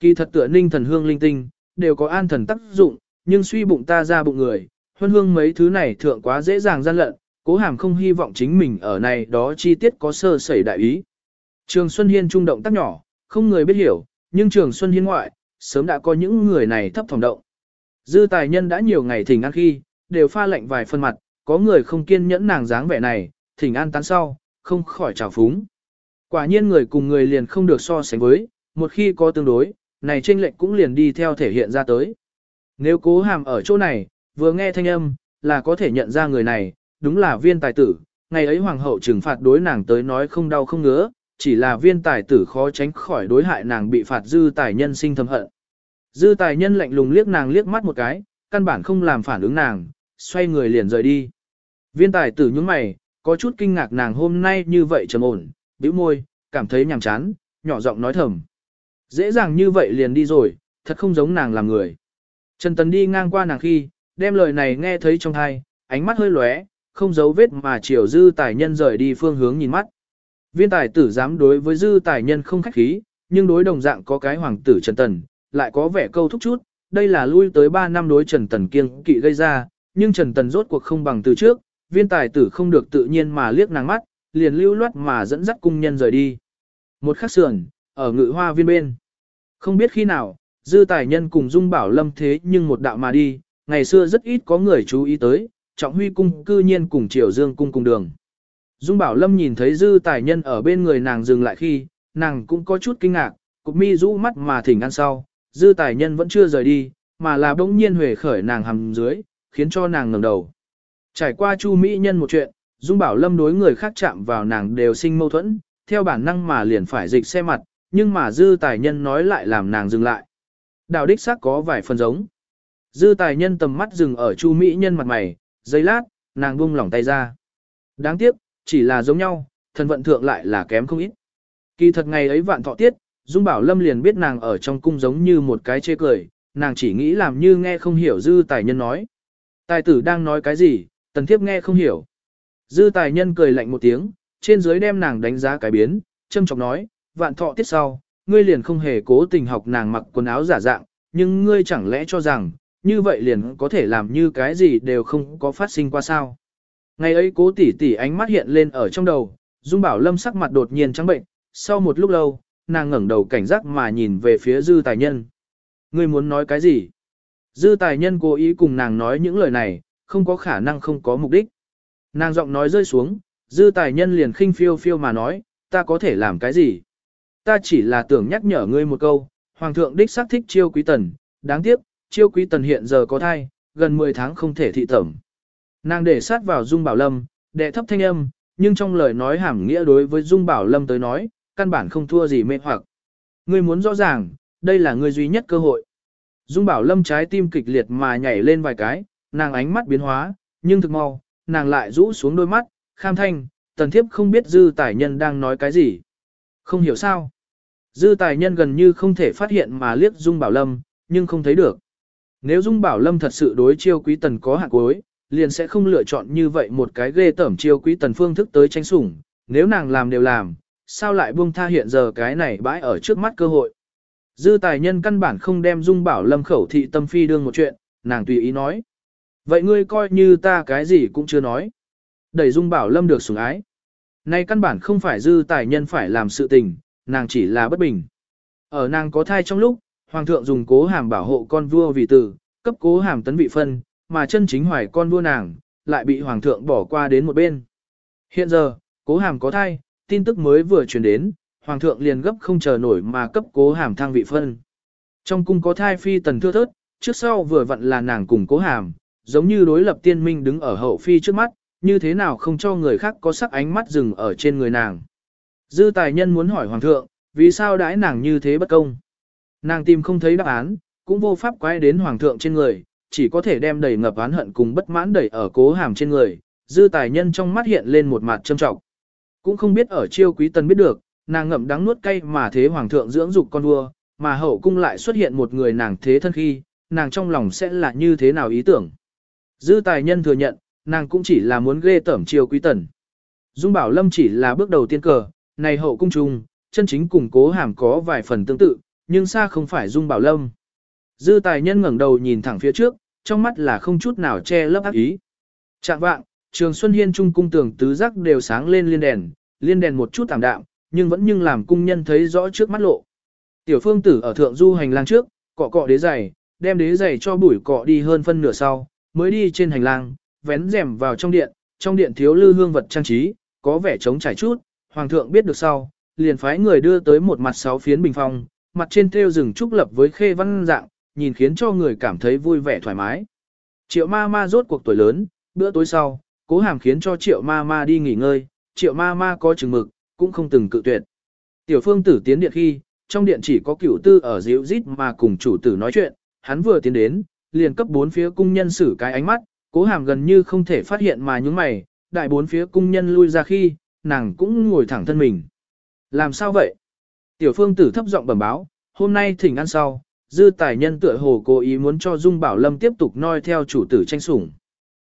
Kỳ thật tựa ninh thần hương linh tinh, đều có an thần tác dụng, nhưng suy bụng ta ra bụng người, huân hương mấy thứ này thượng quá dễ dàng gian lận, cố hàm không hy vọng chính mình ở này đó chi tiết có sơ sẩy đại ý. Trường Xuân Hiên trung động tác nhỏ, không người biết hiểu, nhưng Trường Xuân Hiên ngoại, sớm đã có những người này thấp phòng động. Dư tài nhân đã nhiều ngày thỉnh an khi, đều pha lệnh vài phân mặt, có người không kiên nhẫn nàng dáng vẻ này, thỉnh an tán sau, không khỏi trào phúng. Quả nhiên người cùng người liền không được so sánh với, một khi có tương đối, này tranh lệnh cũng liền đi theo thể hiện ra tới. Nếu cố hàm ở chỗ này, vừa nghe thanh âm, là có thể nhận ra người này, đúng là viên tài tử, ngày ấy hoàng hậu trừng phạt đối nàng tới nói không đau không ngứa, chỉ là viên tài tử khó tránh khỏi đối hại nàng bị phạt dư tài nhân sinh thầm hận. Dư tài nhân lạnh lùng liếc nàng liếc mắt một cái, căn bản không làm phản ứng nàng, xoay người liền rời đi. Viên tài tử nhướng mày, có chút kinh ngạc nàng hôm nay như vậy trầm ổn, bĩu môi, cảm thấy nhàm chán, nhỏ giọng nói thầm. Dễ dàng như vậy liền đi rồi, thật không giống nàng làm người. Trần Tần đi ngang qua nàng khi, đem lời này nghe thấy trong thai, ánh mắt hơi lóe, không giấu vết mà chiều dư tài nhân rời đi phương hướng nhìn mắt. Viên tài tử dám đối với dư tài nhân không khách khí, nhưng đối đồng dạng có cái hoàng tử Trần Tần, lại có vẻ câu thúc chút, đây là lui tới 3 năm đối Trần Tần kiêng kỵ gây ra, nhưng Trần Tần rốt cuộc không bằng từ trước, viên tài tử không được tự nhiên mà liếc nàng mắt, liền lưu loát mà dẫn dắt cung nhân rời đi. Một khắc sườn, ở ngự hoa viên bên. Không biết khi nào, dư tài nhân cùng Dung Bảo Lâm thế nhưng một đạo mà đi, ngày xưa rất ít có người chú ý tới, trọng huy cung cư nhiên cùng triều dương cung cùng đường. Dung Bảo Lâm nhìn thấy dư tài nhân ở bên người nàng dừng lại khi, nàng cũng có chút kinh ngạc, cục mi rũ mắt mà thỉnh ăn sau, dư tài nhân vẫn chưa rời đi, mà là bỗng nhiên huề khởi nàng hầm dưới, khiến cho nàng ngẩng đầu. Trải qua chu mỹ nhân một chuyện, Dung Bảo Lâm đối người khác chạm vào nàng đều sinh mâu thuẫn, theo bản năng mà liền phải dịch xe mặt, nhưng mà dư tài nhân nói lại làm nàng dừng lại. Đào đích xác có vài phần giống. Dư tài nhân tầm mắt dừng ở chu mỹ nhân mặt mày, giây lát, nàng buông lỏng tay ra. Đáng tiếc, chỉ là giống nhau, thần vận thượng lại là kém không ít. Kỳ thật ngày ấy vạn thọ tiết, Dung Bảo Lâm liền biết nàng ở trong cung giống như một cái chê cười, nàng chỉ nghĩ làm như nghe không hiểu dư tài nhân nói. Tài tử đang nói cái gì, tần thiếp nghe không hiểu. Dư tài nhân cười lạnh một tiếng, trên dưới đem nàng đánh giá cái biến, châm chọc nói, vạn thọ tiết sau, ngươi liền không hề cố tình học nàng mặc quần áo giả dạng, nhưng ngươi chẳng lẽ cho rằng, như vậy liền có thể làm như cái gì đều không có phát sinh qua sao. Ngày ấy cố tỷ tỷ ánh mắt hiện lên ở trong đầu, Dung Bảo Lâm sắc mặt đột nhiên trắng bệnh, sau một lúc lâu, nàng ngẩng đầu cảnh giác mà nhìn về phía dư tài nhân. Ngươi muốn nói cái gì? Dư tài nhân cố ý cùng nàng nói những lời này, không có khả năng không có mục đích. Nàng giọng nói rơi xuống, dư tài nhân liền khinh phiêu phiêu mà nói, ta có thể làm cái gì? Ta chỉ là tưởng nhắc nhở ngươi một câu, Hoàng thượng đích xác thích chiêu quý tần, đáng tiếc, chiêu quý tần hiện giờ có thai, gần 10 tháng không thể thị tẩm. Nàng để sát vào Dung Bảo Lâm, đệ thấp thanh âm, nhưng trong lời nói hàm nghĩa đối với Dung Bảo Lâm tới nói, căn bản không thua gì mê hoặc. Ngươi muốn rõ ràng, đây là ngươi duy nhất cơ hội. Dung Bảo Lâm trái tim kịch liệt mà nhảy lên vài cái, nàng ánh mắt biến hóa, nhưng thực mau, nàng lại rũ xuống đôi mắt, kham thanh, tần thiếp không biết dư tài nhân đang nói cái gì. Không hiểu sao. Dư tài nhân gần như không thể phát hiện mà liếc Dung Bảo Lâm, nhưng không thấy được. Nếu Dung Bảo Lâm thật sự đối chiêu quý tần có hạng cuối, liền sẽ không lựa chọn như vậy một cái ghê tẩm chiêu quý tần phương thức tới tranh sủng, nếu nàng làm đều làm, sao lại buông tha hiện giờ cái này bãi ở trước mắt cơ hội. Dư tài nhân căn bản không đem Dung Bảo Lâm khẩu thị tâm phi đương một chuyện, nàng tùy ý nói. Vậy ngươi coi như ta cái gì cũng chưa nói. Đẩy Dung Bảo Lâm được sủng ái. Nay căn bản không phải dư tài nhân phải làm sự tình, nàng chỉ là bất bình. Ở nàng có thai trong lúc, Hoàng thượng dùng cố hàm bảo hộ con vua vì tử, cấp cố hàm tấn vị phân, mà chân chính hoài con vua nàng, lại bị Hoàng thượng bỏ qua đến một bên. Hiện giờ, cố hàm có thai, tin tức mới vừa truyền đến, Hoàng thượng liền gấp không chờ nổi mà cấp cố hàm thăng vị phân. Trong cung có thai phi tần thưa thớt, trước sau vừa vặn là nàng cùng cố hàm, giống như đối lập tiên minh đứng ở hậu phi trước mắt, như thế nào không cho người khác có sắc ánh mắt dừng ở trên người nàng. Dư tài nhân muốn hỏi hoàng thượng, vì sao đãi nàng như thế bất công. Nàng tìm không thấy đáp án, cũng vô pháp quay đến hoàng thượng trên người, chỉ có thể đem đầy ngập oán hận cùng bất mãn đẩy ở cố hàm trên người. Dư tài nhân trong mắt hiện lên một mặt châm trọng. Cũng không biết ở chiêu quý tần biết được, nàng ngậm đắng nuốt cay mà thế hoàng thượng dưỡng dục con vua, mà hậu cung lại xuất hiện một người nàng thế thân khi, nàng trong lòng sẽ là như thế nào ý tưởng. Dư tài nhân thừa nhận, nàng cũng chỉ là muốn ghê tẩm chiêu quý tần. Dung Bảo Lâm chỉ là bước đầu tiên cờ, này hậu cung trung, chân chính cùng cố hàm có vài phần tương tự, nhưng xa không phải Dung Bảo Lâm. Dư tài nhân ngẩng đầu nhìn thẳng phía trước, trong mắt là không chút nào che lấp ác ý. Trạng vạng, trường Xuân Hiên trung cung tường tứ giác đều sáng lên liên đèn, liên đèn một chút tạm đạm, nhưng vẫn nhưng làm cung nhân thấy rõ trước mắt lộ. Tiểu phương tử ở thượng du hành lang trước, cọ cọ đế giày, đem đế giày cho bụi cọ đi hơn phân nửa sau, mới đi trên hành lang, vén rèm vào trong điện, trong điện thiếu lư hương vật trang trí, có vẻ trống trải chút, hoàng thượng biết được sau, liền phái người đưa tới một mặt sáu phiến bình phong, mặt trên thêu rừng trúc lập với khê văn dạng, nhìn khiến cho người cảm thấy vui vẻ thoải mái. Triệu ma ma rốt cuộc tuổi lớn, bữa tối sau, cố hàm khiến cho triệu ma ma đi nghỉ ngơi, triệu ma ma có chừng mực, cũng không từng cự tuyệt. Tiểu phương tử tiến điện khi, trong điện chỉ có cửu tư ở dịu rít mà cùng chủ tử nói chuyện, hắn vừa tiến đến, liền cấp bốn phía cung nhân xử cái ánh mắt, cố hàm gần như không thể phát hiện mà nhúng mày, đại bốn phía cung nhân lui ra khi, nàng cũng ngồi thẳng thân mình. Làm sao vậy? Tiểu phương tử thấp giọng bẩm báo, hôm nay thỉnh ăn sau, dư tài nhân tựa hồ cố ý muốn cho Dung Bảo Lâm tiếp tục noi theo chủ tử tranh sủng.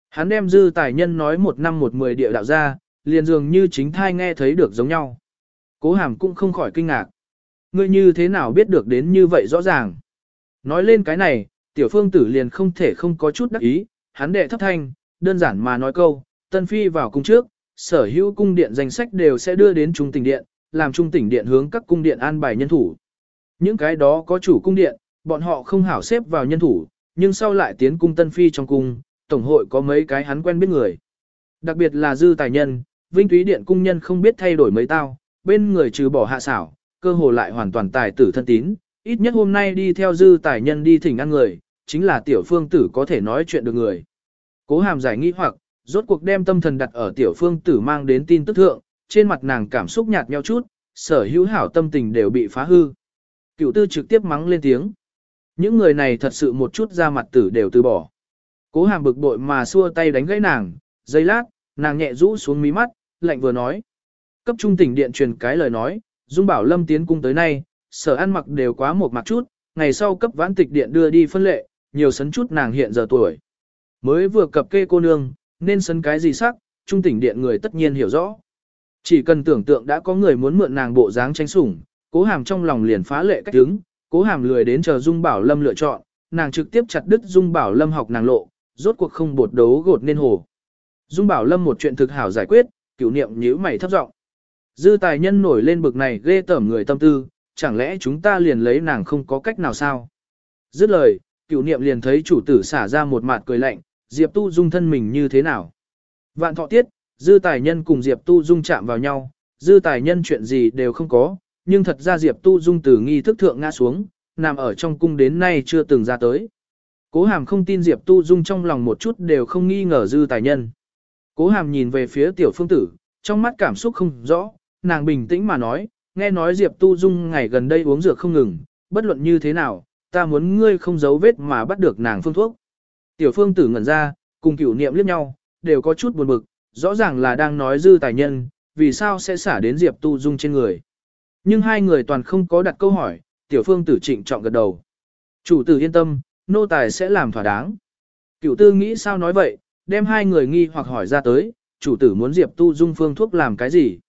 Hắn đem dư tài nhân nói một năm một mười địa đạo ra, liền dường như chính thai nghe thấy được giống nhau. Cố hàm cũng không khỏi kinh ngạc. Ngươi như thế nào biết được đến như vậy rõ ràng? Nói lên cái này, tiểu phương tử liền không thể không có chút đắc ý, hắn đệ thấp thanh, đơn giản mà nói câu, tân phi vào cung trước, sở hữu cung điện danh sách đều sẽ đưa đến trung tỉnh điện, làm trung tỉnh điện hướng các cung điện an bài nhân thủ. Những cái đó có chủ cung điện, bọn họ không hảo xếp vào nhân thủ, nhưng sau lại tiến cung tân phi trong cung, tổng hội có mấy cái hắn quen biết người. Đặc biệt là dư tài nhân, vinh túy điện cung nhân không biết thay đổi mấy tao, bên người trừ bỏ hạ xảo, cơ hồ lại hoàn toàn tài tử thân tín, ít nhất hôm nay đi theo dư tài nhân đi thỉnh ăn người, chính là tiểu phương tử có thể nói chuyện được người. Cố hàm giải nghi hoặc, rốt cuộc đem tâm thần đặt ở tiểu phương tử mang đến tin tức thượng, trên mặt nàng cảm xúc nhạt nhẽo chút, sở hữu hảo tâm tình đều bị phá hư. Cựu tư trực tiếp mắng lên tiếng. Những người này thật sự một chút ra mặt tử đều từ bỏ. Cố hàm bực bội mà xua tay đánh gãy nàng, giây lát, nàng nhẹ rũ xuống mí mắt, lạnh vừa nói. Cấp trung tỉnh điện truyền cái lời nói, Dung bảo lâm tiến cung tới nay, sở ăn mặc đều quá một mặc chút, ngày sau cấp vãn tịch điện đưa đi phân lệ, nhiều sấn chút nàng hiện giờ tuổi. Mới vừa cập kê cô nương, nên sấn cái gì sắc, trung tỉnh điện người tất nhiên hiểu rõ. Chỉ cần tưởng tượng đã có người muốn mượn nàng bộ dáng tranh sủng, cố hàm trong lòng liền phá lệ cách đứng, cố hàm lười đến chờ Dung Bảo Lâm lựa chọn, nàng trực tiếp chặt đứt Dung Bảo Lâm học nàng lộ, rốt cuộc không bột đấu gột nên hồ. Dung Bảo Lâm một chuyện thực hảo giải quyết, cửu niệm nhíu mày thấp giọng. Dư tài nhân nổi lên bực này ghê tởm người tâm tư, chẳng lẽ chúng ta liền lấy nàng không có cách nào sao? Dứt lời, cửu niệm liền thấy chủ tử xả ra một mặt cười lạnh, Diệp Tu Dung thân mình như thế nào? Vạn thọ tiết, dư tài nhân cùng Diệp Tu Dung chạm vào nhau, dư tài nhân chuyện gì đều không có, nhưng thật ra Diệp Tu Dung từ nghi thức thượng ngã xuống, nằm ở trong cung đến nay chưa từng ra tới. Cố hàm không tin Diệp Tu Dung trong lòng một chút đều không nghi ngờ dư tài nhân. Cố hàm nhìn về phía tiểu phương tử, trong mắt cảm xúc không rõ, nàng bình tĩnh mà nói, nghe nói Diệp Tu Dung ngày gần đây uống dược không ngừng, bất luận như thế nào, ta muốn ngươi không giấu vết mà bắt được nàng phương thuốc. Tiểu phương tử ngẩn ra, cùng cửu niệm liếc nhau, đều có chút buồn bực, rõ ràng là đang nói dư tài nhân, vì sao sẽ xả đến Diệp Tu Dung trên người. Nhưng hai người toàn không có đặt câu hỏi, tiểu phương tử trịnh trọng gật đầu. Chủ tử yên tâm, nô tài sẽ làm thỏa đáng. Cửu tư nghĩ sao nói vậy, đem hai người nghi hoặc hỏi ra tới, chủ tử muốn Diệp Tu Dung phương thuốc làm cái gì.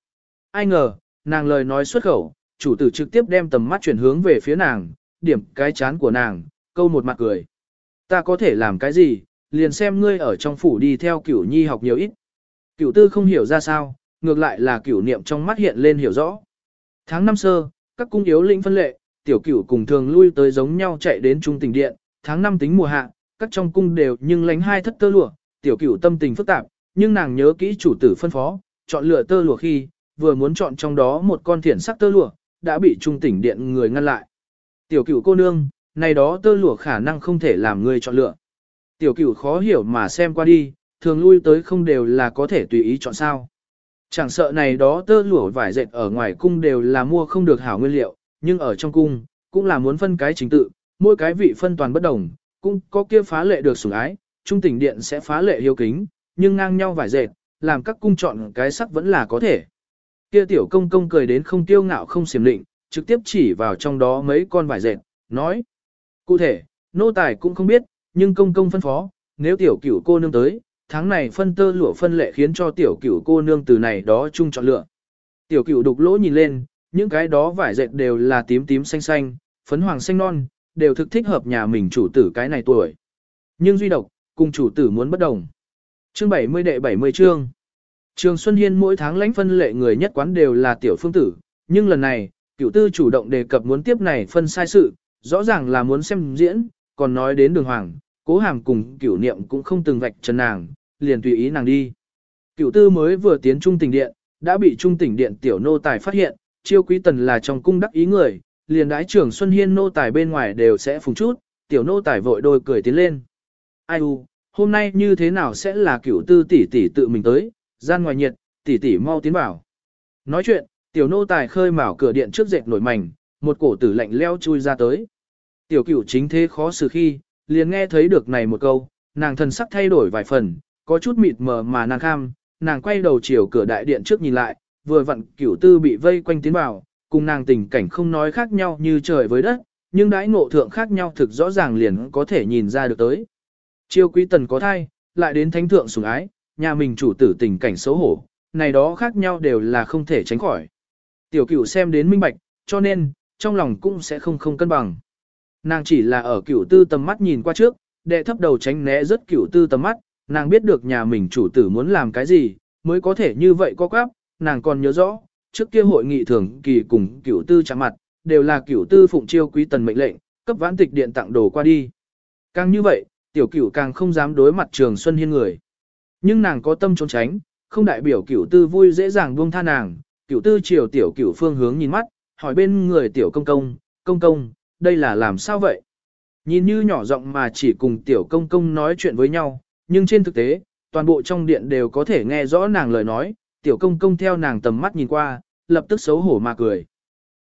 Ai ngờ, nàng lời nói xuất khẩu, chủ tử trực tiếp đem tầm mắt chuyển hướng về phía nàng, điểm cái chán của nàng, câu một mặt cười. Ta có thể làm cái gì, liền xem ngươi ở trong phủ đi theo cửu nhi học nhiều ít. Cửu tư không hiểu ra sao, ngược lại là cửu niệm trong mắt hiện lên hiểu rõ. Tháng năm sơ, các cung yếu lĩnh phân lệ, tiểu cửu cùng thường lui tới giống nhau chạy đến trung tình điện, tháng năm tính mùa hạ, các trong cung đều nhưng lánh hai thất tơ lụa, tiểu cửu tâm tình phức tạp, nhưng nàng nhớ kỹ chủ tử phân phó, chọn lựa tơ lụa khi, vừa muốn chọn trong đó một con thiển sắc tơ lụa, đã bị trung tỉnh điện người ngăn lại. Tiểu cửu cô nương, này đó tơ lụa khả năng không thể làm người chọn lựa. Tiểu cửu khó hiểu mà xem qua đi, thường lui tới không đều là có thể tùy ý chọn sao. Chẳng sợ này đó tơ lụa vải dệt ở ngoài cung đều là mua không được hảo nguyên liệu, nhưng ở trong cung, cũng là muốn phân cái chính tự, mỗi cái vị phân toàn bất đồng, cung có kia phá lệ được sủng ái, trung tỉnh điện sẽ phá lệ hiếu kính, nhưng ngang nhau vải dệt, làm các cung chọn cái sắc vẫn là có thể. Kia tiểu công công cười đến không tiêu ngạo không xiểm định, trực tiếp chỉ vào trong đó mấy con vải dệt, nói. Cụ thể, nô tài cũng không biết, nhưng công công phân phó, nếu tiểu cửu cô nương tới, tháng này phân tơ lụa phân lệ khiến cho tiểu cửu cô nương từ này đó chung chọn lựa. Tiểu cửu đục lỗ nhìn lên, những cái đó vải dệt đều là tím tím xanh xanh, phấn hoàng xanh non, đều thực thích hợp nhà mình chủ tử cái này tuổi. Nhưng duy độc, cùng chủ tử muốn bất đồng. Chương 70 đệ 70 chương. Trường Xuân Hiên mỗi tháng lãnh phân lệ người nhất quán đều là tiểu phương tử, nhưng lần này, cửu tư chủ động đề cập muốn tiếp này phân sai sự, rõ ràng là muốn xem diễn, còn nói đến đường hoàng, cố hàm cùng cửu niệm cũng không từng vạch trần nàng, liền tùy ý nàng đi. Cửu tư mới vừa tiến trung tỉnh điện, đã bị trung tỉnh điện tiểu nô tài phát hiện, chiêu quý tần là trong cung đắc ý người, liền đái trưởng Xuân Hiên nô tài bên ngoài đều sẽ phùng chút, tiểu nô tài vội đôi cười tiến lên. Ai u, hôm nay như thế nào sẽ là cửu tư tỷ tỷ tự mình tới, gian ngoài nhiệt, tỷ tỷ mau tiến vào. Nói chuyện, tiểu nô tài khơi mào cửa điện trước dệt nổi mảnh, một cổ tử lạnh leo chui ra tới. Tiểu cửu chính thế khó xử khi, liền nghe thấy được này một câu, nàng thần sắc thay đổi vài phần, có chút mịt mờ mà nàng kham, nàng quay đầu chiều cửa đại điện trước nhìn lại, vừa vặn cửu tư bị vây quanh tiến vào, cùng nàng tình cảnh không nói khác nhau như trời với đất, nhưng đãi ngộ thượng khác nhau thực rõ ràng liền có thể nhìn ra được tới. Chiêu quý tần có thai, lại đến thánh thượng sủng ái, nhà mình chủ tử tình cảnh xấu hổ, này đó khác nhau đều là không thể tránh khỏi. Tiểu cửu xem đến minh bạch, cho nên, trong lòng cũng sẽ không không cân bằng. Nàng chỉ là ở cửu tư tầm mắt nhìn qua trước, đệ thấp đầu tránh né rất cửu tư tầm mắt, nàng biết được nhà mình chủ tử muốn làm cái gì, mới có thể như vậy có quáp, nàng còn nhớ rõ, trước kia hội nghị thường kỳ cùng cửu tư chạm mặt, đều là cửu tư phụng chiêu quý tần mệnh lệnh, cấp vãn tịch điện tặng đồ qua đi. Càng như vậy, tiểu cửu càng không dám đối mặt trường Xuân Hiên người. Nhưng nàng có tâm trốn tránh, không đại biểu cửu tư vui dễ dàng buông tha nàng, cửu tư chiều tiểu cửu phương hướng nhìn mắt, hỏi bên người tiểu công công, công công, đây là làm sao vậy? Nhìn như nhỏ giọng mà chỉ cùng tiểu công công nói chuyện với nhau, nhưng trên thực tế, toàn bộ trong điện đều có thể nghe rõ nàng lời nói, tiểu công công theo nàng tầm mắt nhìn qua, lập tức xấu hổ mà cười.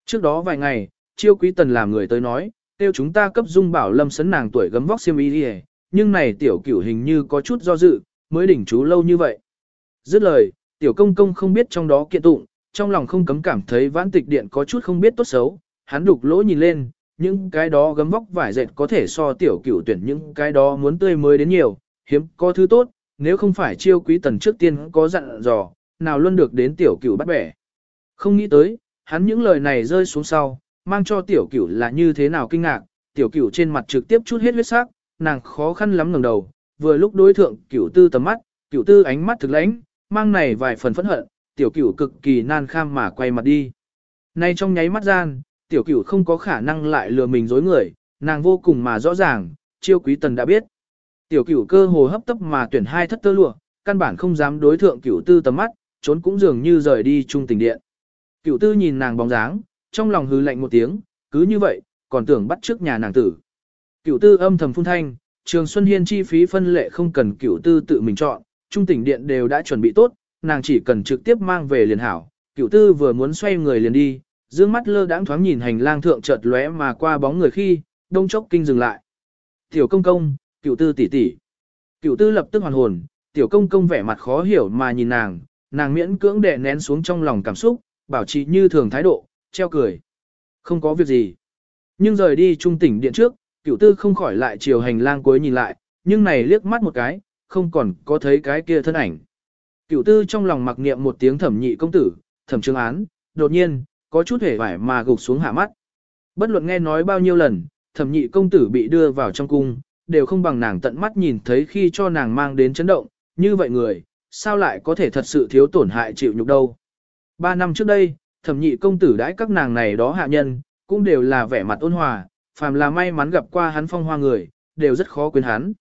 Trước đó vài ngày, chiêu quý tần làm người tới nói, tiêu chúng ta cấp dung bảo lâm sấn nàng tuổi gấm vóc xiêm y đi nhưng này tiểu cửu hình như có chút do dự, mới đỉnh chú lâu như vậy. Dứt lời, tiểu công công không biết trong đó kiện tụng, trong lòng không cấm cảm thấy vãn tịch điện có chút không biết tốt xấu, hắn đục lỗ nhìn lên, những cái đó gấm vóc vải dệt có thể so tiểu cửu tuyển những cái đó muốn tươi mới đến nhiều, hiếm có thứ tốt, nếu không phải chiêu quý tần trước tiên có dặn dò, nào luôn được đến tiểu cửu bắt bẻ. Không nghĩ tới, hắn những lời này rơi xuống sau, mang cho tiểu cửu là như thế nào kinh ngạc, tiểu cửu trên mặt trực tiếp chút hết huyết sắc, nàng khó khăn lắm ngẩng đầu, vừa lúc đối thượng cửu tư tầm mắt, cửu tư ánh mắt thực lãnh, mang này vài phần phẫn hận, tiểu cửu cực kỳ nan kham mà quay mặt đi. Nay trong nháy mắt gian, tiểu cửu không có khả năng lại lừa mình dối người, nàng vô cùng mà rõ ràng, chiêu quý tần đã biết. Tiểu cửu cơ hồ hấp tấp mà tuyển hai thất tơ lụa, căn bản không dám đối thượng cửu tư tầm mắt, trốn cũng dường như rời đi trung tình điện. Cửu tư nhìn nàng bóng dáng, trong lòng hừ lạnh một tiếng, cứ như vậy, còn tưởng bắt trước nhà nàng tử. Cửu tư âm thầm phun thanh, trường Xuân Hiên chi phí phân lệ không cần cửu tư tự mình chọn, trung tỉnh điện đều đã chuẩn bị tốt, nàng chỉ cần trực tiếp mang về liền hảo. Cửu tư vừa muốn xoay người liền đi, dương mắt lơ đãng thoáng nhìn hành lang thượng chợt lóe mà qua bóng người khi, đông chốc kinh dừng lại. Tiểu công công, cửu tư tỷ tỷ. Cửu tư lập tức hoàn hồn, tiểu công công vẻ mặt khó hiểu mà nhìn nàng, nàng miễn cưỡng đè nén xuống trong lòng cảm xúc, bảo trì như thường thái độ, treo cười. Không có việc gì. Nhưng rời đi trung tỉnh điện trước, cửu tư không khỏi lại chiều hành lang cuối nhìn lại, nhưng này liếc mắt một cái, không còn có thấy cái kia thân ảnh. Cửu tư trong lòng mặc niệm một tiếng thẩm nhị công tử, thẩm trương án, đột nhiên, có chút hề vải mà gục xuống hạ mắt. Bất luận nghe nói bao nhiêu lần, thẩm nhị công tử bị đưa vào trong cung, đều không bằng nàng tận mắt nhìn thấy khi cho nàng mang đến chấn động, như vậy người, sao lại có thể thật sự thiếu tổn hại chịu nhục đâu. Ba năm trước đây, thẩm nhị công tử đãi các nàng này đó hạ nhân, cũng đều là vẻ mặt ôn hòa, phàm là may mắn gặp qua hắn phong hoa người, đều rất khó quên hắn.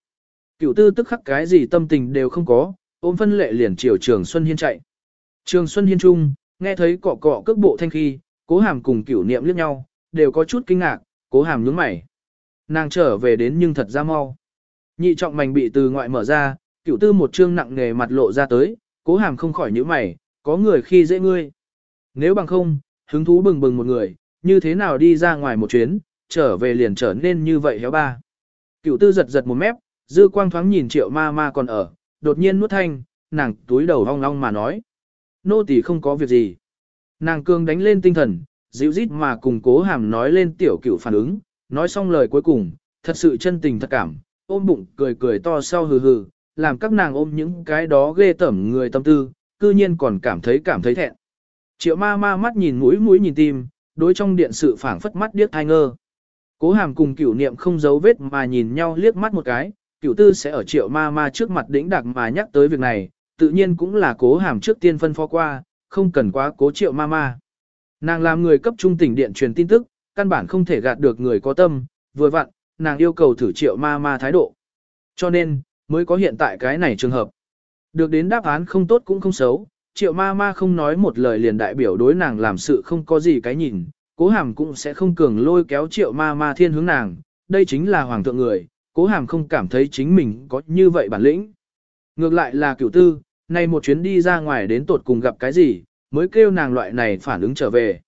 Cửu tư tức khắc cái gì tâm tình đều không có, ôm phân lệ liền chiều trường Xuân Hiên chạy. Trường Xuân Hiên Trung, nghe thấy cọ cọ cước bộ thanh khi, cố hàm cùng cửu niệm liếc nhau, đều có chút kinh ngạc, cố hàm nhướng mày. Nàng trở về đến nhưng thật ra mau. Nhị trọng mảnh bị từ ngoại mở ra, cửu tư một trương nặng nghề mặt lộ ra tới, cố hàm không khỏi nhướng mày, có người khi dễ ngươi. Nếu bằng không, hứng thú bừng bừng một người, như thế nào đi ra ngoài một chuyến, trở về liền trở nên như vậy héo ba. Cửu tư giật giật một mép, dư quang thoáng nhìn triệu ma ma còn ở, đột nhiên nuốt thanh, nàng túi đầu hong long mà nói. Nô tỳ không có việc gì. Nàng cương đánh lên tinh thần, dịu rít mà cùng cố hàm nói lên tiểu cửu phản ứng, nói xong lời cuối cùng, thật sự chân tình thật cảm, ôm bụng cười cười to sau hừ hừ, làm các nàng ôm những cái đó ghê tẩm người tâm tư, cư nhiên còn cảm thấy cảm thấy thẹn. Triệu ma ma mắt nhìn mũi mũi nhìn tim, đối trong điện sự phảng phất mắt điếc thai ngơ. Cố hàm cùng cửu niệm không giấu vết mà nhìn nhau liếc mắt một cái, cửu tư sẽ ở triệu ma ma trước mặt đỉnh đặc mà nhắc tới việc này, tự nhiên cũng là cố hàm trước tiên phân phó qua, không cần quá cố triệu ma ma. Nàng làm người cấp trung tỉnh điện truyền tin tức, căn bản không thể gạt được người có tâm, vừa vặn, nàng yêu cầu thử triệu ma ma thái độ. Cho nên, mới có hiện tại cái này trường hợp. Được đến đáp án không tốt cũng không xấu, triệu ma ma không nói một lời liền đại biểu đối nàng làm sự không có gì cái nhìn, cố hàm cũng sẽ không cường lôi kéo triệu ma ma thiên hướng nàng, đây chính là hoàng thượng người, cố hàm không cảm thấy chính mình có như vậy bản lĩnh. Ngược lại là cửu tư, nay một chuyến đi ra ngoài đến tột cùng gặp cái gì, mới kêu nàng loại này phản ứng trở về.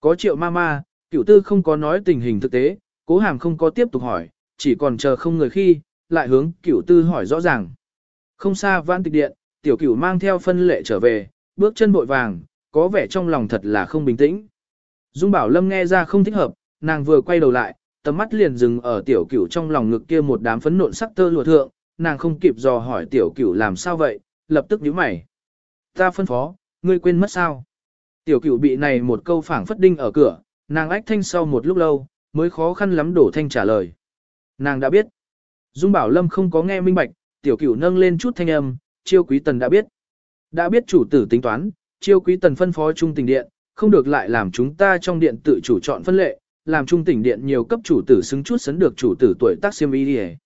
Có triệu ma ma, cửu tư không có nói tình hình thực tế, cố hàm không có tiếp tục hỏi, chỉ còn chờ không người khi, lại hướng cửu tư hỏi rõ ràng. Không xa vãn tịch điện, tiểu cửu mang theo phân lệ trở về, bước chân bội vàng, có vẻ trong lòng thật là không bình tĩnh. Dung Bảo Lâm nghe ra không thích hợp, nàng vừa quay đầu lại, tầm mắt liền dừng ở tiểu cửu trong lòng ngực kia một đám phấn nộn sắc tơ lụa thượng, nàng không kịp dò hỏi tiểu cửu làm sao vậy, lập tức nhíu mày. Ta phân phó, ngươi quên mất sao? Tiểu cửu bị này một câu phảng phất đinh ở cửa, nàng ách thanh sau một lúc lâu, mới khó khăn lắm đổ thanh trả lời. Nàng đã biết. Dung Bảo Lâm không có nghe minh bạch, tiểu cửu nâng lên chút thanh âm, chiêu quý tần đã biết. Đã biết chủ tử tính toán, chiêu quý tần phân phó trung tình điện, không được lại làm chúng ta trong điện tự chủ chọn phân lệ, làm trung tỉnh điện nhiều cấp chủ tử xứng chút sấn được chủ tử tuổi tác xiêm y đi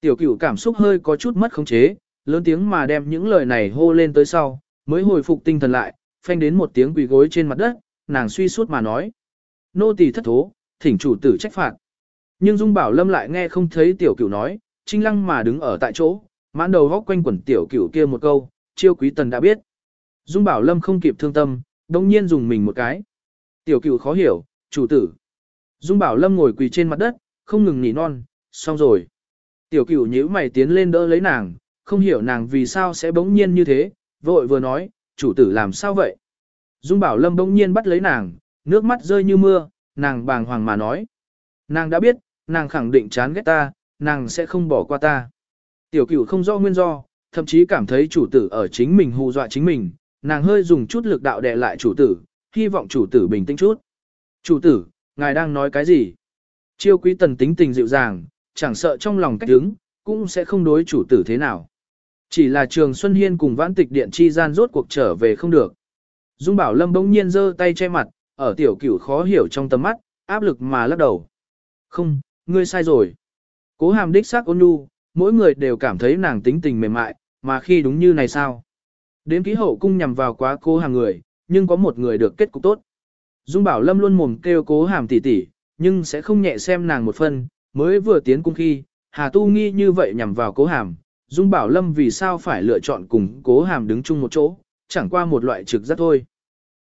Tiểu cửu cảm xúc hơi có chút mất khống chế, lớn tiếng mà đem những lời này hô lên tới sau, mới hồi phục tinh thần lại, phanh đến một tiếng quỳ gối trên mặt đất, nàng suy suốt mà nói. Nô tỳ thất thố, thỉnh chủ tử trách phạt. Nhưng Dung Bảo Lâm lại nghe không thấy tiểu cửu nói, trinh lăng mà đứng ở tại chỗ, mãn đầu góc quanh quẩn tiểu cửu kia một câu, chiêu quý tần đã biết. Dung Bảo Lâm không kịp thương tâm, đồng nhiên dùng mình một cái. Tiểu cửu khó hiểu, chủ tử. Dung Bảo Lâm ngồi quỳ trên mặt đất, không ngừng nỉ non, xong rồi. Tiểu cửu nhíu mày tiến lên đỡ lấy nàng, không hiểu nàng vì sao sẽ bỗng nhiên như thế, vội vừa nói, chủ tử làm sao vậy? Dung Bảo Lâm bỗng nhiên bắt lấy nàng, nước mắt rơi như mưa, nàng bàng hoàng mà nói. Nàng đã biết, nàng khẳng định chán ghét ta, nàng sẽ không bỏ qua ta. Tiểu cửu không rõ nguyên do, thậm chí cảm thấy chủ tử ở chính mình hù dọa chính mình, nàng hơi dùng chút lực đạo đè lại chủ tử, hy vọng chủ tử bình tĩnh chút. Chủ tử, ngài đang nói cái gì? Chiêu quý tần tính tình dịu dàng, chẳng sợ trong lòng cách đứng, cũng sẽ không đối chủ tử thế nào. Chỉ là trường Xuân Hiên cùng vãn tịch điện chi gian rốt cuộc trở về không được. Dung Bảo Lâm bỗng nhiên giơ tay che mặt, ở tiểu cửu khó hiểu trong tầm mắt, áp lực mà lắc đầu. Không, ngươi sai rồi. Cố hàm đích xác ôn nhu, mỗi người đều cảm thấy nàng tính tình mềm mại, mà khi đúng như này sao? Đến ký hậu cung nhằm vào quá cố hàng người, nhưng có một người được kết cục tốt. Dung Bảo Lâm luôn mồm kêu cố hàm tỉ tỉ, nhưng sẽ không nhẹ xem nàng một phân, mới vừa tiến cung khi, Hà Tu nghi như vậy nhằm vào cố hàm. Dung Bảo Lâm vì sao phải lựa chọn cùng cố hàm đứng chung một chỗ, chẳng qua một loại trực giác thôi.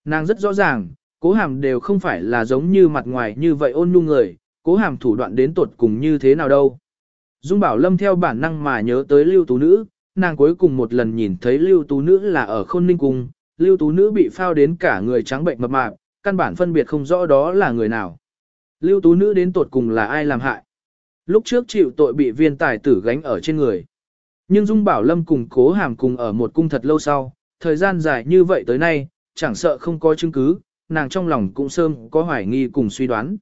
Nàng rất rõ ràng, cố hàm đều không phải là giống như mặt ngoài như vậy ôn nhu người, cố hàm thủ đoạn đến tột cùng như thế nào đâu. Dung Bảo Lâm theo bản năng mà nhớ tới lưu tú nữ, nàng cuối cùng một lần nhìn thấy lưu tú nữ là ở khôn ninh cung, lưu tú nữ bị phao đến cả người trắng bệnh mập mạp, căn bản phân biệt không rõ đó là người nào. Lưu tú nữ đến tột cùng là ai làm hại. Lúc trước chịu tội bị viên tài tử gánh ở trên người. Nhưng Dung Bảo Lâm cùng cố hàm cùng ở một cung thật lâu sau, thời gian dài như vậy tới nay, chẳng sợ không có chứng cứ, nàng trong lòng cũng sơm có hoài nghi cùng suy đoán.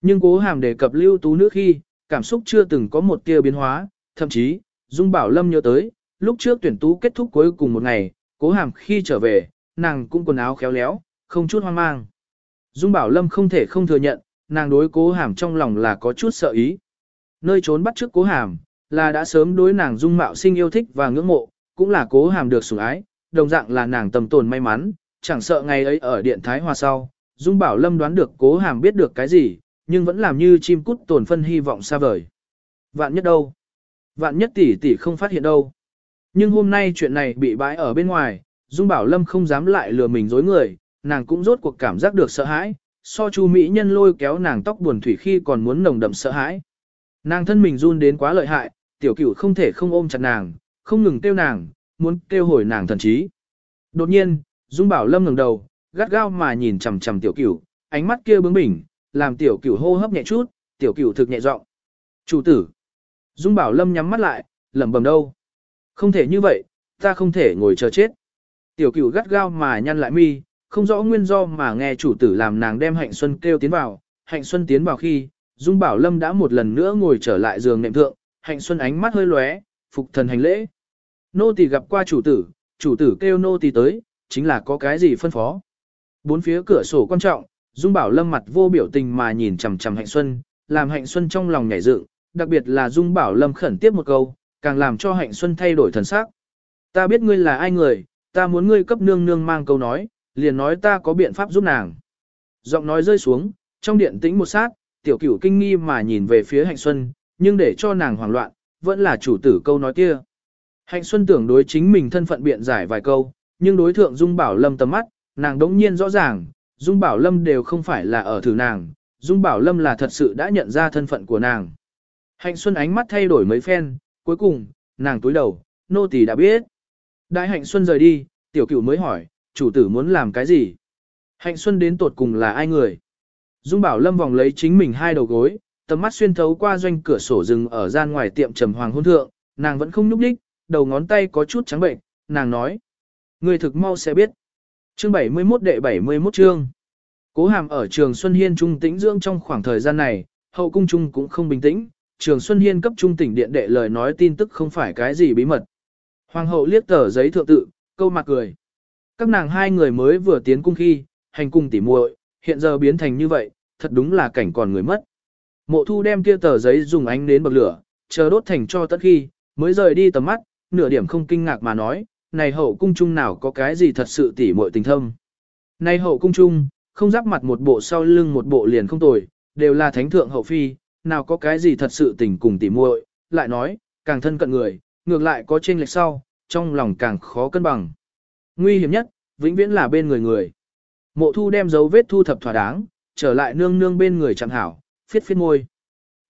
Nhưng cố hàm đề cập lưu tú nữ khi, cảm xúc chưa từng có một tia biến hóa, thậm chí, Dung Bảo Lâm nhớ tới, lúc trước tuyển tú kết thúc cuối cùng một ngày, cố hàm khi trở về, nàng cũng quần áo khéo léo, không chút hoang mang. Dung Bảo Lâm không thể không thừa nhận, nàng đối cố hàm trong lòng là có chút sợ ý. Nơi trốn bắt trước cố hàm, là đã sớm đối nàng dung mạo sinh yêu thích và ngưỡng mộ, cũng là cố hàm được sủng ái, đồng dạng là nàng tầm tồn may mắn, chẳng sợ ngày ấy ở điện Thái Hoa sau, Dung Bảo Lâm đoán được cố hàm biết được cái gì, nhưng vẫn làm như chim cút tồn phân hy vọng xa vời. Vạn nhất đâu? Vạn nhất tỷ tỷ không phát hiện đâu. Nhưng hôm nay chuyện này bị bãi ở bên ngoài, Dung Bảo Lâm không dám lại lừa mình dối người, nàng cũng rốt cuộc cảm giác được sợ hãi, so chu Mỹ nhân lôi kéo nàng tóc buồn thủy khi còn muốn nồng đậm sợ hãi. Nàng thân mình run đến quá lợi hại, tiểu cửu không thể không ôm chặt nàng, không ngừng kêu nàng, muốn kêu hồi nàng thần trí. Đột nhiên, Dung Bảo Lâm ngẩng đầu, gắt gao mà nhìn chằm chằm tiểu cửu, ánh mắt kia bướng bỉnh, làm tiểu cửu hô hấp nhẹ chút, tiểu cửu thực nhẹ giọng. "Chủ tử." Dung Bảo Lâm nhắm mắt lại, lẩm bẩm đâu. "Không thể như vậy, ta không thể ngồi chờ chết." Tiểu cửu gắt gao mà nhăn lại mi, không rõ nguyên do mà nghe chủ tử làm nàng đem Hạnh Xuân kêu tiến vào, Hạnh Xuân tiến vào khi, Dung Bảo Lâm đã một lần nữa ngồi trở lại giường nệm thượng, Hạnh Xuân ánh mắt hơi lóe, phục thần hành lễ. Nô tỳ gặp qua chủ tử, chủ tử kêu nô tỳ tới, chính là có cái gì phân phó. Bốn phía cửa sổ quan trọng, Dung Bảo Lâm mặt vô biểu tình mà nhìn chằm chằm Hạnh Xuân, làm Hạnh Xuân trong lòng nhảy dựng, đặc biệt là Dung Bảo Lâm khẩn tiếp một câu, càng làm cho Hạnh Xuân thay đổi thần sắc. Ta biết ngươi là ai người, ta muốn ngươi cấp nương nương mang câu nói, liền nói ta có biện pháp giúp nàng. Giọng nói rơi xuống, trong điện tĩnh một sát, tiểu cửu kinh nghi mà nhìn về phía Hạnh Xuân, nhưng để cho nàng hoảng loạn, vẫn là chủ tử câu nói kia. Hạnh Xuân tưởng đối chính mình thân phận biện giải vài câu, nhưng đối thượng Dung Bảo Lâm tầm mắt, nàng đống nhiên rõ ràng, Dung Bảo Lâm đều không phải là ở thử nàng, Dung Bảo Lâm là thật sự đã nhận ra thân phận của nàng. Hạnh Xuân ánh mắt thay đổi mấy phen, cuối cùng, nàng túi đầu, nô tỳ đã biết. Đại Hạnh Xuân rời đi, tiểu cửu mới hỏi, chủ tử muốn làm cái gì? Hạnh Xuân đến tột cùng là ai người? Dung Bảo Lâm vòng lấy chính mình hai đầu gối, tầm mắt xuyên thấu qua doanh cửa sổ rừng ở gian ngoài tiệm trầm hoàng hôn thượng, nàng vẫn không nhúc đích, đầu ngón tay có chút trắng bệnh, nàng nói. Người thực mau sẽ biết. Chương 71 đệ 71 chương. Cố hàm ở trường Xuân Hiên trung tĩnh dưỡng trong khoảng thời gian này, hậu cung trung cũng không bình tĩnh, trường Xuân Hiên cấp trung tỉnh điện đệ lời nói tin tức không phải cái gì bí mật. Hoàng hậu liếc tờ giấy thượng tự, câu mặt cười. Các nàng hai người mới vừa tiến cung khi, hành cung tỉ muội, hiện giờ biến thành như vậy, thật đúng là cảnh còn người mất. Mộ thu đem kia tờ giấy dùng ánh đến bậc lửa, chờ đốt thành cho tất khi, mới rời đi tầm mắt, nửa điểm không kinh ngạc mà nói, này hậu cung trung nào có cái gì thật sự tỉ muội tình thâm. Này hậu cung trung, không giáp mặt một bộ sau lưng một bộ liền không tồi, đều là thánh thượng hậu phi, nào có cái gì thật sự tình cùng tỉ muội, lại nói, càng thân cận người, ngược lại có trên lệch sau, trong lòng càng khó cân bằng. Nguy hiểm nhất, vĩnh viễn là bên người người. Mộ thu đem dấu vết thu thập thỏa đáng, trở lại nương nương bên người chẳng hảo, phiết phiết môi.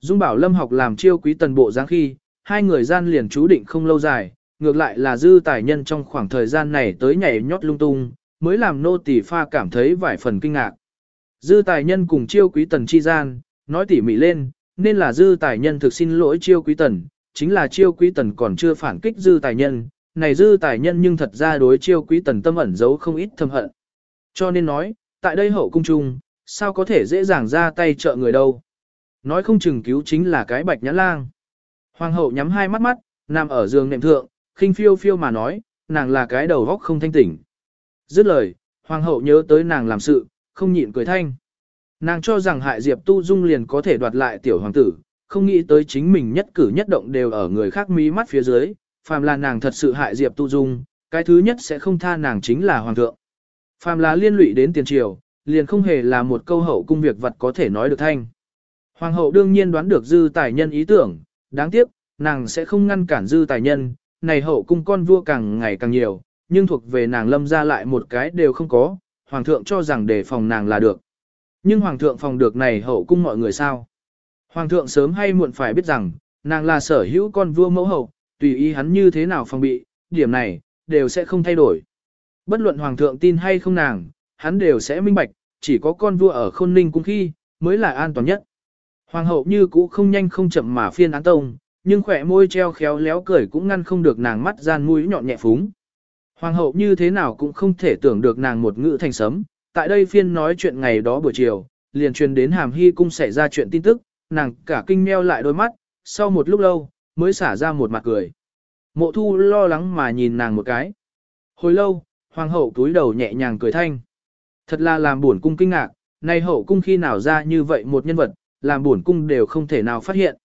Dung bảo lâm học làm chiêu quý tần bộ dáng khi, hai người gian liền chú định không lâu dài, ngược lại là dư tài nhân trong khoảng thời gian này tới nhảy nhót lung tung, mới làm nô tỷ pha cảm thấy vài phần kinh ngạc. Dư tài nhân cùng chiêu quý tần chi gian, nói tỉ mỉ lên, nên là dư tài nhân thực xin lỗi chiêu quý tần, chính là chiêu quý tần còn chưa phản kích dư tài nhân, này dư tài nhân nhưng thật ra đối chiêu quý tần tâm ẩn giấu không ít thâm hận. Cho nên nói, tại đây hậu cung trung, sao có thể dễ dàng ra tay trợ người đâu. Nói không chừng cứu chính là cái bạch nhãn lang. Hoàng hậu nhắm hai mắt mắt, nằm ở giường nệm thượng, khinh phiêu phiêu mà nói, nàng là cái đầu góc không thanh tỉnh. Dứt lời, hoàng hậu nhớ tới nàng làm sự, không nhịn cười thanh. Nàng cho rằng hại Diệp Tu Dung liền có thể đoạt lại tiểu hoàng tử, không nghĩ tới chính mình nhất cử nhất động đều ở người khác mí mắt phía dưới, phàm là nàng thật sự hại Diệp Tu Dung, cái thứ nhất sẽ không tha nàng chính là hoàng thượng. Phàm là liên lụy đến tiền triều, liền không hề là một câu hậu cung việc vật có thể nói được thanh. Hoàng hậu đương nhiên đoán được dư tài nhân ý tưởng, đáng tiếc, nàng sẽ không ngăn cản dư tài nhân, này hậu cung con vua càng ngày càng nhiều, nhưng thuộc về nàng lâm ra lại một cái đều không có, hoàng thượng cho rằng để phòng nàng là được. Nhưng hoàng thượng phòng được này hậu cung mọi người sao? Hoàng thượng sớm hay muộn phải biết rằng, nàng là sở hữu con vua mẫu hậu, tùy ý hắn như thế nào phòng bị, điểm này, đều sẽ không thay đổi. Bất luận hoàng thượng tin hay không nàng, hắn đều sẽ minh bạch, chỉ có con vua ở khôn ninh cung khi, mới là an toàn nhất. Hoàng hậu như cũ không nhanh không chậm mà phiên án tông, nhưng khỏe môi treo khéo léo cười cũng ngăn không được nàng mắt gian mũi nhọn nhẹ phúng. Hoàng hậu như thế nào cũng không thể tưởng được nàng một ngữ thành sấm, tại đây phiên nói chuyện ngày đó buổi chiều, liền truyền đến hàm hy cung xảy ra chuyện tin tức, nàng cả kinh meo lại đôi mắt, sau một lúc lâu, mới xả ra một mặt cười. Mộ thu lo lắng mà nhìn nàng một cái. Hồi lâu, hoàng hậu túi đầu nhẹ nhàng cười thanh. Thật là làm buồn cung kinh ngạc, nay hậu cung khi nào ra như vậy một nhân vật, làm buồn cung đều không thể nào phát hiện.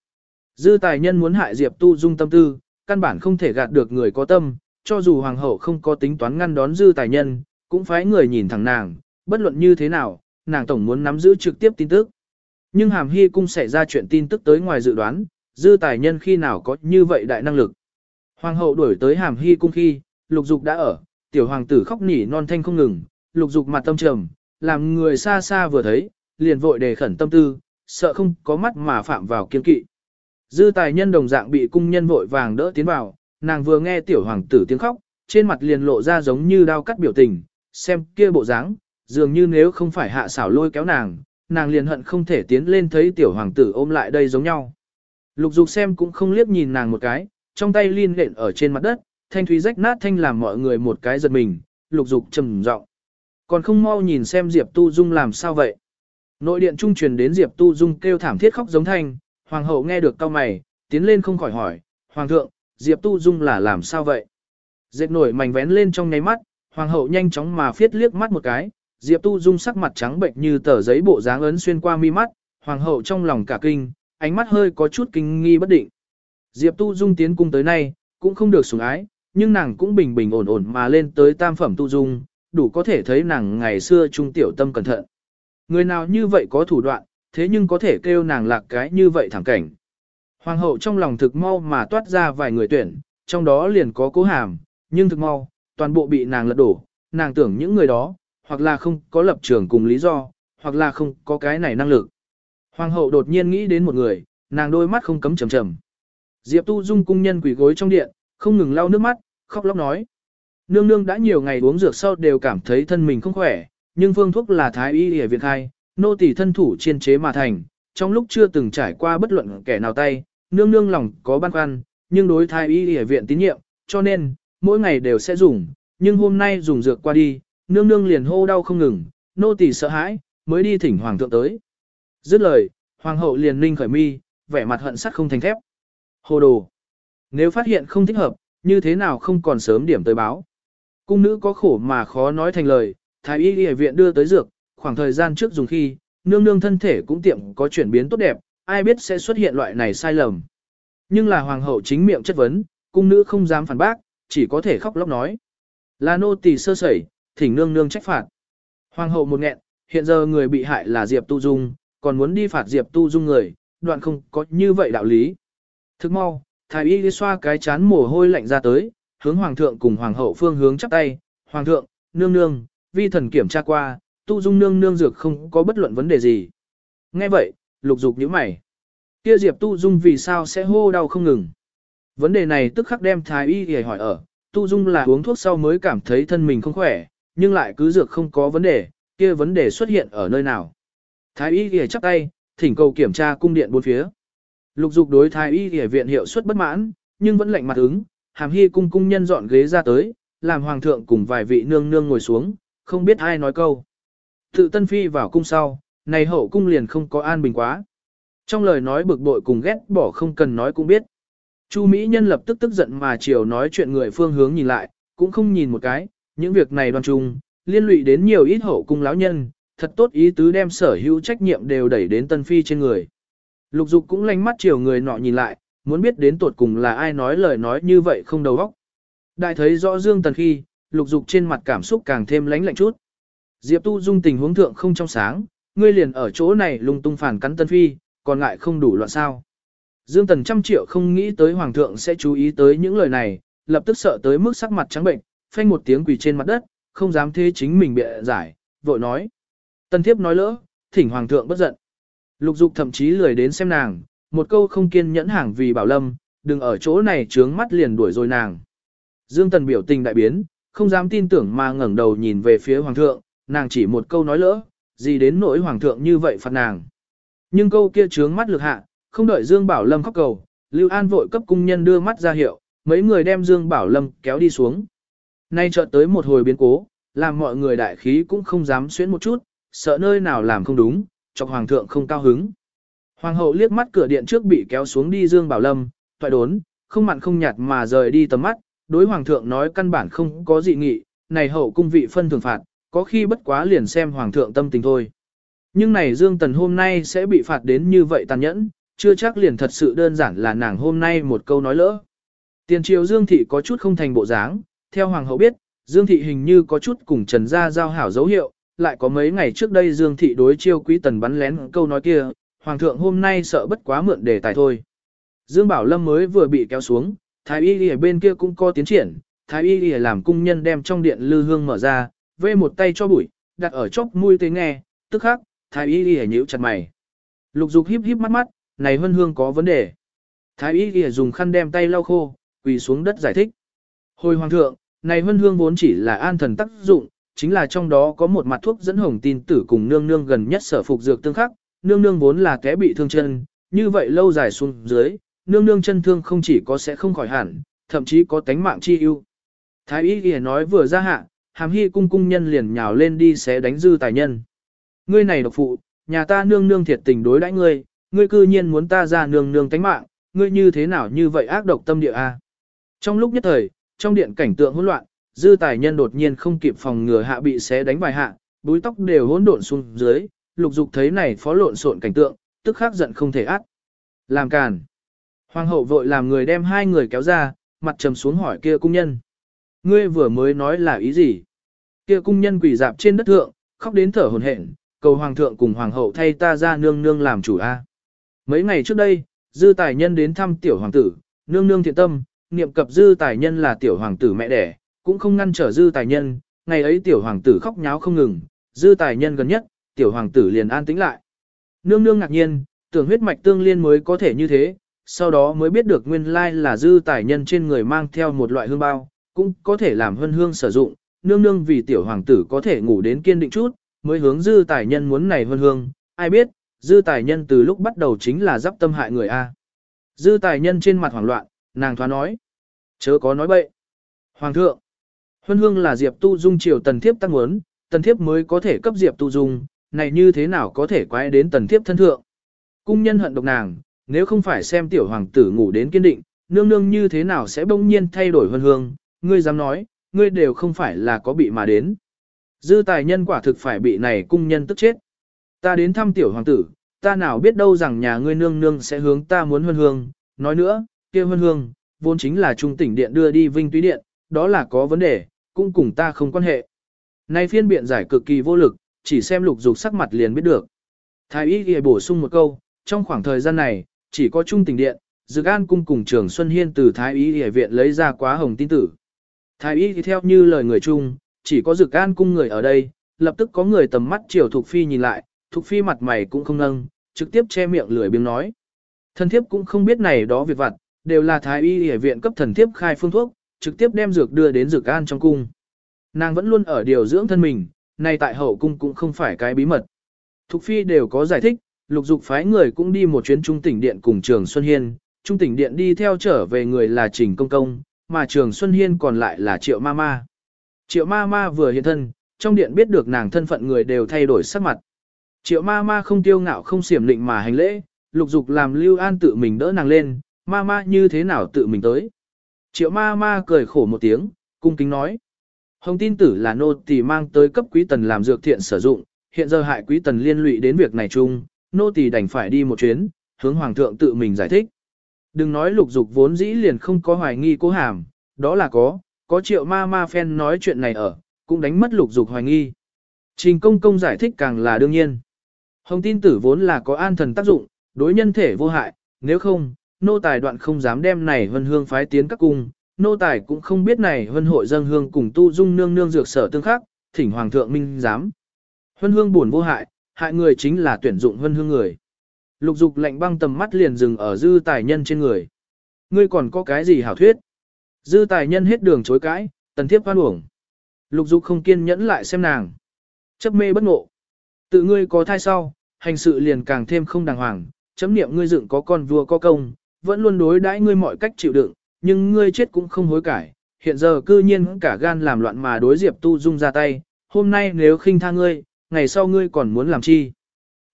Dư tài nhân muốn hại Diệp Tu Dung tâm tư, căn bản không thể gạt được người có tâm, cho dù hoàng hậu không có tính toán ngăn đón dư tài nhân, cũng phải người nhìn thẳng nàng, bất luận như thế nào, nàng tổng muốn nắm giữ trực tiếp tin tức. Nhưng hàm hy cung xảy ra chuyện tin tức tới ngoài dự đoán, dư tài nhân khi nào có như vậy đại năng lực. Hoàng hậu đuổi tới hàm hy cung khi, lục dục đã ở, tiểu hoàng tử khóc nỉ non thanh không ngừng, lục dục mặt tâm trầm, làm người xa xa vừa thấy, liền vội đề khẩn tâm tư, sợ không có mắt mà phạm vào kiên kỵ. Dư tài nhân đồng dạng bị cung nhân vội vàng đỡ tiến vào, nàng vừa nghe tiểu hoàng tử tiếng khóc, trên mặt liền lộ ra giống như đao cắt biểu tình, xem kia bộ dáng, dường như nếu không phải hạ xảo lôi kéo nàng, nàng liền hận không thể tiến lên thấy tiểu hoàng tử ôm lại đây giống nhau. Lục dục xem cũng không liếc nhìn nàng một cái, trong tay liên lện ở trên mặt đất, thanh thúy rách nát thanh làm mọi người một cái giật mình, lục dục trầm giọng còn không mau nhìn xem Diệp Tu Dung làm sao vậy. Nội điện trung truyền đến Diệp Tu Dung kêu thảm thiết khóc giống thanh, hoàng hậu nghe được cao mày, tiến lên không khỏi hỏi, hoàng thượng, Diệp Tu Dung là làm sao vậy? Dệt nổi mảnh vén lên trong nháy mắt, hoàng hậu nhanh chóng mà phiết liếc mắt một cái, Diệp Tu Dung sắc mặt trắng bệnh như tờ giấy bộ dáng ấn xuyên qua mi mắt, hoàng hậu trong lòng cả kinh, ánh mắt hơi có chút kinh nghi bất định. Diệp Tu Dung tiến cung tới nay, cũng không được sủng ái, nhưng nàng cũng bình bình ổn ổn mà lên tới tam phẩm Tu Dung, đủ có thể thấy nàng ngày xưa trung tiểu tâm cẩn thận. Người nào như vậy có thủ đoạn, thế nhưng có thể kêu nàng lạc cái như vậy thẳng cảnh. Hoàng hậu trong lòng thực mau mà toát ra vài người tuyển, trong đó liền có cố hàm, nhưng thực mau, toàn bộ bị nàng lật đổ, nàng tưởng những người đó, hoặc là không có lập trường cùng lý do, hoặc là không có cái này năng lực. Hoàng hậu đột nhiên nghĩ đến một người, nàng đôi mắt không cấm trầm trầm. Diệp Tu Dung cung nhân quỳ gối trong điện, không ngừng lau nước mắt, khóc lóc nói. Nương nương đã nhiều ngày uống dược sau đều cảm thấy thân mình không khỏe, nhưng phương thuốc là thái y y viện khai, nô tỳ thân thủ chiên chế mà thành, trong lúc chưa từng trải qua bất luận kẻ nào tay, nương nương lòng có băn khoăn, nhưng đối thái y y viện tín nhiệm, cho nên, mỗi ngày đều sẽ dùng, nhưng hôm nay dùng dược qua đi, nương nương liền hô đau không ngừng, nô tỳ sợ hãi, mới đi thỉnh hoàng thượng tới. Dứt lời, hoàng hậu liền ninh khởi mi, vẻ mặt hận sắt không thành thép. Hồ đồ! Nếu phát hiện không thích hợp, như thế nào không còn sớm điểm tới báo. Cung nữ có khổ mà khó nói thành lời, thái y y viện đưa tới dược, khoảng thời gian trước dùng khi, nương nương thân thể cũng tiệm có chuyển biến tốt đẹp, ai biết sẽ xuất hiện loại này sai lầm. Nhưng là hoàng hậu chính miệng chất vấn, cung nữ không dám phản bác, chỉ có thể khóc lóc nói. Là nô tỳ sơ sẩy, thỉnh nương nương trách phạt. Hoàng hậu một nghẹn, hiện giờ người bị hại là Diệp Tu Dung, còn muốn đi phạt Diệp Tu Dung người, đoạn không có như vậy đạo lý. Thức mau, thái y đi xoa cái chán mồ hôi lạnh ra tới, hướng hoàng thượng cùng hoàng hậu phương hướng chắp tay, hoàng thượng, nương nương, vi thần kiểm tra qua, Tu Dung nương nương dược không có bất luận vấn đề gì. Nghe vậy, lục dục nhíu mày. Kia Diệp Tu Dung vì sao sẽ hô đau không ngừng? Vấn đề này tức khắc đem thái y để hỏi ở, Tu Dung là uống thuốc sau mới cảm thấy thân mình không khỏe, nhưng lại cứ dược không có vấn đề, kia vấn đề xuất hiện ở nơi nào. Thái y ghi chắp tay, thỉnh cầu kiểm tra cung điện bốn phía. Lục dục đối thái y ghi viện hiệu suất bất mãn, nhưng vẫn lạnh mặt ứng, hàm hy cung cung nhân dọn ghế ra tới, làm hoàng thượng cùng vài vị nương nương ngồi xuống, không biết ai nói câu. Tự tân phi vào cung sau, này hậu cung liền không có an bình quá. Trong lời nói bực bội cùng ghét bỏ không cần nói cũng biết. Chu Mỹ Nhân lập tức tức giận mà chiều nói chuyện người phương hướng nhìn lại, cũng không nhìn một cái, những việc này đoan trùng, liên lụy đến nhiều ít hậu cung lão nhân, thật tốt ý tứ đem sở hữu trách nhiệm đều đẩy đến Tân Phi trên người. Lục dục cũng lanh mắt chiều người nọ nhìn lại, muốn biết đến tột cùng là ai nói lời nói như vậy không đầu óc. Đại thấy rõ Dương Tần khi, lục dục trên mặt cảm xúc càng thêm lánh lạnh chút. Diệp Tu Dung tình huống thượng không trong sáng, ngươi liền ở chỗ này lung tung phản cắn Tân Phi, còn ngại không đủ loạn sao. Dương Tần trăm triệu không nghĩ tới Hoàng thượng sẽ chú ý tới những lời này, lập tức sợ tới mức sắc mặt trắng bệnh, phanh một tiếng quỳ trên mặt đất, không dám thế chính mình bịa giải, vội nói. Tân thiếp nói lỡ, thỉnh Hoàng thượng bất giận. Lục dục thậm chí lười đến xem nàng, một câu không kiên nhẫn hàng vì bảo lâm, đừng ở chỗ này trướng mắt liền đuổi rồi nàng. Dương Tần biểu tình đại biến, không dám tin tưởng mà ngẩng đầu nhìn về phía Hoàng thượng, nàng chỉ một câu nói lỡ, gì đến nỗi Hoàng thượng như vậy phạt nàng. Nhưng câu kia trướng mắt lực hạ, không đợi Dương Bảo Lâm khóc cầu, Lưu An vội cấp cung nhân đưa mắt ra hiệu, mấy người đem Dương Bảo Lâm kéo đi xuống. Nay chợt tới một hồi biến cố, làm mọi người đại khí cũng không dám xuyến một chút, sợ nơi nào làm không đúng, chọc hoàng thượng không cao hứng. Hoàng hậu liếc mắt cửa điện trước bị kéo xuống đi Dương Bảo Lâm, toại đốn, không mặn không nhạt mà rời đi tầm mắt, đối hoàng thượng nói căn bản không có dị nghị, này hậu cung vị phân thường phạt, có khi bất quá liền xem hoàng thượng tâm tình thôi. Nhưng này Dương Tần hôm nay sẽ bị phạt đến như vậy tàn nhẫn, chưa chắc liền thật sự đơn giản là nàng hôm nay một câu nói lỡ. Tiền triều Dương Thị có chút không thành bộ dáng, theo Hoàng hậu biết, Dương Thị hình như có chút cùng Trần Gia giao hảo dấu hiệu, lại có mấy ngày trước đây Dương Thị đối chiêu quý tần bắn lén câu nói kia, Hoàng thượng hôm nay sợ bất quá mượn đề tài thôi. Dương Bảo Lâm mới vừa bị kéo xuống, Thái Y ở bên kia cũng có tiến triển, Thái Y làm cung nhân đem trong điện lư hương mở ra, vê một tay cho bụi, đặt ở chốc mũi tới nghe, tức khắc, Thái Y nhíu chặt mày. Lục dục híp híp mắt mắt, này hân hương có vấn đề. Thái y ghi dùng khăn đem tay lau khô, quỳ xuống đất giải thích. Hồi hoàng thượng, này hân hương vốn chỉ là an thần tác dụng, chính là trong đó có một mặt thuốc dẫn hồng tin tử cùng nương nương gần nhất sở phục dược tương khắc, nương nương vốn là kẻ bị thương chân, như vậy lâu dài xuống dưới, nương nương chân thương không chỉ có sẽ không khỏi hẳn, thậm chí có tánh mạng chi ưu. Thái y ghi nói vừa ra hạ, hàm hy cung cung nhân liền nhào lên đi sẽ đánh dư tài nhân. Ngươi này độc phụ, nhà ta nương nương thiệt tình đối đãi ngươi, ngươi cư nhiên muốn ta ra nương nương tánh mạng, ngươi như thế nào như vậy ác độc tâm địa a? Trong lúc nhất thời, trong điện cảnh tượng hỗn loạn, dư tài nhân đột nhiên không kịp phòng ngừa hạ bị xé đánh vài hạ, búi tóc đều hỗn độn xuống dưới, lục dục thấy này phó lộn xộn cảnh tượng, tức khắc giận không thể át. Làm càn. Hoàng hậu vội làm người đem hai người kéo ra, mặt trầm xuống hỏi kia cung nhân. Ngươi vừa mới nói là ý gì? Kia cung nhân quỳ dạp trên đất thượng, khóc đến thở hổn hển, cầu hoàng thượng cùng hoàng hậu thay ta ra nương nương làm chủ a. Mấy ngày trước đây, dư tài nhân đến thăm tiểu hoàng tử, nương nương thiện tâm, niệm cập dư tài nhân là tiểu hoàng tử mẹ đẻ, cũng không ngăn trở dư tài nhân, ngày ấy tiểu hoàng tử khóc nháo không ngừng, dư tài nhân gần nhất, tiểu hoàng tử liền an tĩnh lại. Nương nương ngạc nhiên, tưởng huyết mạch tương liên mới có thể như thế, sau đó mới biết được nguyên lai là dư tài nhân trên người mang theo một loại hương bao, cũng có thể làm hân hương sử dụng, nương nương vì tiểu hoàng tử có thể ngủ đến kiên định chút, mới hướng dư tài nhân muốn này hân hương, ai biết, dư tài nhân từ lúc bắt đầu chính là giáp tâm hại người A. Dư tài nhân trên mặt hoảng loạn, nàng thoá nói, chớ có nói bậy. Hoàng thượng, huân hương là Diệp Tu Dung triều tần thiếp tăng muốn, tần thiếp mới có thể cấp Diệp Tu Dung, này như thế nào có thể quay đến tần thiếp thân thượng. Cung nhân hận độc nàng, nếu không phải xem tiểu hoàng tử ngủ đến kiên định, nương nương như thế nào sẽ bỗng nhiên thay đổi huân hương, ngươi dám nói, ngươi đều không phải là có bị mà đến. Dư tài nhân quả thực phải bị này cung nhân tức chết. Ta đến thăm tiểu hoàng tử, ta nào biết đâu rằng nhà ngươi nương nương sẽ hướng ta muốn huân hương, nói nữa, kia huân hương, vốn chính là trung tỉnh điện đưa đi vinh túy điện, đó là có vấn đề, cũng cùng ta không quan hệ. Nay phiên biện giải cực kỳ vô lực, chỉ xem lục dục sắc mặt liền biết được. Thái y ghi bổ sung một câu, trong khoảng thời gian này, chỉ có trung tình điện, Dược An cung cùng Trường Xuân Hiên từ Thái y ghi viện lấy ra quá hồng tin tử. Thái y thì theo như lời người chung, chỉ có Dược An cung người ở đây, lập tức có người tầm mắt chiều Thục Phi nhìn lại, Thục Phi mặt mày cũng không nâng, trực tiếp che miệng lười biếng nói. Thần thiếp cũng không biết này đó việc vặt, đều là Thái y y viện cấp thần thiếp khai phương thuốc, trực tiếp đem dược đưa đến Dược An trong cung. Nàng vẫn luôn ở điều dưỡng thân mình, nay tại hậu cung cũng không phải cái bí mật. Thục Phi đều có giải thích, lục dục phái người cũng đi một chuyến trung tỉnh điện cùng Trường Xuân Hiên, trung tỉnh điện đi theo trở về người là Trình Công Công, mà Trường Xuân Hiên còn lại là Triệu Ma Ma. Triệu Ma Ma vừa hiện thân, trong điện biết được nàng thân phận người đều thay đổi sắc mặt. Triệu Ma Ma không tiêu ngạo không xiểm lịnh mà hành lễ, lục dục làm Lưu An tự mình đỡ nàng lên, Ma Ma như thế nào tự mình tới. Triệu Ma Ma cười khổ một tiếng, cung kính nói. Hồng tin tử là nô tỳ mang tới cấp quý tần làm dược thiện sử dụng, hiện giờ hại quý tần liên lụy đến việc này chung, nô tỳ đành phải đi một chuyến, hướng hoàng thượng tự mình giải thích. Đừng nói lục dục vốn dĩ liền không có hoài nghi cố hàm, đó là có, có triệu ma ma phen nói chuyện này ở, cũng đánh mất lục dục hoài nghi. Trình công công giải thích càng là đương nhiên. Hồng tin tử vốn là có an thần tác dụng, đối nhân thể vô hại, nếu không, nô tài đoạn không dám đem này vân hương phái tiến các cung, nô tài cũng không biết này vân hội dân hương cùng tu dung nương nương dược sở tương khắc, thỉnh hoàng thượng minh dám. Vân hương buồn vô hại, hại người chính là tuyển dụng vân hương người. Lục dục lạnh băng tầm mắt liền dừng ở dư tài nhân trên người. Ngươi còn có cái gì hảo thuyết? Dư tài nhân hết đường chối cãi, tần thiếp hoan uổng. Lục dục không kiên nhẫn lại xem nàng. Chấp mê bất ngộ. Tự ngươi có thai sau, hành sự liền càng thêm không đàng hoàng, chấm niệm ngươi dựng có con vua có công, vẫn luôn đối đãi ngươi mọi cách chịu đựng, nhưng ngươi chết cũng không hối cải, hiện giờ cư nhiên cả gan làm loạn mà đối Diệp Tu Dung ra tay, hôm nay nếu khinh tha ngươi, ngày sau ngươi còn muốn làm chi?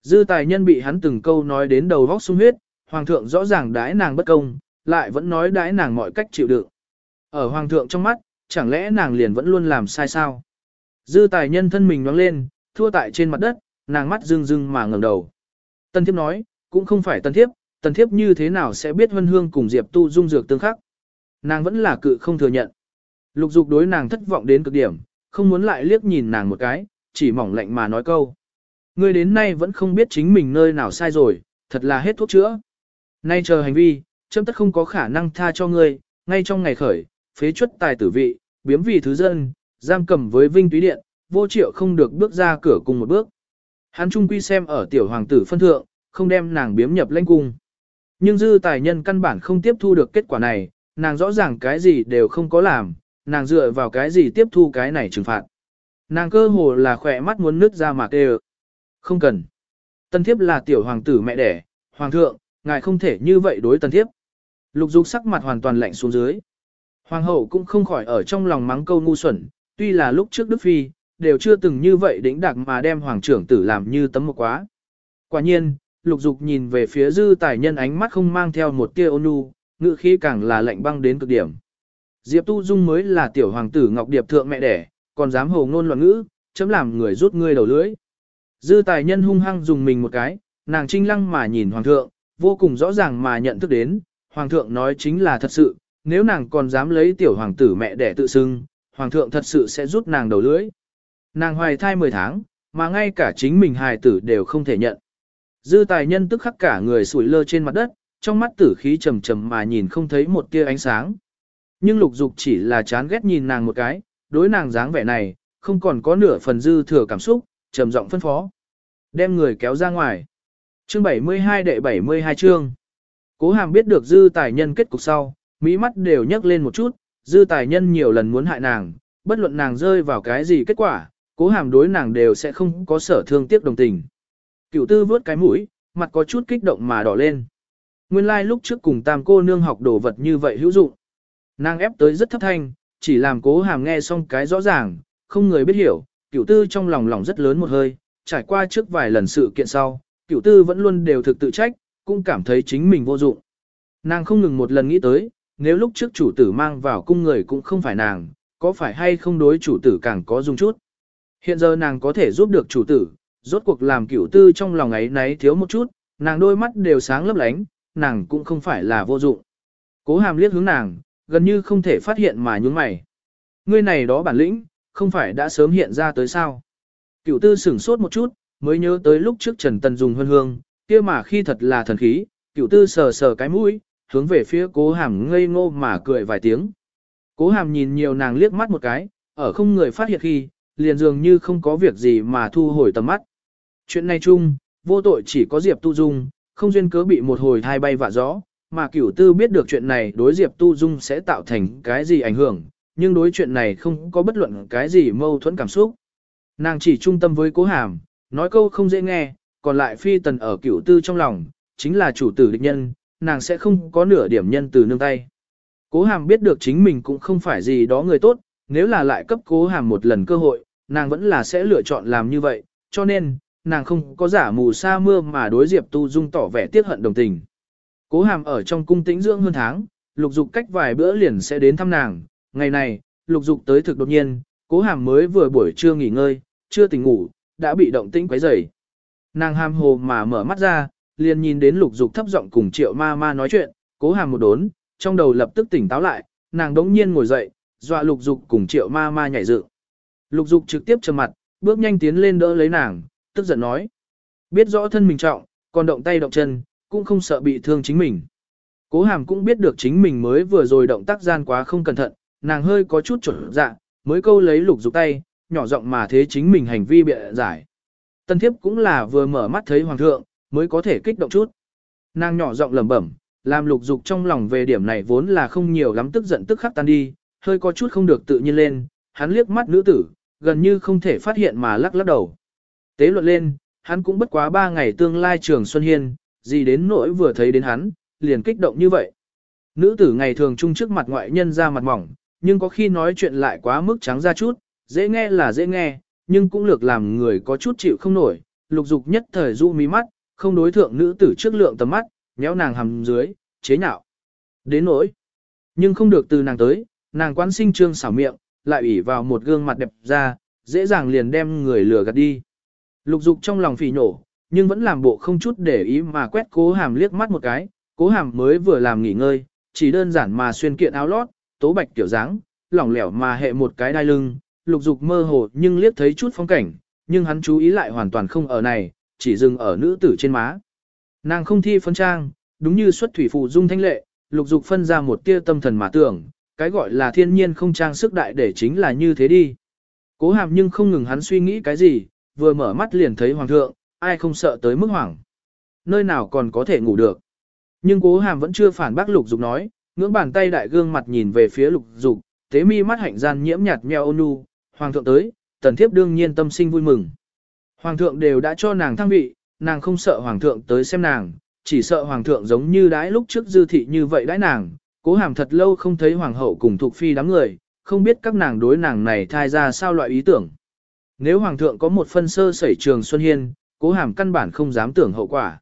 Dư tài nhân bị hắn từng câu nói đến đầu vóc sung huyết, hoàng thượng rõ ràng đãi nàng bất công, lại vẫn nói đãi nàng mọi cách chịu đựng. Ở hoàng thượng trong mắt, chẳng lẽ nàng liền vẫn luôn làm sai sao? Dư tài nhân thân mình nhoáng lên, thua tại trên mặt đất, nàng mắt rưng rưng mà ngẩng đầu. Tân thiếp nói, cũng không phải tân thiếp, Tần thiếp như thế nào sẽ biết vân hương cùng Diệp tu dung dược tương khắc. Nàng vẫn là cự không thừa nhận. Lục dục đối nàng thất vọng đến cực điểm, không muốn lại liếc nhìn nàng một cái, chỉ mỏng lạnh mà nói câu. Ngươi đến nay vẫn không biết chính mình nơi nào sai rồi, thật là hết thuốc chữa. Nay chờ hành vi, châm tất không có khả năng tha cho ngươi, ngay trong ngày khởi, phế chuất tài tử vị, biếm vì thứ dân, giam cầm với vinh túy điện, vô triệu không được bước ra cửa cùng một bước. Hắn trung quy xem ở tiểu hoàng tử phân thượng, không đem nàng biếm nhập lãnh cung. Nhưng dư tài nhân căn bản không tiếp thu được kết quả này, nàng rõ ràng cái gì đều không có làm, nàng dựa vào cái gì tiếp thu cái này trừng phạt. Nàng cơ hồ là khỏe mắt muốn nứt ra mà kêu. Không cần. Tân thiếp là tiểu hoàng tử mẹ đẻ, hoàng thượng, ngài không thể như vậy đối tân thiếp. Lục dục sắc mặt hoàn toàn lạnh xuống dưới. Hoàng hậu cũng không khỏi ở trong lòng mắng câu ngu xuẩn, tuy là lúc trước Đức Phi, đều chưa từng như vậy đỉnh đặc mà đem hoàng trưởng tử làm như tấm một quá. Quả nhiên, lục dục nhìn về phía dư tài nhân ánh mắt không mang theo một tia ôn nhu, ngự khí càng là lạnh băng đến cực điểm. Diệp Tu Dung mới là tiểu hoàng tử Ngọc Điệp thượng mẹ đẻ, còn dám hồ ngôn loạn ngữ, chấm làm người rút ngươi đầu lưỡi. Dư tài nhân hung hăng dùng mình một cái, nàng trinh lăng mà nhìn hoàng thượng, vô cùng rõ ràng mà nhận thức đến, hoàng thượng nói chính là thật sự, nếu nàng còn dám lấy tiểu hoàng tử mẹ đẻ tự xưng, hoàng thượng thật sự sẽ rút nàng đầu lưỡi. Nàng hoài thai 10 tháng, mà ngay cả chính mình hài tử đều không thể nhận. Dư tài nhân tức khắc cả người sủi lơ trên mặt đất, trong mắt tử khí trầm trầm mà nhìn không thấy một tia ánh sáng. Nhưng lục dục chỉ là chán ghét nhìn nàng một cái, đối nàng dáng vẻ này, không còn có nửa phần dư thừa cảm xúc, trầm giọng phân phó. Đem người kéo ra ngoài. Chương 72 đệ 72 chương. Cố hàm biết được dư tài nhân kết cục sau, mỹ mắt đều nhấc lên một chút, dư tài nhân nhiều lần muốn hại nàng, bất luận nàng rơi vào cái gì kết quả, cố hàm đối nàng đều sẽ không có sở thương tiếc đồng tình. Cửu tư vớt cái mũi, mặt có chút kích động mà đỏ lên. Nguyên lai like lúc trước cùng tam cô nương học đồ vật như vậy hữu dụng. Nàng ép tới rất thấp thanh, chỉ làm cố hàm nghe xong cái rõ ràng, không người biết hiểu, cửu tư trong lòng lòng rất lớn một hơi, trải qua trước vài lần sự kiện sau, cửu tư vẫn luôn đều thực tự trách, cũng cảm thấy chính mình vô dụng. Nàng không ngừng một lần nghĩ tới, nếu lúc trước chủ tử mang vào cung người cũng không phải nàng, có phải hay không đối chủ tử càng có dung chút. Hiện giờ nàng có thể giúp được chủ tử, rốt cuộc làm cửu tư trong lòng ấy náy thiếu một chút, nàng đôi mắt đều sáng lấp lánh, nàng cũng không phải là vô dụng. Cố hàm liếc hướng nàng, gần như không thể phát hiện mà nhúng mày. Ngươi này đó bản lĩnh, không phải đã sớm hiện ra tới sao. Cửu tư sửng sốt một chút, mới nhớ tới lúc trước Trần Tần dùng hương hương, kia mà khi thật là thần khí, cửu tư sờ sờ cái mũi, hướng về phía cố hàm ngây ngô mà cười vài tiếng. Cố hàm nhìn nhiều nàng liếc mắt một cái, ở không người phát hiện khi, liền dường như không có việc gì mà thu hồi tầm mắt. Chuyện này chung, vô tội chỉ có Diệp Tu Dung, không duyên cớ bị một hồi thai bay vạ gió, mà cửu tư biết được chuyện này đối Diệp Tu Dung sẽ tạo thành cái gì ảnh hưởng, nhưng đối chuyện này không có bất luận cái gì mâu thuẫn cảm xúc. Nàng chỉ trung tâm với cố hàm, nói câu không dễ nghe, còn lại phi tần ở cửu tư trong lòng, chính là chủ tử địch nhân, nàng sẽ không có nửa điểm nhân từ nương tay. Cố hàm biết được chính mình cũng không phải gì đó người tốt, nếu là lại cấp cố hàm một lần cơ hội, nàng vẫn là sẽ lựa chọn làm như vậy, cho nên, nàng không có giả mù sa mưa mà đối Diệp Tu Dung tỏ vẻ tiếc hận đồng tình. Cố hàm ở trong cung tĩnh dưỡng hơn tháng, lục dục cách vài bữa liền sẽ đến thăm nàng, ngày này, lục dục tới thực đột nhiên, cố hàm mới vừa buổi trưa nghỉ ngơi, chưa tỉnh ngủ, đã bị động tĩnh quấy rầy. Nàng ham hồ mà mở mắt ra, liền nhìn đến lục dục thấp giọng cùng triệu ma ma nói chuyện, cố hàm một đốn, trong đầu lập tức tỉnh táo lại, nàng đống nhiên ngồi dậy, dọa lục dục cùng triệu ma ma nhảy dựng. Lục dục trực tiếp trầm mặt, bước nhanh tiến lên đỡ lấy nàng, tức giận nói. Biết rõ thân mình trọng, còn động tay động chân, cũng không sợ bị thương chính mình. Cố hàm cũng biết được chính mình mới vừa rồi động tác gian quá không cẩn thận, nàng hơi có chút chuẩn dạ, mới câu lấy lục dục tay, nhỏ giọng mà thế chính mình hành vi bịa giải. Tân thiếp cũng là vừa mở mắt thấy hoàng thượng, mới có thể kích động chút. Nàng nhỏ giọng lẩm bẩm, làm lục dục trong lòng về điểm này vốn là không nhiều lắm tức giận tức khắc tan đi, hơi có chút không được tự nhiên lên, hắn liếc mắt nữ tử, gần như không thể phát hiện mà lắc lắc đầu. Tế luận lên, hắn cũng bất quá ba ngày tương lai trường Xuân Hiên, gì đến nỗi vừa thấy đến hắn, liền kích động như vậy. Nữ tử ngày thường trung trước mặt ngoại nhân ra mặt mỏng, nhưng có khi nói chuyện lại quá mức trắng ra chút, dễ nghe là dễ nghe, nhưng cũng lược làm người có chút chịu không nổi, lục dục nhất thời du mí mắt, không đối thượng nữ tử trước lượng tầm mắt, nhéo nàng hầm dưới, chế nhạo. Đến nỗi, nhưng không được từ nàng tới, nàng quan sinh trương xảo miệng, lại ủy vào một gương mặt đẹp ra, dễ dàng liền đem người lừa gạt đi. Lục dục trong lòng phỉ nổ, nhưng vẫn làm bộ không chút để ý mà quét cố hàm liếc mắt một cái, cố hàm mới vừa làm nghỉ ngơi, chỉ đơn giản mà xuyên kiện áo lót, tố bạch tiểu dáng, lỏng lẻo mà hệ một cái đai lưng, lục dục mơ hồ nhưng liếc thấy chút phong cảnh, nhưng hắn chú ý lại hoàn toàn không ở này, chỉ dừng ở nữ tử trên má. Nàng không thi phân trang, đúng như xuất thủy phụ dung thanh lệ, lục dục phân ra một tia tâm thần mà tưởng, cái gọi là thiên nhiên không trang sức đại để chính là như thế đi. Cố hàm nhưng không ngừng hắn suy nghĩ cái gì, vừa mở mắt liền thấy hoàng thượng, ai không sợ tới mức hoảng. Nơi nào còn có thể ngủ được. Nhưng cố hàm vẫn chưa phản bác lục dục nói, ngưỡng bàn tay đại gương mặt nhìn về phía lục dục, tế mi mắt hạnh gian nhiễm nhạt nheo ôn nhu, hoàng thượng tới, tần thiếp đương nhiên tâm sinh vui mừng. Hoàng thượng đều đã cho nàng thăng vị, nàng không sợ hoàng thượng tới xem nàng, chỉ sợ hoàng thượng giống như đãi lúc trước dư thị như vậy đãi nàng, cố hàm thật lâu không thấy hoàng hậu cùng thuộc phi đám người, không biết các nàng đối nàng này thai ra sao loại ý tưởng. Nếu hoàng thượng có một phân sơ sẩy trường Xuân Hiên, cố hàm căn bản không dám tưởng hậu quả.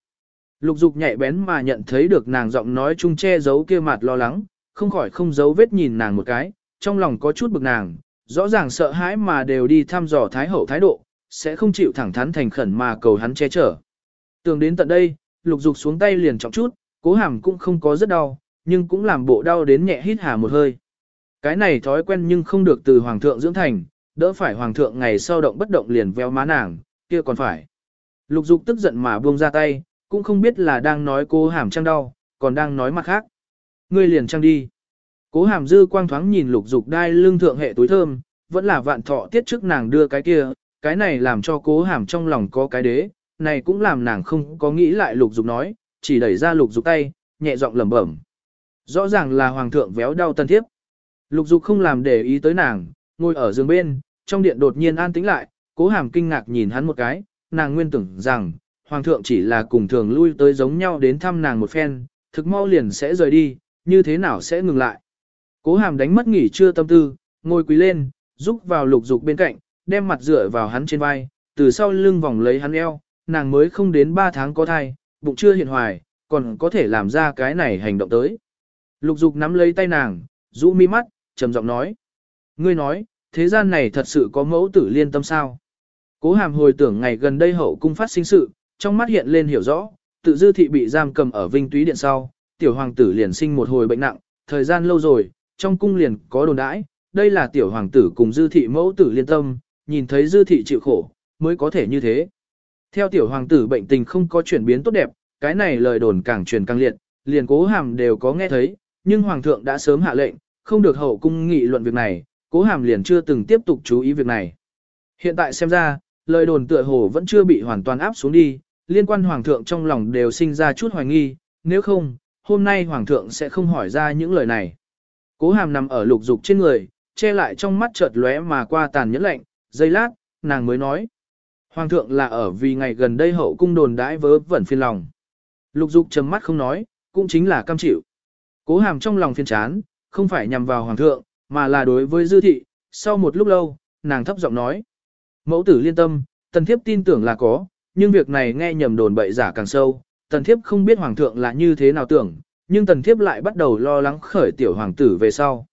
Lục dục nhạy bén mà nhận thấy được nàng giọng nói chung che giấu kia mặt lo lắng, không khỏi không giấu vết nhìn nàng một cái, trong lòng có chút bực nàng, rõ ràng sợ hãi mà đều đi thăm dò thái hậu thái độ, sẽ không chịu thẳng thắn thành khẩn mà cầu hắn che chở. Tưởng đến tận đây, lục dục xuống tay liền trọng chút, cố hàm cũng không có rất đau, nhưng cũng làm bộ đau đến nhẹ hít hà một hơi. Cái này thói quen nhưng không được từ hoàng thượng dưỡng thành, đỡ phải hoàng thượng ngày sau động bất động liền veo má nàng, kia còn phải. Lục dục tức giận mà buông ra tay, cũng không biết là đang nói cố hàm trăng đau, còn đang nói mặt khác. Ngươi liền trăng đi. Cố hàm dư quang thoáng nhìn lục dục đai lưng thượng hệ túi thơm, vẫn là vạn thọ tiết trước nàng đưa cái kia, cái này làm cho cố hàm trong lòng có cái đế, này cũng làm nàng không có nghĩ lại lục dục nói, chỉ đẩy ra lục dục tay, nhẹ giọng lẩm bẩm. Rõ ràng là hoàng thượng véo đau tân thiếp. Lục dục không làm để ý tới nàng, ngồi ở giường bên, trong điện đột nhiên an tĩnh lại, cố hàm kinh ngạc nhìn hắn một cái, nàng nguyên tưởng rằng, hoàng thượng chỉ là cùng thường lui tới giống nhau đến thăm nàng một phen, thực mau liền sẽ rời đi, như thế nào sẽ ngừng lại. Cố hàm đánh mất nghỉ trưa tâm tư, ngồi quý lên, rúc vào lục dục bên cạnh, đem mặt dựa vào hắn trên vai, từ sau lưng vòng lấy hắn eo, nàng mới không đến 3 tháng có thai, bụng chưa hiện hoài, còn có thể làm ra cái này hành động tới. Lục dục nắm lấy tay nàng, rũ mi mắt, trầm giọng nói. Ngươi nói, thế gian này thật sự có mẫu tử liên tâm sao? Cố hàm hồi tưởng ngày gần đây hậu cung phát sinh sự, trong mắt hiện lên hiểu rõ, tự dư thị bị giam cầm ở vinh túy điện sau, tiểu hoàng tử liền sinh một hồi bệnh nặng, thời gian lâu rồi, trong cung liền có đồn đãi, đây là tiểu hoàng tử cùng dư thị mẫu tử liên tâm, nhìn thấy dư thị chịu khổ, mới có thể như thế. Theo tiểu hoàng tử bệnh tình không có chuyển biến tốt đẹp, cái này lời đồn càng truyền càng liệt, liền cố hàm đều có nghe thấy, nhưng hoàng thượng đã sớm hạ lệnh, không được hậu cung nghị luận việc này, cố hàm liền chưa từng tiếp tục chú ý việc này. Hiện tại xem ra, lời đồn tựa hồ vẫn chưa bị hoàn toàn áp xuống đi, liên quan hoàng thượng trong lòng đều sinh ra chút hoài nghi, nếu không, hôm nay hoàng thượng sẽ không hỏi ra những lời này. Cố hàm nằm ở lục dục trên người, che lại trong mắt chợt lóe mà qua tàn nhẫn lạnh, giây lát, nàng mới nói. Hoàng thượng là ở vì ngày gần đây hậu cung đồn đãi vớ vẩn phiền lòng. Lục dục trầm mắt không nói, cũng chính là cam chịu. Cố hàm trong lòng phiền chán, không phải nhằm vào hoàng thượng, mà là đối với dư thị. Sau một lúc lâu, nàng thấp giọng nói. Mẫu tử liên tâm, tần thiếp tin tưởng là có, nhưng việc này nghe nhầm đồn bậy giả càng sâu. Tần thiếp không biết hoàng thượng là như thế nào tưởng, nhưng tần thiếp lại bắt đầu lo lắng khởi tiểu hoàng tử về sau.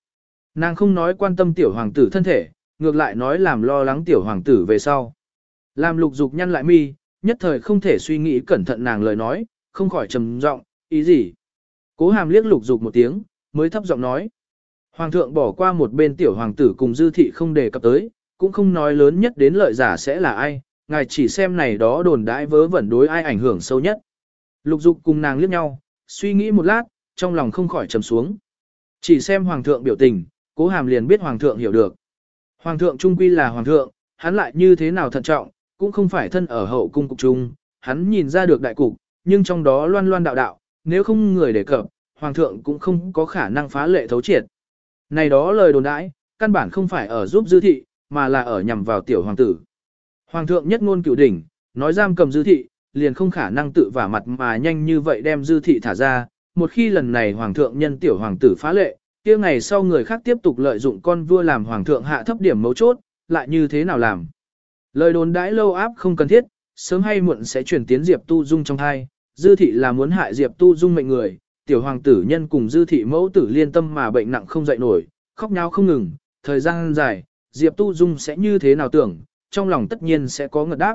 Nàng không nói quan tâm tiểu hoàng tử thân thể, ngược lại nói làm lo lắng tiểu hoàng tử về sau. Làm lục dục nhăn lại mi, nhất thời không thể suy nghĩ cẩn thận nàng lời nói, không khỏi trầm giọng, ý gì. Cố hàm liếc lục dục một tiếng, mới thấp giọng nói. Hoàng thượng bỏ qua một bên tiểu hoàng tử cùng dư thị không đề cập tới, cũng không nói lớn nhất đến lợi giả sẽ là ai, ngài chỉ xem này đó đồn đãi vớ vẩn đối ai ảnh hưởng sâu nhất. Lục dục cùng nàng liếc nhau, suy nghĩ một lát, trong lòng không khỏi trầm xuống. Chỉ xem hoàng thượng biểu tình, cố hàm liền biết hoàng thượng hiểu được. Hoàng thượng trung quy là hoàng thượng, hắn lại như thế nào thận trọng, cũng không phải thân ở hậu cung cục trung, hắn nhìn ra được đại cục, nhưng trong đó loan loan đạo đạo, nếu không người đề cập, hoàng thượng cũng không có khả năng phá lệ thấu triệt. Này đó lời đồn đãi, căn bản không phải ở giúp dư thị, mà là ở nhằm vào tiểu hoàng tử. Hoàng thượng nhất ngôn cửu đỉnh, nói giam cầm dư thị, liền không khả năng tự vả mặt mà nhanh như vậy đem dư thị thả ra, một khi lần này hoàng thượng nhân tiểu hoàng tử phá lệ, kia ngày sau người khác tiếp tục lợi dụng con vua làm hoàng thượng hạ thấp điểm mấu chốt, lại như thế nào làm. Lời đồn đãi lâu áp không cần thiết, sớm hay muộn sẽ chuyển tiến Diệp Tu Dung trong thai, dư thị là muốn hại Diệp Tu Dung mệnh người, tiểu hoàng tử nhân cùng dư thị mẫu tử liên tâm mà bệnh nặng không dậy nổi, khóc nháo không ngừng, thời gian dài, Diệp Tu Dung sẽ như thế nào tưởng, trong lòng tất nhiên sẽ có ngật đáp.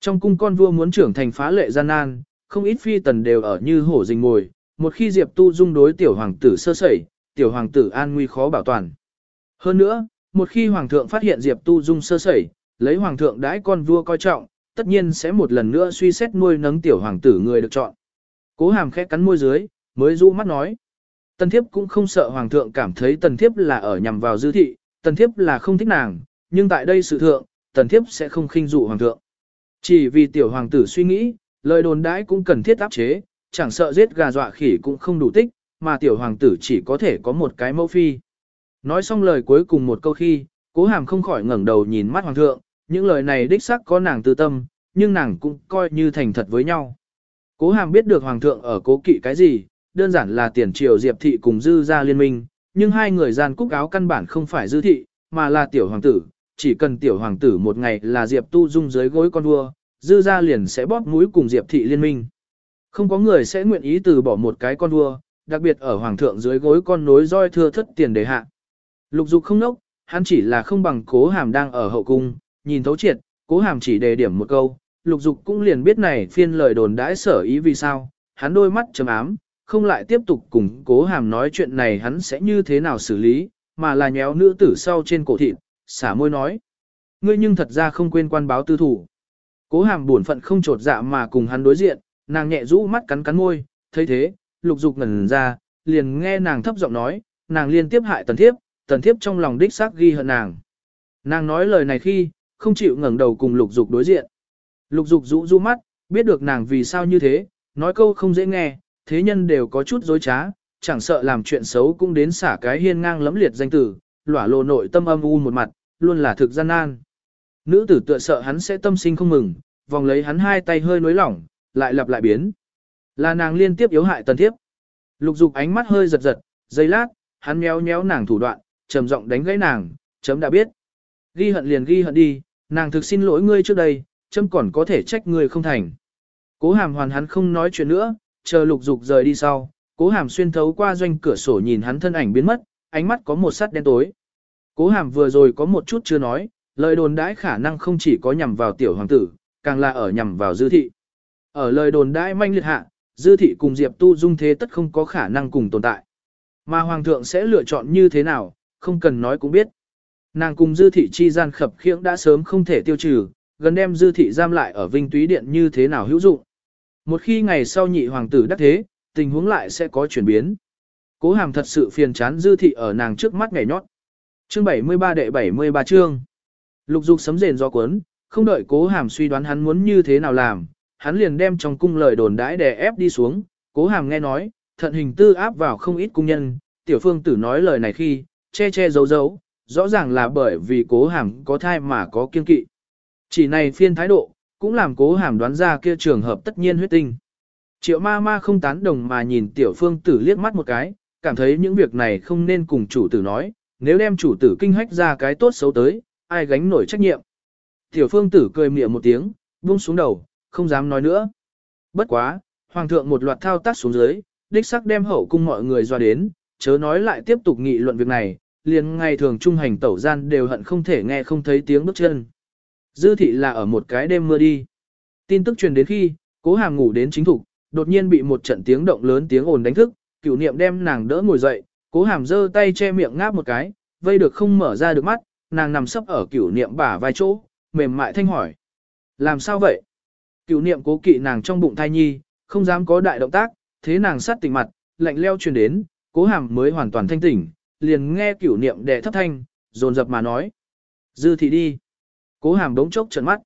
Trong cung con vua muốn trưởng thành phá lệ gian nan, không ít phi tần đều ở như hổ rình ngồi, một khi Diệp Tu Dung đối tiểu hoàng tử sơ sẩy, tiểu hoàng tử an nguy khó bảo toàn. Hơn nữa, một khi hoàng thượng phát hiện Diệp Tu Dung sơ sẩy, lấy hoàng thượng đãi con vua coi trọng, tất nhiên sẽ một lần nữa suy xét nuôi nấng tiểu hoàng tử người được chọn. Cố hàm khẽ cắn môi dưới, mới rũ mắt nói. Tần thiếp cũng không sợ hoàng thượng cảm thấy tần thiếp là ở nhằm vào dư thị, tần thiếp là không thích nàng, nhưng tại đây sự thượng, tần thiếp sẽ không khinh dụ hoàng thượng. Chỉ vì tiểu hoàng tử suy nghĩ, lời đồn đãi cũng cần thiết áp chế, chẳng sợ giết gà dọa khỉ cũng không đủ tích, mà tiểu hoàng tử chỉ có thể có một cái mẫu phi. Nói xong lời cuối cùng một câu khi, cố hàm không khỏi ngẩng đầu nhìn mắt hoàng thượng, những lời này đích xác có nàng tư tâm, nhưng nàng cũng coi như thành thật với nhau. Cố hàm biết được hoàng thượng ở cố kỵ cái gì, đơn giản là tiền triều diệp thị cùng dư ra liên minh, nhưng hai người gian cúc áo căn bản không phải dư thị, mà là tiểu hoàng tử, chỉ cần tiểu hoàng tử một ngày là diệp tu dung dưới gối con vua, dư ra liền sẽ bóp mũi cùng Diệp thị liên minh. Không có người sẽ nguyện ý từ bỏ một cái con vua, đặc biệt ở hoàng thượng dưới gối con nối roi thưa thất tiền đề hạ. Lục dục không nốc, hắn chỉ là không bằng cố hàm đang ở hậu cung, nhìn thấu triệt, cố hàm chỉ đề điểm một câu, lục dục cũng liền biết này phiên lời đồn đãi sở ý vì sao, hắn đôi mắt trầm ám, không lại tiếp tục cùng cố hàm nói chuyện này hắn sẽ như thế nào xử lý, mà là nhéo nữ tử sau trên cổ thịt, xả môi nói. Ngươi nhưng thật ra không quên quan báo tư thủ. Cố hàm buồn phận không trột dạ mà cùng hắn đối diện, nàng nhẹ rũ mắt cắn cắn môi, thấy thế, lục dục ngẩn ra, liền nghe nàng thấp giọng nói, nàng liên tiếp hại tần thiếp, tần thiếp trong lòng đích xác ghi hận nàng. Nàng nói lời này khi, không chịu ngẩng đầu cùng lục dục đối diện. Lục dục rũ rũ mắt, biết được nàng vì sao như thế, nói câu không dễ nghe, thế nhân đều có chút dối trá, chẳng sợ làm chuyện xấu cũng đến xả cái hiên ngang lẫm liệt danh tử, lỏa lộ nội tâm âm u một mặt, luôn là thực gian nan. Nữ tử tựa sợ hắn sẽ tâm sinh không mừng, vòng lấy hắn hai tay hơi nối lỏng, lại lặp lại biến. Là nàng liên tiếp yếu hại tần thiếp. Lục dục ánh mắt hơi giật giật, giây lát, hắn méo méo nàng thủ đoạn, trầm giọng đánh gãy nàng, chấm đã biết. Ghi hận liền ghi hận đi, nàng thực xin lỗi ngươi trước đây, chấm còn có thể trách ngươi không thành. Cố hàm hoàn hắn không nói chuyện nữa, chờ lục dục rời đi sau, cố hàm xuyên thấu qua doanh cửa sổ nhìn hắn thân ảnh biến mất, ánh mắt có một sắt đen tối. Cố hàm vừa rồi có một chút chưa nói, lời đồn đãi khả năng không chỉ có nhằm vào tiểu hoàng tử, càng là ở nhằm vào dư thị. Ở lời đồn đãi manh liệt hạ, dư thị cùng Diệp Tu Dung thế tất không có khả năng cùng tồn tại. Mà hoàng thượng sẽ lựa chọn như thế nào, không cần nói cũng biết. Nàng cùng dư thị chi gian khập khiễng đã sớm không thể tiêu trừ, gần đem dư thị giam lại ở vinh túy điện như thế nào hữu dụng. Một khi ngày sau nhị hoàng tử đắc thế, tình huống lại sẽ có chuyển biến. Cố hàm thật sự phiền chán dư thị ở nàng trước mắt ngày nhót. Chương 73 đệ 73 chương. Lục dục sấm rền do cuốn, không đợi cố hàm suy đoán hắn muốn như thế nào làm, hắn liền đem trong cung lời đồn đãi đè ép đi xuống, cố hàm nghe nói, thận hình tư áp vào không ít cung nhân, tiểu phương tử nói lời này khi, che che giấu giấu, rõ ràng là bởi vì cố hàm có thai mà có kiên kỵ. Chỉ này phiên thái độ, cũng làm cố hàm đoán ra kia trường hợp tất nhiên huyết tinh. Triệu ma ma không tán đồng mà nhìn tiểu phương tử liếc mắt một cái, cảm thấy những việc này không nên cùng chủ tử nói, nếu đem chủ tử kinh hách ra cái tốt xấu tới, ai gánh nổi trách nhiệm. Tiểu phương tử cười miệng một tiếng, buông xuống đầu, không dám nói nữa. Bất quá, hoàng thượng một loạt thao tác xuống dưới, đích sắc đem hậu cung mọi người doa đến, chớ nói lại tiếp tục nghị luận việc này, liền ngày thường trung hành tẩu gian đều hận không thể nghe không thấy tiếng bước chân. Dư thị là ở một cái đêm mưa đi. Tin tức truyền đến khi, cố hàm ngủ đến chính thục, đột nhiên bị một trận tiếng động lớn tiếng ồn đánh thức, cửu niệm đem nàng đỡ ngồi dậy, cố hàm giơ tay che miệng ngáp một cái, vây được không mở ra được mắt, nàng nằm sấp ở cửu niệm bả vai chỗ, mềm mại thanh hỏi. Làm sao vậy? Cửu niệm cố kỵ nàng trong bụng thai nhi, không dám có đại động tác, thế nàng sát tỉnh mặt, lạnh leo truyền đến, cố hàm mới hoàn toàn thanh tỉnh, liền nghe cửu niệm đệ thấp thanh, dồn dập mà nói. Dư thị đi. Cố hàm đống chốc trợn mắt.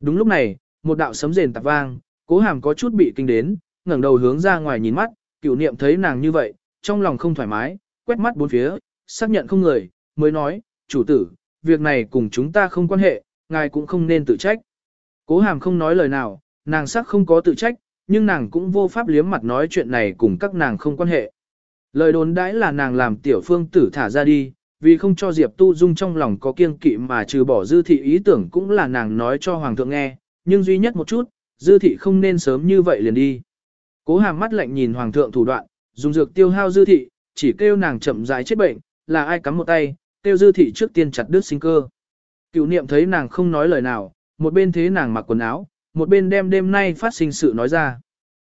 Đúng lúc này, một đạo sấm rền tạp vang, cố hàm có chút bị kinh đến, ngẩng đầu hướng ra ngoài nhìn mắt, cửu niệm thấy nàng như vậy, trong lòng không thoải mái, quét mắt bốn phía, xác nhận không người, mới nói, chủ tử, việc này cùng chúng ta không quan hệ, ngài cũng không nên tự trách. Cố hàm không nói lời nào, nàng sắc không có tự trách, nhưng nàng cũng vô pháp liếm mặt nói chuyện này cùng các nàng không quan hệ. Lời đồn đãi là nàng làm tiểu phương tử thả ra đi, vì không cho Diệp Tu Dung trong lòng có kiêng kỵ mà trừ bỏ dư thị ý tưởng cũng là nàng nói cho Hoàng thượng nghe, nhưng duy nhất một chút, dư thị không nên sớm như vậy liền đi. Cố hàm mắt lạnh nhìn Hoàng thượng thủ đoạn, dùng dược tiêu hao dư thị, chỉ kêu nàng chậm rãi chết bệnh, là ai cắm một tay, kêu dư thị trước tiên chặt đứt sinh cơ. Cựu niệm thấy nàng không nói lời nào, một bên thế nàng mặc quần áo, một bên đem đêm nay phát sinh sự nói ra.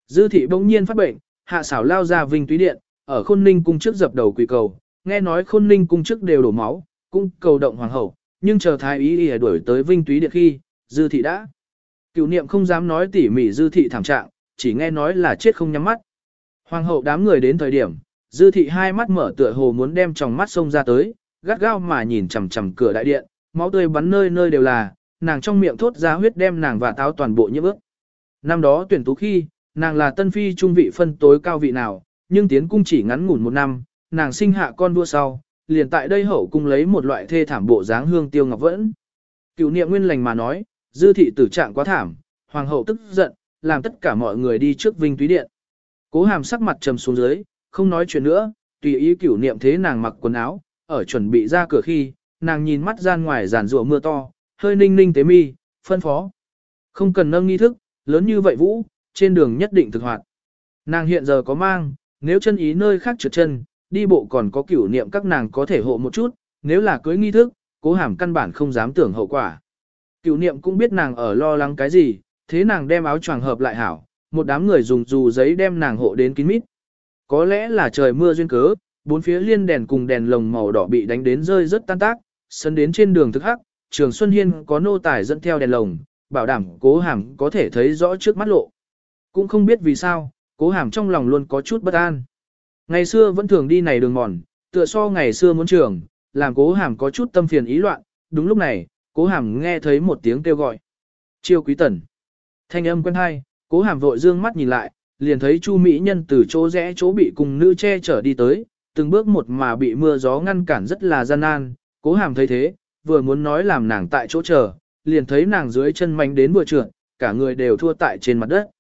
Dư thị bỗng nhiên phát bệnh, hạ xảo lao ra vinh túy điện, ở khôn ninh cung trước dập đầu quỳ cầu, nghe nói khôn ninh cung trước đều đổ máu, cung cầu động hoàng hậu, nhưng chờ thái ý y đuổi tới vinh túy điện khi, dư thị đã. Cựu niệm không dám nói tỉ mỉ dư thị thảm trạng, chỉ nghe nói là chết không nhắm mắt. Hoàng hậu đám người đến thời điểm, dư thị hai mắt mở tựa hồ muốn đem tròng mắt sông ra tới, gắt gao mà nhìn chằm chằm cửa đại điện, máu tươi bắn nơi nơi đều là, nàng trong miệng thốt ra huyết đem nàng và táo toàn bộ nhiễm ước. Năm đó tuyển tú khi, nàng là tân phi trung vị phân tối cao vị nào, nhưng tiến cung chỉ ngắn ngủn một năm, nàng sinh hạ con vua sau, liền tại đây hậu cung lấy một loại thê thảm bộ dáng hương tiêu ngọc vẫn. Cựu niệm nguyên lành mà nói, dư thị tử trạng quá thảm, hoàng hậu tức giận, làm tất cả mọi người đi trước vinh túy điện. Cố hàm sắc mặt trầm xuống dưới, không nói chuyện nữa, tùy ý cửu niệm thế nàng mặc quần áo, ở chuẩn bị ra cửa khi, nàng nhìn mắt gian ngoài giàn rùa mưa to, hơi ninh ninh tế mi, phân phó. Không cần nâng nghi thức, lớn như vậy vũ, trên đường nhất định thực hoạt. Nàng hiện giờ có mang, nếu chân ý nơi khác trượt chân, đi bộ còn có cửu niệm các nàng có thể hộ một chút, nếu là cưới nghi thức, cố hàm căn bản không dám tưởng hậu quả. Cửu niệm cũng biết nàng ở lo lắng cái gì, thế nàng đem áo choàng hợp lại hảo, một đám người dùng dù giấy đem nàng hộ đến kín mít. Có lẽ là trời mưa duyên cớ, bốn phía liên đèn cùng đèn lồng màu đỏ bị đánh đến rơi rất tan tác, sân đến trên đường thực hắc, trường Xuân Hiên có nô tài dẫn theo đèn lồng, bảo đảm cố hàm có thể thấy rõ trước mắt lộ. Cũng không biết vì sao, cố hàm trong lòng luôn có chút bất an. Ngày xưa vẫn thường đi này đường mòn, tựa so ngày xưa muốn trường, làm cố hàm có chút tâm phiền ý loạn, đúng lúc này, cố hàm nghe thấy một tiếng kêu gọi. Chiêu quý tần. Thanh âm quen hai, cố hàm vội dương mắt nhìn lại, liền thấy Chu Mỹ Nhân từ chỗ rẽ chỗ bị cùng nữ che chở đi tới, từng bước một mà bị mưa gió ngăn cản rất là gian nan, cố hàm thấy thế, vừa muốn nói làm nàng tại chỗ chờ, liền thấy nàng dưới chân mạnh đến vừa trượt, cả người đều thua tại trên mặt đất.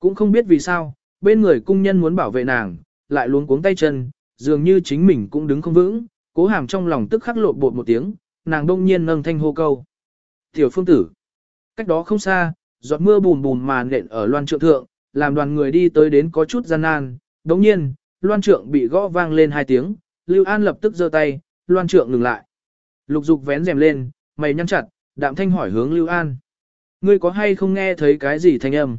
Cũng không biết vì sao, bên người cung nhân muốn bảo vệ nàng, lại luống cuống tay chân, dường như chính mình cũng đứng không vững, cố hàm trong lòng tức khắc lộn bột một tiếng, nàng đông nhiên nâng thanh hô câu. Tiểu phương tử. Cách đó không xa, giọt mưa bùn bùn màn nện ở loan trượng thượng, làm đoàn người đi tới đến có chút gian nan, đồng nhiên, loan trượng bị gõ vang lên hai tiếng, Lưu An lập tức giơ tay, loan trượng ngừng lại. Lục dục vén rèm lên, mày nhăn chặt, đạm thanh hỏi hướng Lưu An. Ngươi có hay không nghe thấy cái gì thanh âm?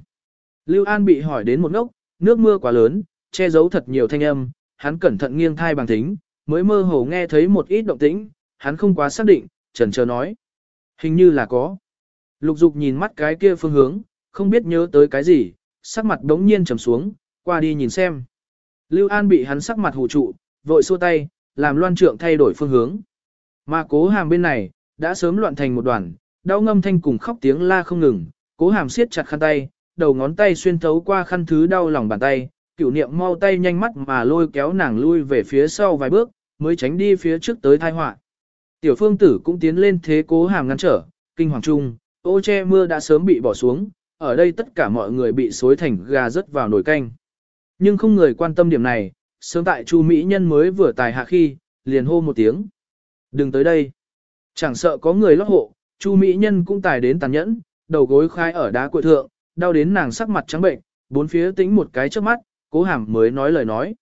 Lưu An bị hỏi đến một ngốc, nước mưa quá lớn, che giấu thật nhiều thanh âm, hắn cẩn thận nghiêng thai bằng thính, mới mơ hồ nghe thấy một ít động tĩnh, hắn không quá xác định, trần chờ nói. Hình như là có. Lục dục nhìn mắt cái kia phương hướng, không biết nhớ tới cái gì, sắc mặt đống nhiên trầm xuống, qua đi nhìn xem. Lưu An bị hắn sắc mặt hù trụ, vội xua tay, làm loan trượng thay đổi phương hướng. Mà cố hàm bên này, đã sớm loạn thành một đoàn, đau ngâm thanh cùng khóc tiếng la không ngừng, cố hàm siết chặt khăn tay, đầu ngón tay xuyên thấu qua khăn thứ đau lòng bàn tay, cửu niệm mau tay nhanh mắt mà lôi kéo nàng lui về phía sau vài bước, mới tránh đi phía trước tới thai họa. Tiểu phương tử cũng tiến lên thế cố hàm ngăn trở, kinh hoàng trung, ô che mưa đã sớm bị bỏ xuống, ở đây tất cả mọi người bị xối thành gà rớt vào nồi canh. Nhưng không người quan tâm điểm này, sớm tại Chu Mỹ Nhân mới vừa tài hạ khi, liền hô một tiếng. Đừng tới đây. Chẳng sợ có người lót hộ, Chu Mỹ Nhân cũng tài đến tàn nhẫn, đầu gối khai ở đá cội thượng, đau đến nàng sắc mặt trắng bệnh, bốn phía tính một cái trước mắt, cố hàm mới nói lời nói.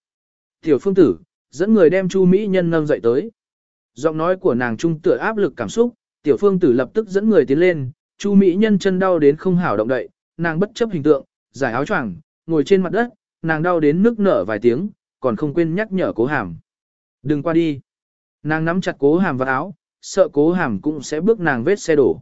Tiểu phương tử, dẫn người đem Chu Mỹ Nhân nâng dậy tới. Giọng nói của nàng trung tựa áp lực cảm xúc, tiểu phương tử lập tức dẫn người tiến lên, Chu Mỹ Nhân chân đau đến không hảo động đậy, nàng bất chấp hình tượng, giải áo choàng, ngồi trên mặt đất, nàng đau đến nước nở vài tiếng, còn không quên nhắc nhở cố hàm. Đừng qua đi. Nàng nắm chặt cố hàm vào áo, sợ cố hàm cũng sẽ bước nàng vết xe đổ.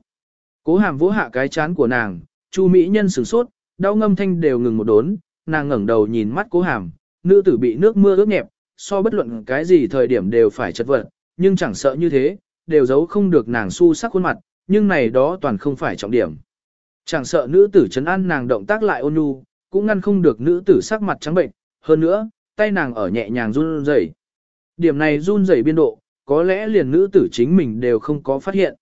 Cố hàm vỗ hạ cái chán của nàng, Chu Mỹ Nhân sửng sốt, đau ngâm thanh đều ngừng một đốn, nàng ngẩng đầu nhìn mắt cố hàm, nữ tử bị nước mưa ướt nhẹp, so bất luận cái gì thời điểm đều phải chật vật, nhưng chẳng sợ như thế, đều giấu không được nàng su sắc khuôn mặt, nhưng này đó toàn không phải trọng điểm. Chẳng sợ nữ tử chấn an nàng động tác lại ôn nhu, cũng ngăn không được nữ tử sắc mặt trắng bệnh, hơn nữa, tay nàng ở nhẹ nhàng run rẩy. Điểm này run rẩy biên độ, có lẽ liền nữ tử chính mình đều không có phát hiện.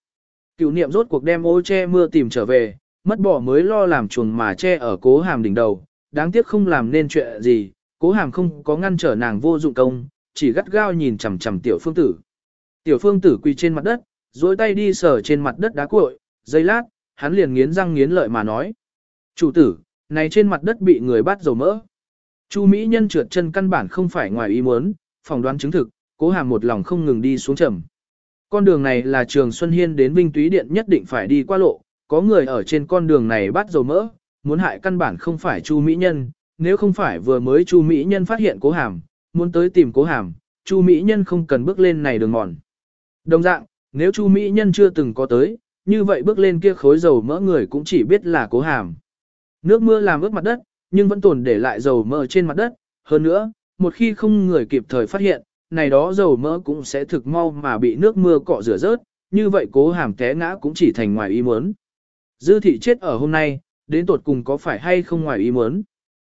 Cựu niệm rốt cuộc đem ô che mưa tìm trở về, mất bỏ mới lo làm chuồng mà che ở cố hàm đỉnh đầu, đáng tiếc không làm nên chuyện gì, cố hàm không có ngăn trở nàng vô dụng công, chỉ gắt gao nhìn chằm chằm tiểu phương tử. Tiểu phương tử quỳ trên mặt đất, dối tay đi sờ trên mặt đất đá cuội, giây lát, hắn liền nghiến răng nghiến lợi mà nói. Chủ tử, này trên mặt đất bị người bắt dầu mỡ. Chu Mỹ nhân trượt chân căn bản không phải ngoài ý muốn, phỏng đoán chứng thực, cố hàm một lòng không ngừng đi xuống trầm. Con đường này là trường Xuân Hiên đến Vinh Túy Điện nhất định phải đi qua lộ, có người ở trên con đường này bắt dầu mỡ, muốn hại căn bản không phải Chu Mỹ Nhân, nếu không phải vừa mới Chu Mỹ Nhân phát hiện cố hàm, muốn tới tìm cố hàm, Chu Mỹ Nhân không cần bước lên này đường mòn. Đồng dạng, nếu Chu Mỹ Nhân chưa từng có tới, như vậy bước lên kia khối dầu mỡ người cũng chỉ biết là cố hàm. Nước mưa làm ướt mặt đất, nhưng vẫn tồn để lại dầu mỡ trên mặt đất, hơn nữa, một khi không người kịp thời phát hiện, này đó dầu mỡ cũng sẽ thực mau mà bị nước mưa cọ rửa rớt, như vậy cố hàm té ngã cũng chỉ thành ngoài ý muốn. Dư thị chết ở hôm nay, đến tột cùng có phải hay không ngoài ý muốn.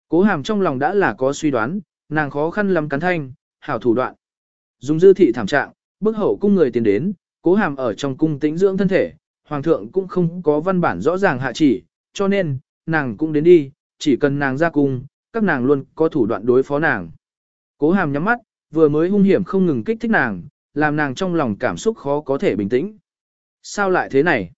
Cố hàm trong lòng đã là có suy đoán, nàng khó khăn lắm cắn thanh, hảo thủ đoạn. Dùng dư thị thảm trạng, bức hậu cung người tiến đến, cố hàm ở trong cung tĩnh dưỡng thân thể, hoàng thượng cũng không có văn bản rõ ràng hạ chỉ, cho nên, nàng cũng đến đi, chỉ cần nàng ra cung, các nàng luôn có thủ đoạn đối phó nàng. Cố hàm nhắm mắt, vừa mới hung hiểm không ngừng kích thích nàng, làm nàng trong lòng cảm xúc khó có thể bình tĩnh. Sao lại thế này?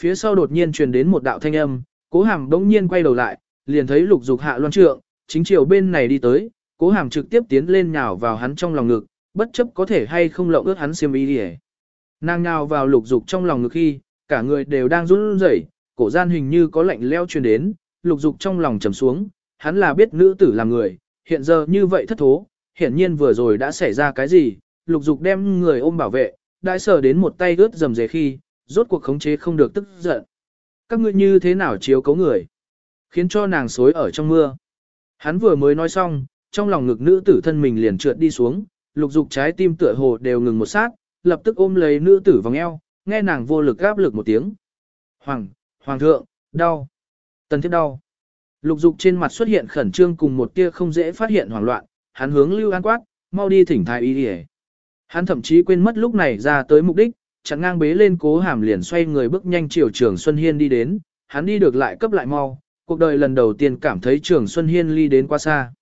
Phía sau đột nhiên truyền đến một đạo thanh âm, cố hàm đống nhiên quay đầu lại, liền thấy lục dục hạ loan trượng, chính chiều bên này đi tới, cố hàm trực tiếp tiến lên nhào vào hắn trong lòng ngực, bất chấp có thể hay không lộng ướt hắn xiêm y đi Nàng nhào vào lục dục trong lòng ngực khi, cả người đều đang run rẩy, cổ gian hình như có lạnh leo truyền đến, lục dục trong lòng trầm xuống, hắn là biết nữ tử là người, hiện giờ như vậy thất thố, hiển nhiên vừa rồi đã xảy ra cái gì, lục dục đem người ôm bảo vệ, đại sở đến một tay ướt dầm dề khi, rốt cuộc khống chế không được tức giận. Các ngươi như thế nào chiếu cấu người, khiến cho nàng xối ở trong mưa. Hắn vừa mới nói xong, trong lòng ngực nữ tử thân mình liền trượt đi xuống, lục dục trái tim tựa hồ đều ngừng một sát, lập tức ôm lấy nữ tử vòng eo, nghe nàng vô lực gáp lực một tiếng. Hoàng, hoàng thượng, đau. Tần thiết đau. Lục dục trên mặt xuất hiện khẩn trương cùng một tia không dễ phát hiện hoảng loạn, hắn hướng lưu an quát, mau đi thỉnh thái y đi Hắn thậm chí quên mất lúc này ra tới mục đích, chặn ngang bế lên cố hàm liền xoay người bước nhanh chiều trường Xuân Hiên đi đến, hắn đi được lại cấp lại mau, cuộc đời lần đầu tiên cảm thấy trường Xuân Hiên ly đến quá xa.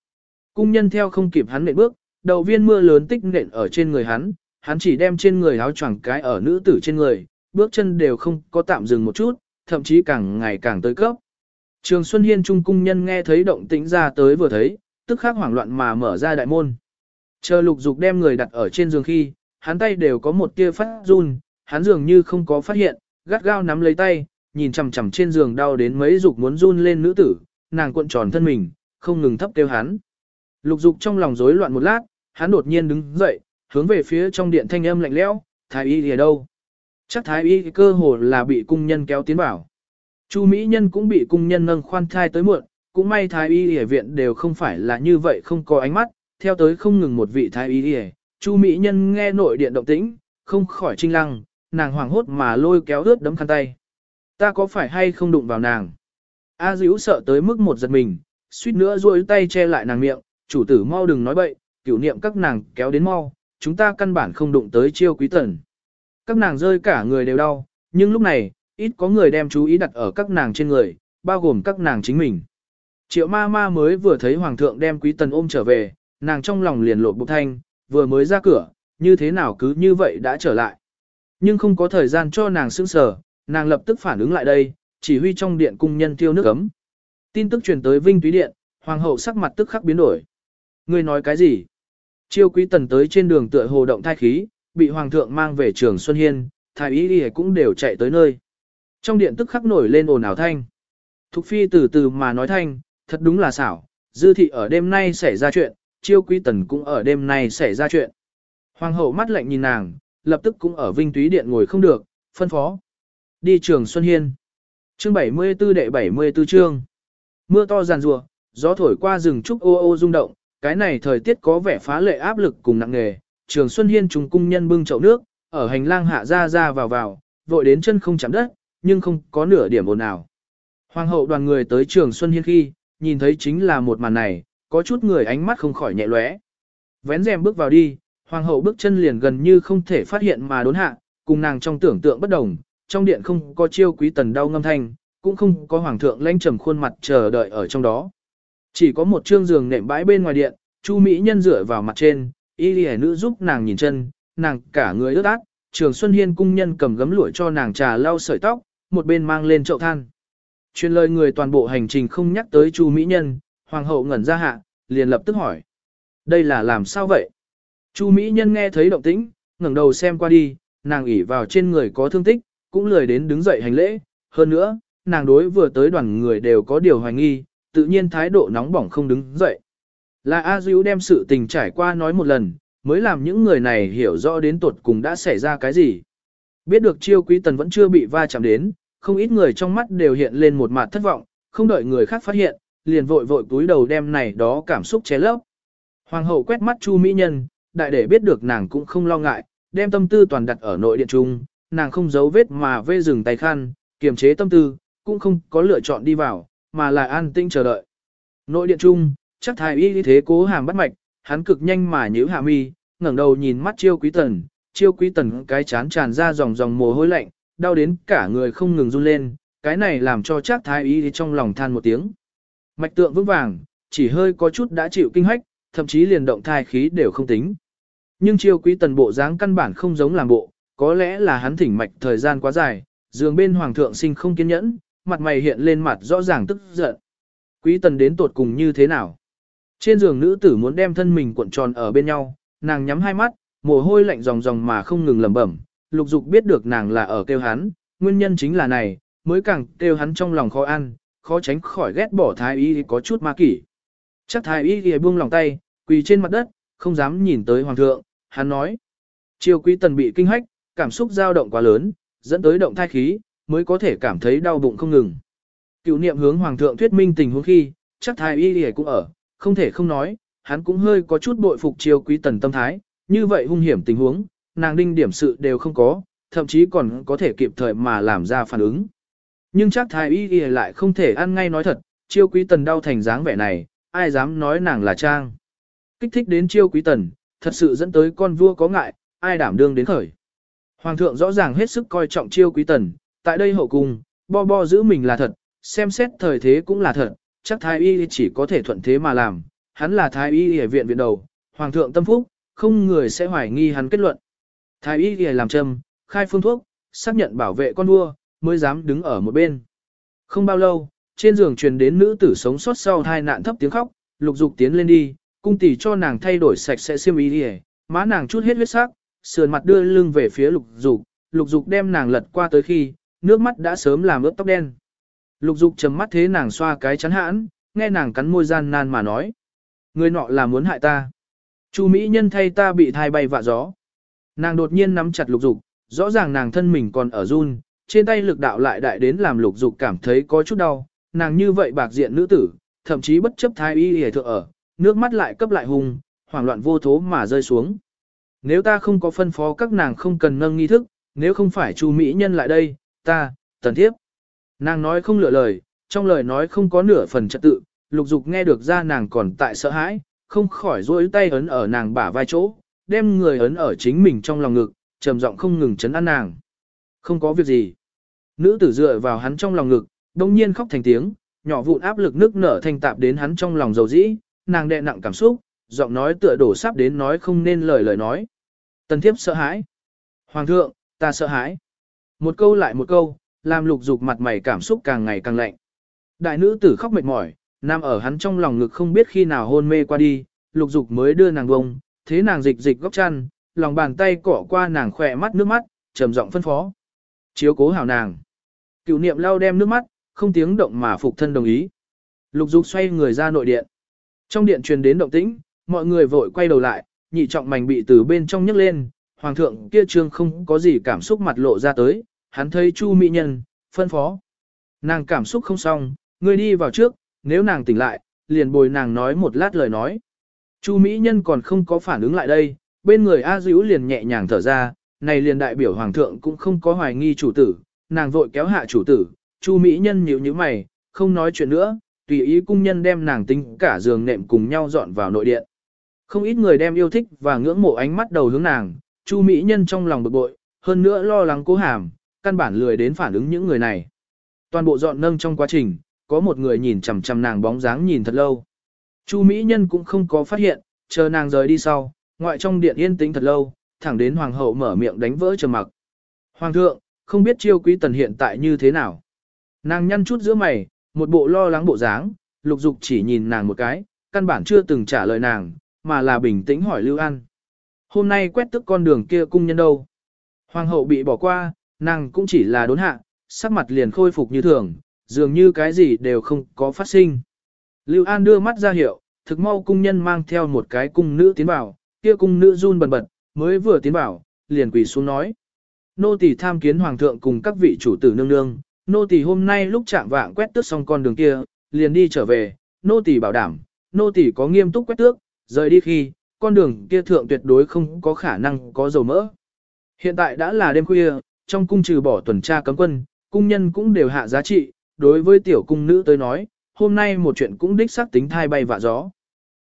Cung nhân theo không kịp hắn nện bước, đầu viên mưa lớn tích nện ở trên người hắn, hắn chỉ đem trên người áo choàng cái ở nữ tử trên người, bước chân đều không có tạm dừng một chút, thậm chí càng ngày càng tới cấp. Trường Xuân Hiên trung cung nhân nghe thấy động tĩnh ra tới vừa thấy, tức khắc hoảng loạn mà mở ra đại môn. Chờ lục dục đem người đặt ở trên giường khi, hắn tay đều có một tia phát run, hắn dường như không có phát hiện, gắt gao nắm lấy tay, nhìn chằm chằm trên giường đau đến mấy dục muốn run lên nữ tử, nàng cuộn tròn thân mình, không ngừng thấp kêu hắn. Lục dục trong lòng rối loạn một lát, hắn đột nhiên đứng dậy, hướng về phía trong điện thanh âm lạnh lẽo, thái y ở đâu? Chắc thái y cơ hồ là bị cung nhân kéo tiến vào. Chu Mỹ Nhân cũng bị cung nhân nâng khoan thai tới muộn, cũng may thái y ở viện đều không phải là như vậy không có ánh mắt, theo tới không ngừng một vị thái y y. Chu Mỹ Nhân nghe nội điện động tĩnh, không khỏi trinh lăng, nàng hoảng hốt mà lôi kéo ướt đấm khăn tay. Ta có phải hay không đụng vào nàng? A dữ sợ tới mức một giật mình, suýt nữa duỗi tay che lại nàng miệng, chủ tử mau đừng nói bậy, cửu niệm các nàng kéo đến mau, chúng ta căn bản không đụng tới chiêu quý tần. Các nàng rơi cả người đều đau, nhưng lúc này, ít có người đem chú ý đặt ở các nàng trên người, bao gồm các nàng chính mình. Triệu ma ma mới vừa thấy hoàng thượng đem quý tần ôm trở về, nàng trong lòng liền lột bục thanh, vừa mới ra cửa, như thế nào cứ như vậy đã trở lại. Nhưng không có thời gian cho nàng sững sờ, nàng lập tức phản ứng lại đây, chỉ huy trong điện cung nhân tiêu nước ấm. Tin tức truyền tới Vinh Túy Điện, hoàng hậu sắc mặt tức khắc biến đổi. Ngươi nói cái gì? Chiêu quý tần tới trên đường tựa hồ động thai khí, bị hoàng thượng mang về trường Xuân Hiên, thái y y cũng đều chạy tới nơi. Trong điện tức khắc nổi lên ồn ào thanh. Thục phi từ từ mà nói thanh, thật đúng là xảo, dư thị ở đêm nay xảy ra chuyện, chiêu quý tần cũng ở đêm nay xảy ra chuyện. Hoàng hậu mắt lạnh nhìn nàng, lập tức cũng ở vinh túy điện ngồi không được, phân phó. Đi trường Xuân Hiên. Chương 74 đệ 74 chương. Mưa to giàn rùa, gió thổi qua rừng trúc ô ô rung động, cái này thời tiết có vẻ phá lệ áp lực cùng nặng nghề. Trường Xuân Hiên trùng cung nhân bưng chậu nước, ở hành lang hạ ra ra vào vào, vội đến chân không chạm đất, nhưng không có nửa điểm ồn nào. Hoàng hậu đoàn người tới trường Xuân Hiên khi, nhìn thấy chính là một màn này, có chút người ánh mắt không khỏi nhẹ lóe. Vén rèm bước vào đi, hoàng hậu bước chân liền gần như không thể phát hiện mà đốn hạ, cùng nàng trong tưởng tượng bất đồng, trong điện không có chiêu quý tần đau ngâm thanh, cũng không có hoàng thượng lãnh trầm khuôn mặt chờ đợi ở trong đó. Chỉ có một trương giường nệm bãi bên ngoài điện, Chu Mỹ nhân dựa vào mặt trên, y lì nữ giúp nàng nhìn chân, nàng cả người ướt át, Trường Xuân Hiên cung nhân cầm gấm lụa cho nàng trà lau sợi tóc, một bên mang lên chậu than. Truyền lời người toàn bộ hành trình không nhắc tới Chu Mỹ Nhân, hoàng hậu ngẩn ra hạ, liền lập tức hỏi. Đây là làm sao vậy? Chu Mỹ Nhân nghe thấy động tĩnh, ngẩng đầu xem qua đi, nàng ỉ vào trên người có thương tích, cũng lười đến đứng dậy hành lễ. Hơn nữa, nàng đối vừa tới đoàn người đều có điều hoài nghi, tự nhiên thái độ nóng bỏng không đứng dậy. Là A Diễu đem sự tình trải qua nói một lần, mới làm những người này hiểu rõ đến tuột cùng đã xảy ra cái gì. Biết được chiêu quý tần vẫn chưa bị va chạm đến, không ít người trong mắt đều hiện lên một mặt thất vọng, không đợi người khác phát hiện, liền vội vội cúi đầu đem này đó cảm xúc ché lấp. Hoàng hậu quét mắt Chu Mỹ Nhân, đại để biết được nàng cũng không lo ngại, đem tâm tư toàn đặt ở nội điện trung, nàng không giấu vết mà vê dừng tay khăn, kiềm chế tâm tư, cũng không có lựa chọn đi vào, mà là an tĩnh chờ đợi. Nội điện trung, chắc thái y thế cố hàm bắt mạch, hắn cực nhanh mà nhíu hạ mi, ngẩng đầu nhìn mắt chiêu quý tần, chiêu quý tần cái chán tràn ra dòng dòng mồ hôi lạnh, đau đến cả người không ngừng run lên, cái này làm cho chắc thái y trong lòng than một tiếng. Mạch tượng vững vàng, chỉ hơi có chút đã chịu kinh hách, thậm chí liền động thai khí đều không tính. Nhưng chiêu quý tần bộ dáng căn bản không giống làm bộ, có lẽ là hắn thỉnh mạch thời gian quá dài, giường bên hoàng thượng sinh không kiên nhẫn, mặt mày hiện lên mặt rõ ràng tức giận. Quý tần đến tột cùng như thế nào? Trên giường nữ tử muốn đem thân mình cuộn tròn ở bên nhau, nàng nhắm hai mắt, mồ hôi lạnh ròng ròng mà không ngừng lẩm bẩm. Lục dục biết được nàng là ở kêu hắn, nguyên nhân chính là này, mới càng kêu hắn trong lòng khó ăn, khó tránh khỏi ghét bỏ thái y có chút ma kỷ. Chắc thái y thì buông lòng tay, quỳ trên mặt đất, không dám nhìn tới hoàng thượng, hắn nói. Triều quý tần bị kinh hách, cảm xúc dao động quá lớn, dẫn tới động thai khí, mới có thể cảm thấy đau bụng không ngừng. Cựu niệm hướng hoàng thượng thuyết minh tình huống khi, chắc thái y thì cũng ở, không thể không nói, hắn cũng hơi có chút bội phục triều quý tần tâm thái, như vậy hung hiểm tình huống, nàng đinh điểm sự đều không có, thậm chí còn có thể kịp thời mà làm ra phản ứng. Nhưng chắc thái y y lại không thể ăn ngay nói thật, chiêu quý tần đau thành dáng vẻ này, ai dám nói nàng là trang. Kích thích đến chiêu quý tần, thật sự dẫn tới con vua có ngại, ai đảm đương đến khởi. Hoàng thượng rõ ràng hết sức coi trọng chiêu quý tần, tại đây hậu cung, bo bo giữ mình là thật, xem xét thời thế cũng là thật, chắc thái y chỉ có thể thuận thế mà làm, hắn là thái y ở viện viện đầu, hoàng thượng tâm phúc, không người sẽ hoài nghi hắn kết luận. Thái y y làm châm, khai phương thuốc, xác nhận bảo vệ con vua, mới dám đứng ở một bên. Không bao lâu, trên giường truyền đến nữ tử sống sót sau hai nạn thấp tiếng khóc, lục dục tiến lên đi, cung tỷ cho nàng thay đổi sạch sẽ xiêm y đi má nàng chút hết huyết sắc, sườn mặt đưa lưng về phía lục dục, lục dục đem nàng lật qua tới khi, nước mắt đã sớm làm ướt tóc đen. Lục dục trầm mắt thế nàng xoa cái chắn hãn, nghe nàng cắn môi gian nan mà nói. Người nọ là muốn hại ta. Chu Mỹ nhân thay ta bị thai bay vạ gió. Nàng đột nhiên nắm chặt lục dục, rõ ràng nàng thân mình còn ở run, trên tay lực đạo lại đại đến làm lục dục cảm thấy có chút đau, nàng như vậy bạc diện nữ tử, thậm chí bất chấp thái y hề thượng ở, nước mắt lại cấp lại hùng, hoảng loạn vô thố mà rơi xuống. Nếu ta không có phân phó các nàng không cần nâng nghi thức, nếu không phải chu mỹ nhân lại đây, ta, tần thiếp. Nàng nói không lựa lời, trong lời nói không có nửa phần trật tự, lục dục nghe được ra nàng còn tại sợ hãi, không khỏi duỗi tay ấn ở nàng bả vai chỗ, đem người ấn ở chính mình trong lòng ngực, trầm giọng không ngừng chấn an nàng. Không có việc gì. Nữ tử dựa vào hắn trong lòng ngực, đông nhiên khóc thành tiếng, nhỏ vụn áp lực nước nở thành tạp đến hắn trong lòng dầu dĩ, nàng đè nặng cảm xúc, giọng nói tựa đổ sắp đến nói không nên lời lời nói. Tần thiếp sợ hãi. Hoàng thượng, ta sợ hãi. Một câu lại một câu, làm lục dục mặt mày cảm xúc càng ngày càng lạnh. Đại nữ tử khóc mệt mỏi, nam ở hắn trong lòng ngực không biết khi nào hôn mê qua đi, lục dục mới đưa nàng bông, thế nàng dịch dịch góc chăn, lòng bàn tay cỏ qua nàng khỏe mắt nước mắt, trầm giọng phân phó. Chiếu cố hảo nàng. Cựu niệm lau đem nước mắt, không tiếng động mà phục thân đồng ý. Lục dục xoay người ra nội điện. Trong điện truyền đến động tĩnh, mọi người vội quay đầu lại, nhị trọng mảnh bị từ bên trong nhấc lên, hoàng thượng kia trương không có gì cảm xúc mặt lộ ra tới, hắn thấy Chu mỹ nhân, phân phó. Nàng cảm xúc không xong, người đi vào trước, nếu nàng tỉnh lại, liền bồi nàng nói một lát lời nói. Chu mỹ nhân còn không có phản ứng lại đây, bên người A Dữ liền nhẹ nhàng thở ra, này liền đại biểu hoàng thượng cũng không có hoài nghi chủ tử, nàng vội kéo hạ chủ tử, Chu mỹ nhân nhíu nhíu mày, không nói chuyện nữa, tùy ý cung nhân đem nàng tính cả giường nệm cùng nhau dọn vào nội điện. Không ít người đem yêu thích và ngưỡng mộ ánh mắt đầu hướng nàng, Chu mỹ nhân trong lòng bực bội, hơn nữa lo lắng cố hàm, căn bản lười đến phản ứng những người này. Toàn bộ dọn nâng trong quá trình, có một người nhìn chằm chằm nàng bóng dáng nhìn thật lâu. Chu mỹ nhân cũng không có phát hiện, chờ nàng rời đi sau, ngoại trong điện yên tĩnh thật lâu, thẳng đến hoàng hậu mở miệng đánh vỡ trầm mặc. Hoàng thượng, không biết chiêu quý tần hiện tại như thế nào. Nàng nhăn chút giữa mày, một bộ lo lắng bộ dáng, lục dục chỉ nhìn nàng một cái, căn bản chưa từng trả lời nàng, mà là bình tĩnh hỏi Lưu An. Hôm nay quét tức con đường kia cung nhân đâu? Hoàng hậu bị bỏ qua, nàng cũng chỉ là đốn hạ, sắc mặt liền khôi phục như thường, dường như cái gì đều không có phát sinh. Lưu An đưa mắt ra hiệu, thực mau cung nhân mang theo một cái cung nữ tiến vào, kia cung nữ run bần bật, mới vừa tiến vào, liền quỳ xuống nói. Nô tỳ tham kiến hoàng thượng cùng các vị chủ tử nương nương, nô tỳ hôm nay lúc chạm vạng quét tước xong con đường kia, liền đi trở về, nô tỳ bảo đảm, nô tỳ có nghiêm túc quét tước, rời đi khi, con đường kia thượng tuyệt đối không có khả năng có dầu mỡ. Hiện tại đã là đêm khuya, trong cung trừ bỏ tuần tra cấm quân, cung nhân cũng đều hạ giá trị, đối với tiểu cung nữ tới nói, hôm nay một chuyện cũng đích xác tính thai bay vạ gió.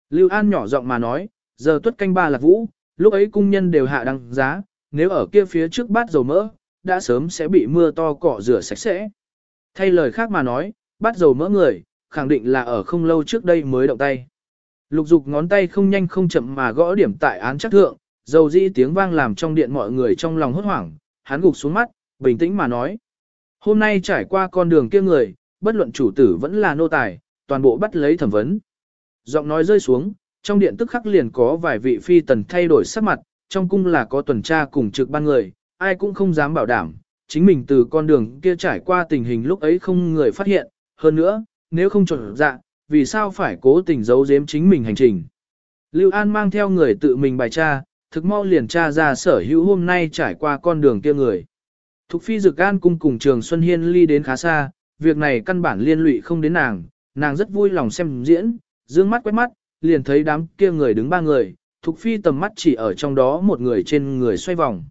Lưu An nhỏ giọng mà nói, giờ tuất canh ba lạc vũ, lúc ấy cung nhân đều hạ đăng giá, nếu ở kia phía trước bát dầu mỡ, đã sớm sẽ bị mưa to cọ rửa sạch sẽ. Thay lời khác mà nói, bắt dầu mỡ người, khẳng định là ở không lâu trước đây mới động tay. Lục dục ngón tay không nhanh không chậm mà gõ điểm tại án chắc thượng, dầu dĩ tiếng vang làm trong điện mọi người trong lòng hốt hoảng, hắn gục xuống mắt, bình tĩnh mà nói. Hôm nay trải qua con đường kia người, bất luận chủ tử vẫn là nô tài, toàn bộ bắt lấy thẩm vấn. Giọng nói rơi xuống, trong điện tức khắc liền có vài vị phi tần thay đổi sắc mặt, trong cung là có tuần tra cùng trực ban người, ai cũng không dám bảo đảm, chính mình từ con đường kia trải qua tình hình lúc ấy không người phát hiện, hơn nữa, nếu không trộn dạ, vì sao phải cố tình giấu giếm chính mình hành trình. Lưu An mang theo người tự mình bài tra, thực mau liền tra ra sở hữu hôm nay trải qua con đường kia người. Thục phi dực an cung cùng trường Xuân Hiên ly đến khá xa, việc này căn bản liên lụy không đến nàng, nàng rất vui lòng xem diễn, dương mắt quét mắt, liền thấy đám kia người đứng ba người, Thục phi tầm mắt chỉ ở trong đó một người trên người xoay vòng.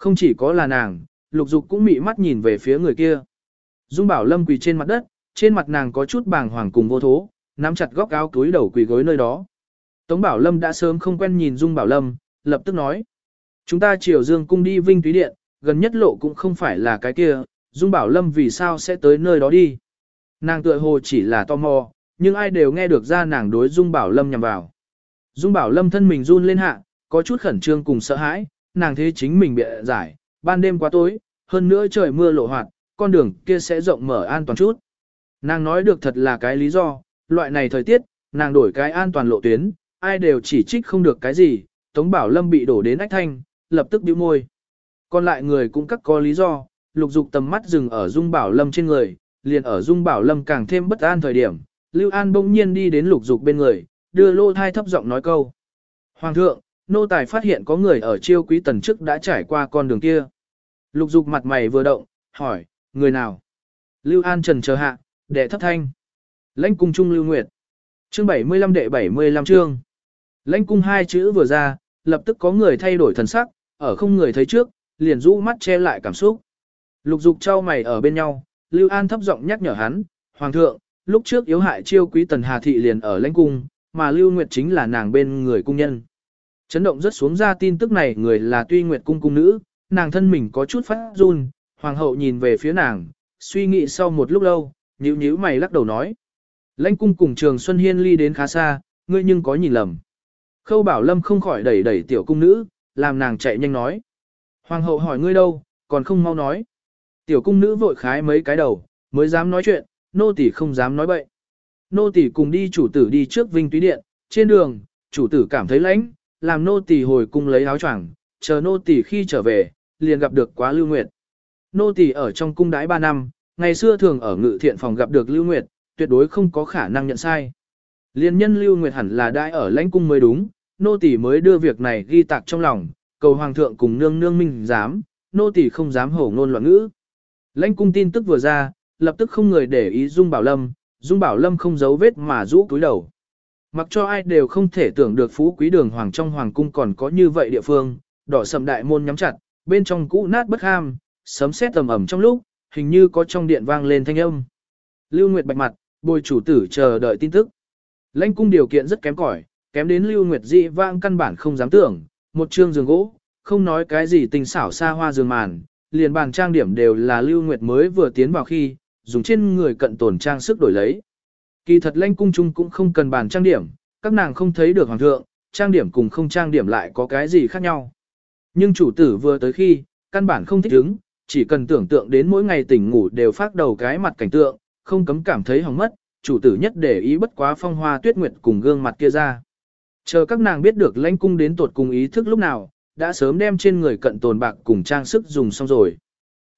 Không chỉ có là nàng, lục dục cũng mị mắt nhìn về phía người kia. Dung bảo lâm quỳ trên mặt đất, trên mặt nàng có chút bàng hoàng cùng vô thố, nắm chặt góc áo túi đầu quỳ gối nơi đó. Tống bảo lâm đã sớm không quen nhìn Dung bảo lâm, lập tức nói. Chúng ta chiều dương cung đi vinh túy điện, gần nhất lộ cũng không phải là cái kia, Dung bảo lâm vì sao sẽ tới nơi đó đi. Nàng tựa hồ chỉ là tò mò, nhưng ai đều nghe được ra nàng đối Dung bảo lâm nhằm vào. Dung bảo lâm thân mình run lên hạ, có chút khẩn trương cùng sợ hãi, nàng thế chính mình bị giải, ban đêm quá tối, hơn nữa trời mưa lộ hoạt, con đường kia sẽ rộng mở an toàn chút. Nàng nói được thật là cái lý do, loại này thời tiết, nàng đổi cái an toàn lộ tuyến, ai đều chỉ trích không được cái gì, Tống Bảo Lâm bị đổ đến ách thanh, lập tức bĩu môi. Còn lại người cũng cắt có lý do, lục dục tầm mắt dừng ở Dung Bảo Lâm trên người, liền ở Dung Bảo Lâm càng thêm bất an thời điểm, Lưu An bỗng nhiên đi đến lục dục bên người, đưa lô thai thấp giọng nói câu. Hoàng thượng, nô tài phát hiện có người ở chiêu quý tần trước đã trải qua con đường kia. Lục dục mặt mày vừa động, hỏi, người nào? Lưu An trần chờ hạ, đệ thấp thanh. Lãnh cung trung Lưu Nguyệt. Chương 75 đệ 75 chương. Lãnh cung hai chữ vừa ra, lập tức có người thay đổi thần sắc, ở không người thấy trước, liền rũ mắt che lại cảm xúc. Lục dục trao mày ở bên nhau, Lưu An thấp giọng nhắc nhở hắn, Hoàng thượng, lúc trước yếu hại chiêu quý tần Hà Thị liền ở lãnh cung, mà Lưu Nguyệt chính là nàng bên người cung nhân. Chấn động rất xuống ra tin tức này người là tuy Nguyệt cung cung nữ, nàng thân mình có chút phát run, hoàng hậu nhìn về phía nàng, suy nghĩ sau một lúc lâu, nhíu nhíu mày lắc đầu nói. Lãnh cung cùng trường Xuân Hiên ly đến khá xa, ngươi nhưng có nhìn lầm. Khâu bảo lâm không khỏi đẩy đẩy tiểu cung nữ, làm nàng chạy nhanh nói. Hoàng hậu hỏi ngươi đâu, còn không mau nói. Tiểu cung nữ vội khái mấy cái đầu, mới dám nói chuyện, nô tỳ không dám nói bậy. Nô tỳ cùng đi chủ tử đi trước vinh túy điện, trên đường, chủ tử cảm thấy lãnh, làm nô tỳ hồi cung lấy áo choàng, chờ nô tỳ khi trở về, liền gặp được quá Lưu Nguyệt. Nô tỳ ở trong cung đãi 3 năm, ngày xưa thường ở ngự thiện phòng gặp được Lưu Nguyệt, tuyệt đối không có khả năng nhận sai. Liên nhân Lưu Nguyệt hẳn là đãi ở lãnh cung mới đúng, nô tỳ mới đưa việc này ghi tạc trong lòng, cầu hoàng thượng cùng nương nương minh dám, nô tỳ không dám hổ ngôn loạn ngữ. Lãnh cung tin tức vừa ra, lập tức không người để ý Dung Bảo Lâm, Dung Bảo Lâm không giấu vết mà rũ túi đầu. Mặc cho ai đều không thể tưởng được phú quý đường hoàng trong hoàng cung còn có như vậy địa phương, đỏ sầm đại môn nhắm chặt, bên trong cũ nát bất ham, sấm sét tầm ẩm trong lúc, hình như có trong điện vang lên thanh âm. Lưu Nguyệt bạch mặt, bồi chủ tử chờ đợi tin tức. Lãnh cung điều kiện rất kém cỏi, kém đến Lưu Nguyệt dị vang căn bản không dám tưởng, một trương giường gỗ, không nói cái gì tình xảo xa hoa giường màn, liền bàn trang điểm đều là Lưu Nguyệt mới vừa tiến vào khi, dùng trên người cận tổn trang sức đổi lấy. Kỳ thật lãnh cung chung cũng không cần bàn trang điểm, các nàng không thấy được hoàng thượng, trang điểm cùng không trang điểm lại có cái gì khác nhau. Nhưng chủ tử vừa tới khi, căn bản không thích ứng, chỉ cần tưởng tượng đến mỗi ngày tỉnh ngủ đều phát đầu cái mặt cảnh tượng, không cấm cảm thấy hỏng mất, chủ tử nhất để ý bất quá phong hoa tuyết nguyệt cùng gương mặt kia ra. Chờ các nàng biết được lãnh cung đến tột cùng ý thức lúc nào, đã sớm đem trên người cận tồn bạc cùng trang sức dùng xong rồi.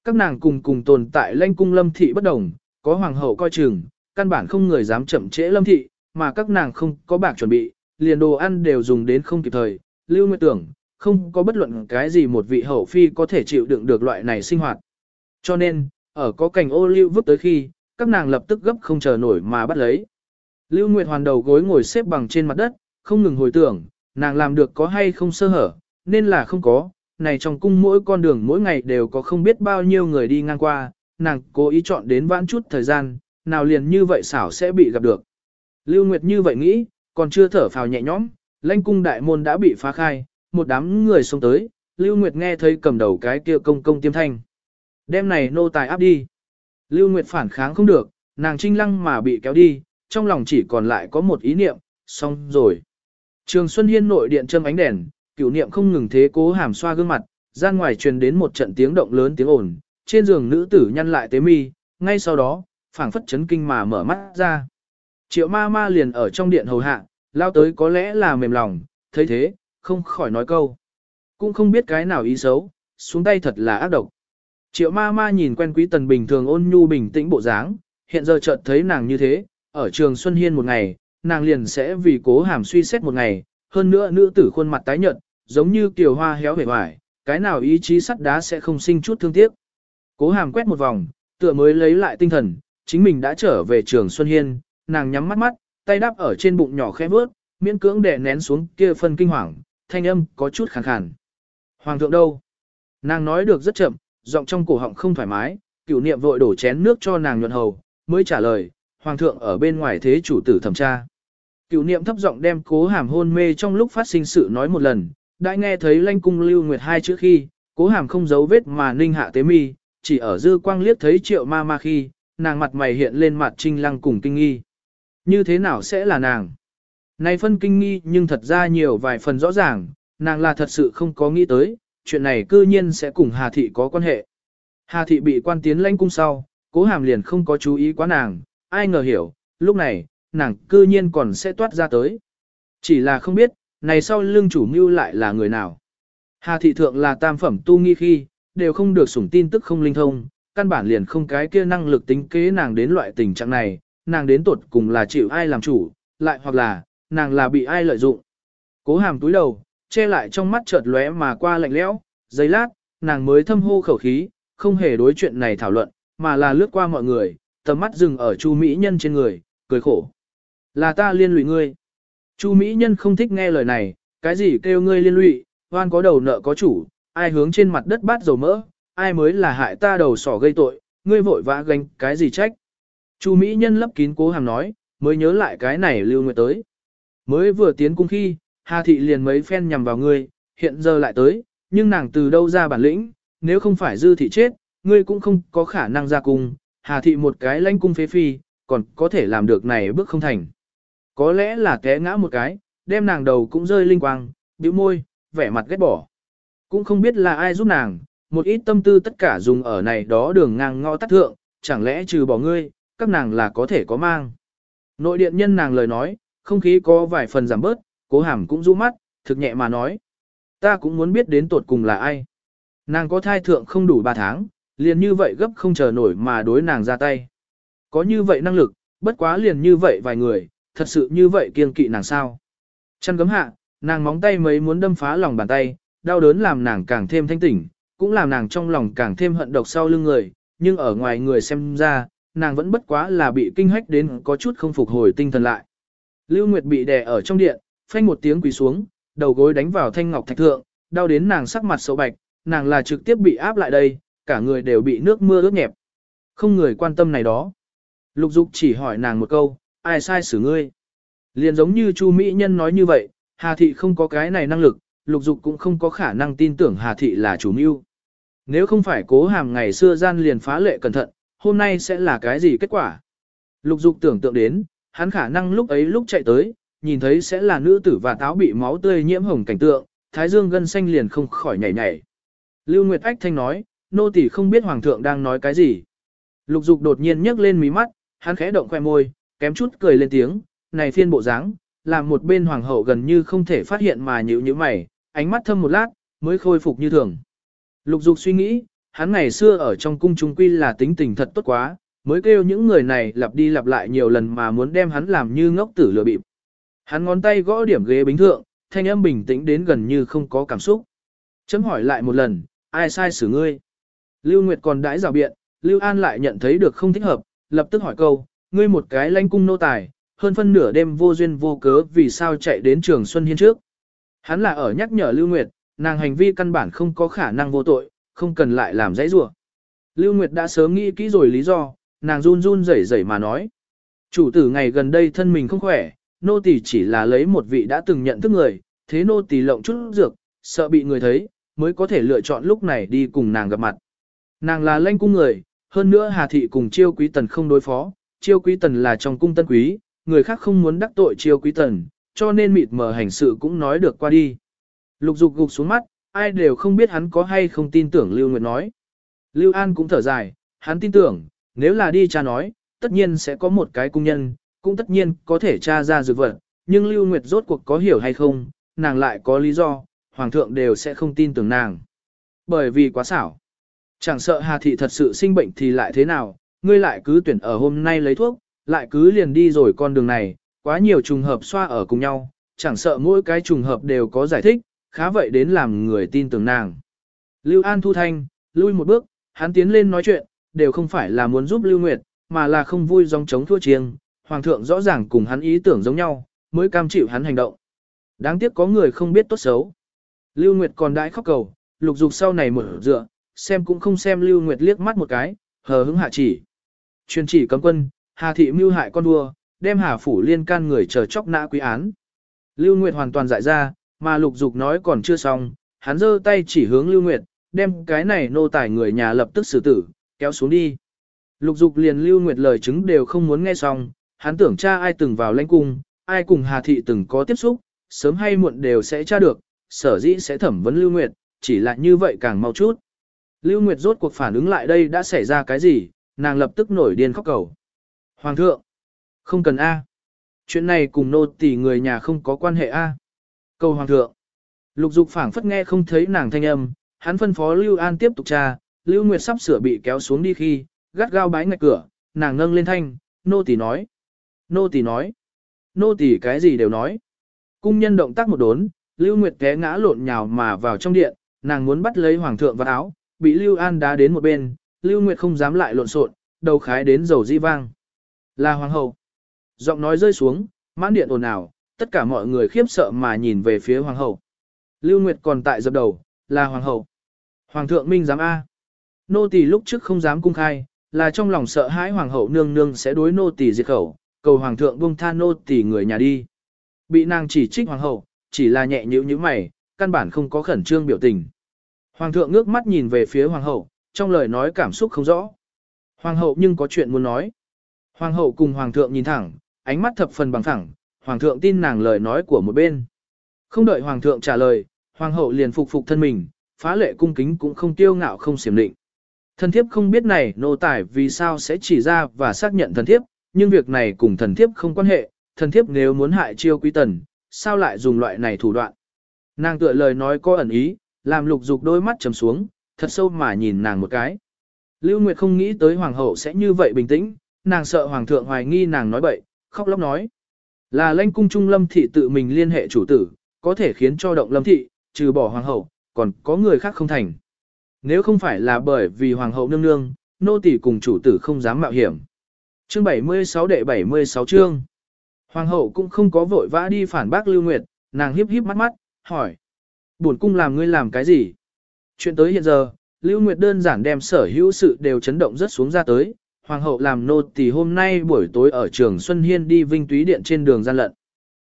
Các nàng cùng cùng tồn tại lãnh cung lâm thị bất đồng, có hoàng hậu coi chừng, căn bản không người dám chậm trễ lâm thị, mà các nàng không có bạc chuẩn bị, liền đồ ăn đều dùng đến không kịp thời. Lưu Nguyệt tưởng, không có bất luận cái gì một vị hậu phi có thể chịu đựng được loại này sinh hoạt. Cho nên, ở có cảnh ô lưu vứt tới khi, các nàng lập tức gấp không chờ nổi mà bắt lấy. Lưu Nguyệt hoàn đầu gối ngồi xếp bằng trên mặt đất, không ngừng hồi tưởng, nàng làm được có hay không sơ hở, nên là không có, này trong cung mỗi con đường mỗi ngày đều có không biết bao nhiêu người đi ngang qua, nàng cố ý chọn đến vãn chút thời gian, nào liền như vậy xảo sẽ bị gặp được. Lưu Nguyệt như vậy nghĩ, còn chưa thở phào nhẹ nhõm, lãnh cung đại môn đã bị phá khai, một đám người xông tới, Lưu Nguyệt nghe thấy cầm đầu cái kia công công tiêm thanh. Đêm này nô tài áp đi. Lưu Nguyệt phản kháng không được, nàng trinh lăng mà bị kéo đi, trong lòng chỉ còn lại có một ý niệm, xong rồi. Trường Xuân Hiên nội điện châm ánh đèn, cửu niệm không ngừng thế cố hàm xoa gương mặt, gian ngoài truyền đến một trận tiếng động lớn tiếng ồn, trên giường nữ tử nhăn lại tế mi, ngay sau đó, phảng phất chấn kinh mà mở mắt ra. Triệu ma ma liền ở trong điện hầu hạ, lao tới có lẽ là mềm lòng, thấy thế, không khỏi nói câu. Cũng không biết cái nào ý xấu, xuống tay thật là ác độc. Triệu ma ma nhìn quen quý tần bình thường ôn nhu bình tĩnh bộ dáng, hiện giờ chợt thấy nàng như thế, ở trường Xuân Hiên một ngày, nàng liền sẽ vì cố hàm suy xét một ngày, hơn nữa nữ tử khuôn mặt tái nhợt, giống như kiều hoa héo vẻ vải, cái nào ý chí sắt đá sẽ không sinh chút thương tiếc. Cố hàm quét một vòng, tựa mới lấy lại tinh thần, chính mình đã trở về trường Xuân Hiên, nàng nhắm mắt mắt, tay đắp ở trên bụng nhỏ khẽ bước, miễn cưỡng đè nén xuống kia phân kinh hoàng, thanh âm có chút khàn khàn. Hoàng thượng đâu? Nàng nói được rất chậm, giọng trong cổ họng không thoải mái, cửu niệm vội đổ chén nước cho nàng nhuận hầu, mới trả lời, hoàng thượng ở bên ngoài thế chủ tử thẩm tra. Cửu niệm thấp giọng đem cố hàm hôn mê trong lúc phát sinh sự nói một lần, đã nghe thấy lanh cung lưu nguyệt hai chữ khi, cố hàm không giấu vết mà ninh hạ tế mi, chỉ ở dư quang liếc thấy triệu ma ma khi, nàng mặt mày hiện lên mặt trinh lăng cùng kinh nghi. Như thế nào sẽ là nàng? Này phân kinh nghi nhưng thật ra nhiều vài phần rõ ràng, nàng là thật sự không có nghĩ tới, chuyện này cư nhiên sẽ cùng Hà Thị có quan hệ. Hà Thị bị quan tiến lãnh cung sau, cố hàm liền không có chú ý quá nàng, ai ngờ hiểu, lúc này, nàng cư nhiên còn sẽ toát ra tới. Chỉ là không biết, này sau lưng chủ mưu lại là người nào. Hà Thị Thượng là tam phẩm tu nghi khi, đều không được sủng tin tức không linh thông, căn bản liền không cái kia năng lực tính kế nàng đến loại tình trạng này, nàng đến tột cùng là chịu ai làm chủ, lại hoặc là, nàng là bị ai lợi dụng. Cố hàm túi đầu, che lại trong mắt chợt lóe mà qua lạnh lẽo, giây lát, nàng mới thâm hô khẩu khí, không hề đối chuyện này thảo luận, mà là lướt qua mọi người, tầm mắt dừng ở Chu Mỹ Nhân trên người, cười khổ. Là ta liên lụy ngươi. Chu Mỹ Nhân không thích nghe lời này, cái gì kêu ngươi liên lụy, oan có đầu nợ có chủ, ai hướng trên mặt đất bát dầu mỡ, ai mới là hại ta đầu sỏ gây tội, ngươi vội vã gánh cái gì trách. Chu Mỹ Nhân lấp kín cố hàng nói, mới nhớ lại cái này lưu nguyệt tới. Mới vừa tiến cung khi, Hà Thị liền mấy phen nhằm vào ngươi, hiện giờ lại tới, nhưng nàng từ đâu ra bản lĩnh, nếu không phải dư thị chết, ngươi cũng không có khả năng ra cung, Hà Thị một cái lanh cung phế phi, còn có thể làm được này bước không thành. Có lẽ là té ngã một cái, đem nàng đầu cũng rơi linh quang, bĩu môi, vẻ mặt ghét bỏ. Cũng không biết là ai giúp nàng, một ít tâm tư tất cả dùng ở này đó đường ngang ngõ tắt thượng, chẳng lẽ trừ bỏ ngươi, các nàng là có thể có mang. Nội điện nhân nàng lời nói, không khí có vài phần giảm bớt, cố hàm cũng rũ mắt, thực nhẹ mà nói. Ta cũng muốn biết đến tột cùng là ai. Nàng có thai thượng không đủ 3 tháng, liền như vậy gấp không chờ nổi mà đối nàng ra tay. Có như vậy năng lực, bất quá liền như vậy vài người, thật sự như vậy kiên kỵ nàng sao. Chăn gấm hạ, nàng móng tay mấy muốn đâm phá lòng bàn tay, đau đớn làm nàng càng thêm thanh tỉnh, cũng làm nàng trong lòng càng thêm hận độc sau lưng người, nhưng ở ngoài người xem ra, nàng vẫn bất quá là bị kinh hách đến có chút không phục hồi tinh thần lại. Lưu Nguyệt bị đè ở trong điện, phanh một tiếng quỳ xuống, đầu gối đánh vào thanh ngọc thạch thượng, đau đến nàng sắc mặt xấu bạch, nàng là trực tiếp bị áp lại đây, cả người đều bị nước mưa ướt nhẹp. Không người quan tâm này đó. Lục Dục chỉ hỏi nàng một câu, ai sai xử ngươi? Liền giống như Chu Mỹ Nhân nói như vậy, Hà Thị không có cái này năng lực, Lục Dục cũng không có khả năng tin tưởng Hà Thị là chủ mưu. Nếu không phải cố hàm ngày xưa gian liền phá lệ cẩn thận, hôm nay sẽ là cái gì kết quả? Lục Dục tưởng tượng đến, hắn khả năng lúc ấy lúc chạy tới, nhìn thấy sẽ là nữ tử và táo bị máu tươi nhiễm hồng cảnh tượng, thái dương gân xanh liền không khỏi nhảy nhảy. Lưu Nguyệt Ách Thanh nói, nô tỳ không biết hoàng thượng đang nói cái gì. Lục Dục đột nhiên nhấc lên mí mắt, hắn khẽ động khoe môi, kém chút cười lên tiếng, này phiên bộ dáng, làm một bên hoàng hậu gần như không thể phát hiện mà nhữ như mày, ánh mắt thâm một lát, mới khôi phục như thường. Lục Dục suy nghĩ, hắn ngày xưa ở trong cung trung quy là tính tình thật tốt quá, mới kêu những người này lặp đi lặp lại nhiều lần mà muốn đem hắn làm như ngốc tử lừa bịp. Hắn ngón tay gõ điểm ghế bính thượng, thanh âm bình tĩnh đến gần như không có cảm xúc. Chấm hỏi lại một lần, ai sai xử ngươi? Lưu Nguyệt còn đãi rào biện, Lưu An lại nhận thấy được không thích hợp, lập tức hỏi câu, ngươi một cái lanh cung nô tài, hơn phân nửa đêm vô duyên vô cớ vì sao chạy đến trường Xuân Hiên trước. Hắn là ở nhắc nhở Lưu Nguyệt, nàng hành vi căn bản không có khả năng vô tội, không cần lại làm dãy rủa. Lưu Nguyệt đã sớm nghĩ kỹ rồi lý do, nàng run run rẩy rẩy mà nói. Chủ tử ngày gần đây thân mình không khỏe, nô tỳ chỉ là lấy một vị đã từng nhận thức người, thế nô tỳ lộng chút dược, sợ bị người thấy, mới có thể lựa chọn lúc này đi cùng nàng gặp mặt. Nàng là lanh cung người, hơn nữa Hà Thị cùng chiêu quý tần không đối phó, chiêu quý tần là trong cung tân quý, người khác không muốn đắc tội chiêu quý tần, cho nên mịt mờ hành sự cũng nói được qua đi. Lục dục gục xuống mắt, ai đều không biết hắn có hay không tin tưởng Lưu Nguyệt nói. Lưu An cũng thở dài, hắn tin tưởng, nếu là đi cha nói, tất nhiên sẽ có một cái cung nhân, cũng tất nhiên có thể tra ra dược vật, nhưng Lưu Nguyệt rốt cuộc có hiểu hay không, nàng lại có lý do, hoàng thượng đều sẽ không tin tưởng nàng. Bởi vì quá xảo. Chẳng sợ Hà Thị thật sự sinh bệnh thì lại thế nào, ngươi lại cứ tuyển ở hôm nay lấy thuốc, lại cứ liền đi rồi con đường này, quá nhiều trùng hợp xoa ở cùng nhau, chẳng sợ mỗi cái trùng hợp đều có giải thích, khá vậy đến làm người tin tưởng nàng. Lưu An thu thanh, lui một bước, hắn tiến lên nói chuyện, đều không phải là muốn giúp Lưu Nguyệt, mà là không vui dòng chống thua chiêng, hoàng thượng rõ ràng cùng hắn ý tưởng giống nhau, mới cam chịu hắn hành động. Đáng tiếc có người không biết tốt xấu. Lưu Nguyệt còn đãi khóc cầu, lục dục sau này mở dựa, xem cũng không xem Lưu Nguyệt liếc mắt một cái, hờ hững hạ chỉ. Truyền chỉ cấm quân, Hà thị mưu hại con vua, đem Hà phủ liên can người chờ chóc nã quý án. Lưu Nguyệt hoàn toàn dại ra, mà lục dục nói còn chưa xong, hắn giơ tay chỉ hướng Lưu Nguyệt, đem cái này nô tài người nhà lập tức xử tử, kéo xuống đi. Lục dục liền Lưu Nguyệt lời chứng đều không muốn nghe xong, hắn tưởng cha ai từng vào lãnh cung, ai cùng Hà thị từng có tiếp xúc, sớm hay muộn đều sẽ tra được, sở dĩ sẽ thẩm vấn Lưu Nguyệt, chỉ là như vậy càng mau chút. Lưu Nguyệt rốt cuộc phản ứng lại đây đã xảy ra cái gì, nàng lập tức nổi điên khóc cầu. Hoàng thượng, không cần A. Chuyện này cùng nô tỳ người nhà không có quan hệ A. Cầu Hoàng thượng. Lục dục phảng phất nghe không thấy nàng thanh âm, hắn phân phó Lưu An tiếp tục tra, Lưu Nguyệt sắp sửa bị kéo xuống đi khi, gắt gao bái ngạch cửa, nàng nâng lên thanh, nô tỳ nói. Nô tỳ nói. Nô tỳ cái gì đều nói. Cung nhân động tác một đốn, Lưu Nguyệt té ngã lộn nhào mà vào trong điện, nàng muốn bắt lấy hoàng thượng vào áo, bị Lưu An đá đến một bên, Lưu Nguyệt không dám lại lộn xộn, đầu khái đến dầu di vang. Là hoàng hậu. Giọng nói rơi xuống, mãn điện ồn ào, tất cả mọi người khiếp sợ mà nhìn về phía hoàng hậu. Lưu Nguyệt còn tại dập đầu, là hoàng hậu. Hoàng thượng minh dám A. Nô tỳ lúc trước không dám cung khai, là trong lòng sợ hãi hoàng hậu nương nương sẽ đối nô tỳ diệt khẩu, cầu hoàng thượng buông tha nô tỳ người nhà đi. Bị nàng chỉ trích hoàng hậu, chỉ là nhẹ nhíu như mày, căn bản không có khẩn trương biểu tình. Hoàng thượng ngước mắt nhìn về phía hoàng hậu, trong lời nói cảm xúc không rõ. Hoàng hậu nhưng có chuyện muốn nói. Hoàng hậu cùng hoàng thượng nhìn thẳng, ánh mắt thập phần bằng thẳng, hoàng thượng tin nàng lời nói của một bên. Không đợi hoàng thượng trả lời, hoàng hậu liền phục phục thân mình, phá lệ cung kính cũng không tiêu ngạo không xiểm định. Thần thiếp không biết này nô tài vì sao sẽ chỉ ra và xác nhận thần thiếp, nhưng việc này cùng thần thiếp không quan hệ, thần thiếp nếu muốn hại chiêu quý tần, sao lại dùng loại này thủ đoạn. Nàng tựa lời nói có ẩn ý, làm lục dục đôi mắt trầm xuống, thật sâu mà nhìn nàng một cái. Lưu Nguyệt không nghĩ tới hoàng hậu sẽ như vậy bình tĩnh, nàng sợ hoàng thượng hoài nghi nàng nói bậy, khóc lóc nói. Là lãnh cung trung lâm thị tự mình liên hệ chủ tử, có thể khiến cho động lâm thị, trừ bỏ hoàng hậu, còn có người khác không thành. Nếu không phải là bởi vì hoàng hậu nương nương, nô tỳ cùng chủ tử không dám mạo hiểm. Chương 76 đệ 76 chương. Hoàng hậu cũng không có vội vã đi phản bác Lưu Nguyệt, nàng hiếp hiếp mắt mắt, hỏi. Buồn cung làm ngươi làm cái gì? Chuyện tới hiện giờ, Lưu Nguyệt đơn giản đem sở hữu sự đều chấn động rất xuống ra tới. Hoàng hậu làm nô tỳ hôm nay buổi tối ở trường Xuân Hiên đi vinh túy điện trên đường gian lận.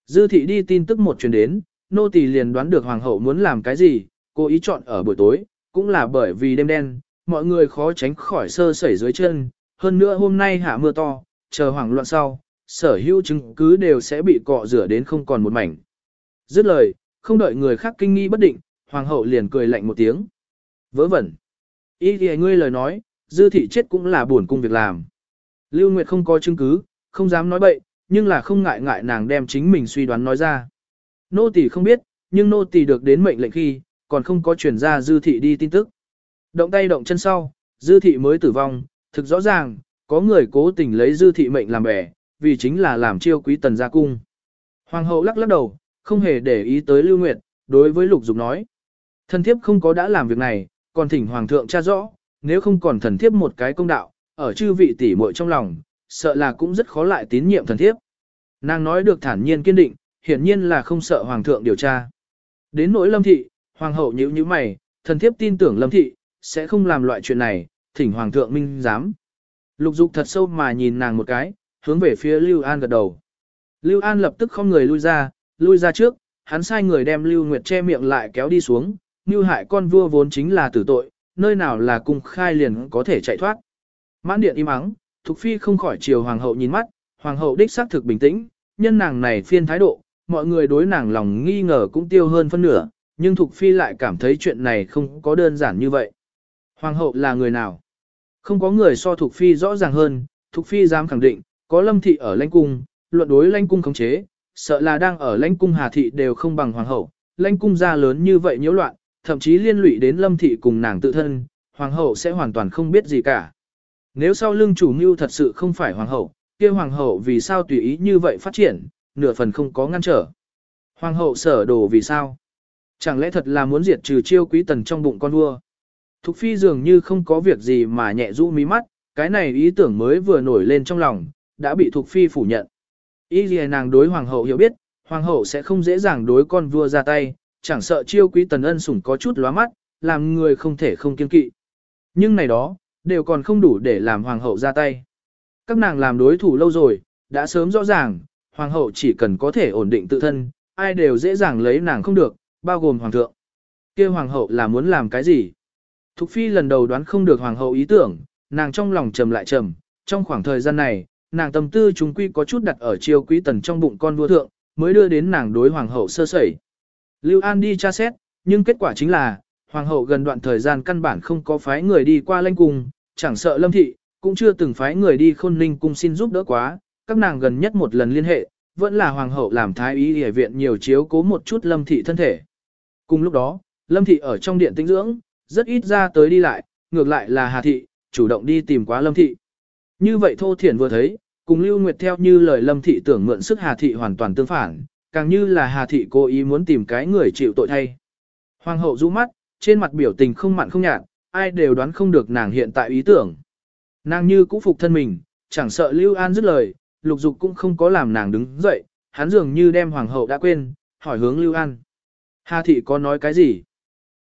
Dư thị đi tin tức một truyền đến, nô tỳ liền đoán được hoàng hậu muốn làm cái gì, cô ý chọn ở buổi tối, cũng là bởi vì đêm đen, mọi người khó tránh khỏi sơ sẩy dưới chân, hơn nữa hôm nay hạ mưa to, chờ hoảng loạn sau, sở hữu chứng cứ đều sẽ bị cọ rửa đến không còn một mảnh. Dứt lời, không đợi người khác kinh nghi bất định, hoàng hậu liền cười lạnh một tiếng. Vớ vẩn. Ý thì ngươi lời nói, dư thị chết cũng là buồn cung việc làm. Lưu Nguyệt không có chứng cứ, không dám nói bậy, nhưng là không ngại ngại nàng đem chính mình suy đoán nói ra. Nô tỳ không biết, nhưng nô tỳ được đến mệnh lệnh khi, còn không có truyền ra dư thị đi tin tức. Động tay động chân sau, dư thị mới tử vong, thực rõ ràng, có người cố tình lấy dư thị mệnh làm bẻ, vì chính là làm chiêu quý tần gia cung. Hoàng hậu lắc lắc đầu, không hề để ý tới Lưu Nguyệt, đối với Lục Dục nói. Thân thiếp không có đã làm việc này, còn thỉnh Hoàng thượng tra rõ, nếu không còn thần thiếp một cái công đạo, ở chư vị tỷ muội trong lòng, sợ là cũng rất khó lại tín nhiệm thần thiếp. Nàng nói được thản nhiên kiên định, hiển nhiên là không sợ Hoàng thượng điều tra. Đến nỗi lâm thị, Hoàng hậu nhíu nhíu mày, thần thiếp tin tưởng lâm thị, sẽ không làm loại chuyện này, thỉnh Hoàng thượng minh giám. Lục dục thật sâu mà nhìn nàng một cái, hướng về phía Lưu An gật đầu. Lưu An lập tức không người lui ra, lui ra trước, hắn sai người đem Lưu Nguyệt che miệng lại kéo đi xuống, như hại con vua vốn chính là tử tội, nơi nào là cung khai liền có thể chạy thoát. Mãn điện im ắng, Thục Phi không khỏi chiều Hoàng hậu nhìn mắt, Hoàng hậu đích xác thực bình tĩnh, nhân nàng này phiên thái độ, mọi người đối nàng lòng nghi ngờ cũng tiêu hơn phân nửa, nhưng Thục Phi lại cảm thấy chuyện này không có đơn giản như vậy. Hoàng hậu là người nào? Không có người so Thục Phi rõ ràng hơn, Thục Phi dám khẳng định, có lâm thị ở lãnh cung, luận đối lãnh cung khống chế, sợ là đang ở lãnh cung Hà thị đều không bằng hoàng hậu, lãnh cung ra lớn như vậy nhiễu loạn, thậm chí liên lụy đến lâm thị cùng nàng tự thân, hoàng hậu sẽ hoàn toàn không biết gì cả. Nếu sau lưng chủ mưu thật sự không phải hoàng hậu, kia hoàng hậu vì sao tùy ý như vậy phát triển, nửa phần không có ngăn trở. Hoàng hậu sở đồ vì sao? Chẳng lẽ thật là muốn diệt trừ chiêu quý tần trong bụng con vua? Thục phi dường như không có việc gì mà nhẹ rũ mí mắt, cái này ý tưởng mới vừa nổi lên trong lòng, đã bị Thục phi phủ nhận. Ý gì nàng đối hoàng hậu hiểu biết, hoàng hậu sẽ không dễ dàng đối con vua ra tay, chẳng sợ chiêu quý tần ân sủng có chút lóa mắt, làm người không thể không kiên kỵ. Nhưng này đó, đều còn không đủ để làm hoàng hậu ra tay. Các nàng làm đối thủ lâu rồi, đã sớm rõ ràng, hoàng hậu chỉ cần có thể ổn định tự thân, ai đều dễ dàng lấy nàng không được, bao gồm hoàng thượng. kia hoàng hậu là muốn làm cái gì? Thục phi lần đầu đoán không được hoàng hậu ý tưởng, nàng trong lòng trầm lại trầm, trong khoảng thời gian này, nàng tâm tư chúng quy có chút đặt ở chiêu quý tần trong bụng con vua thượng, mới đưa đến nàng đối hoàng hậu sơ sẩy. Lưu An đi tra xét, nhưng kết quả chính là, hoàng hậu gần đoạn thời gian căn bản không có phái người đi qua lanh cung, chẳng sợ lâm thị, cũng chưa từng phái người đi khôn ninh cung xin giúp đỡ quá, các nàng gần nhất một lần liên hệ, vẫn là hoàng hậu làm thái y hệ viện nhiều chiếu cố một chút lâm thị thân thể. Cùng lúc đó, lâm thị ở trong điện tinh dưỡng, rất ít ra tới đi lại, ngược lại là hà thị, chủ động đi tìm quá lâm thị. Như vậy thô thiển vừa thấy, cùng lưu nguyệt theo như lời lâm thị tưởng mượn sức hà thị hoàn toàn tương phản, càng như là hà thị cố ý muốn tìm cái người chịu tội thay. Hoàng hậu rũ mắt, trên mặt biểu tình không mặn không nhạt, ai đều đoán không được nàng hiện tại ý tưởng. Nàng như cũ phục thân mình, chẳng sợ Lưu An dứt lời, lục dục cũng không có làm nàng đứng dậy, hắn dường như đem hoàng hậu đã quên, hỏi hướng Lưu An. Hà thị có nói cái gì?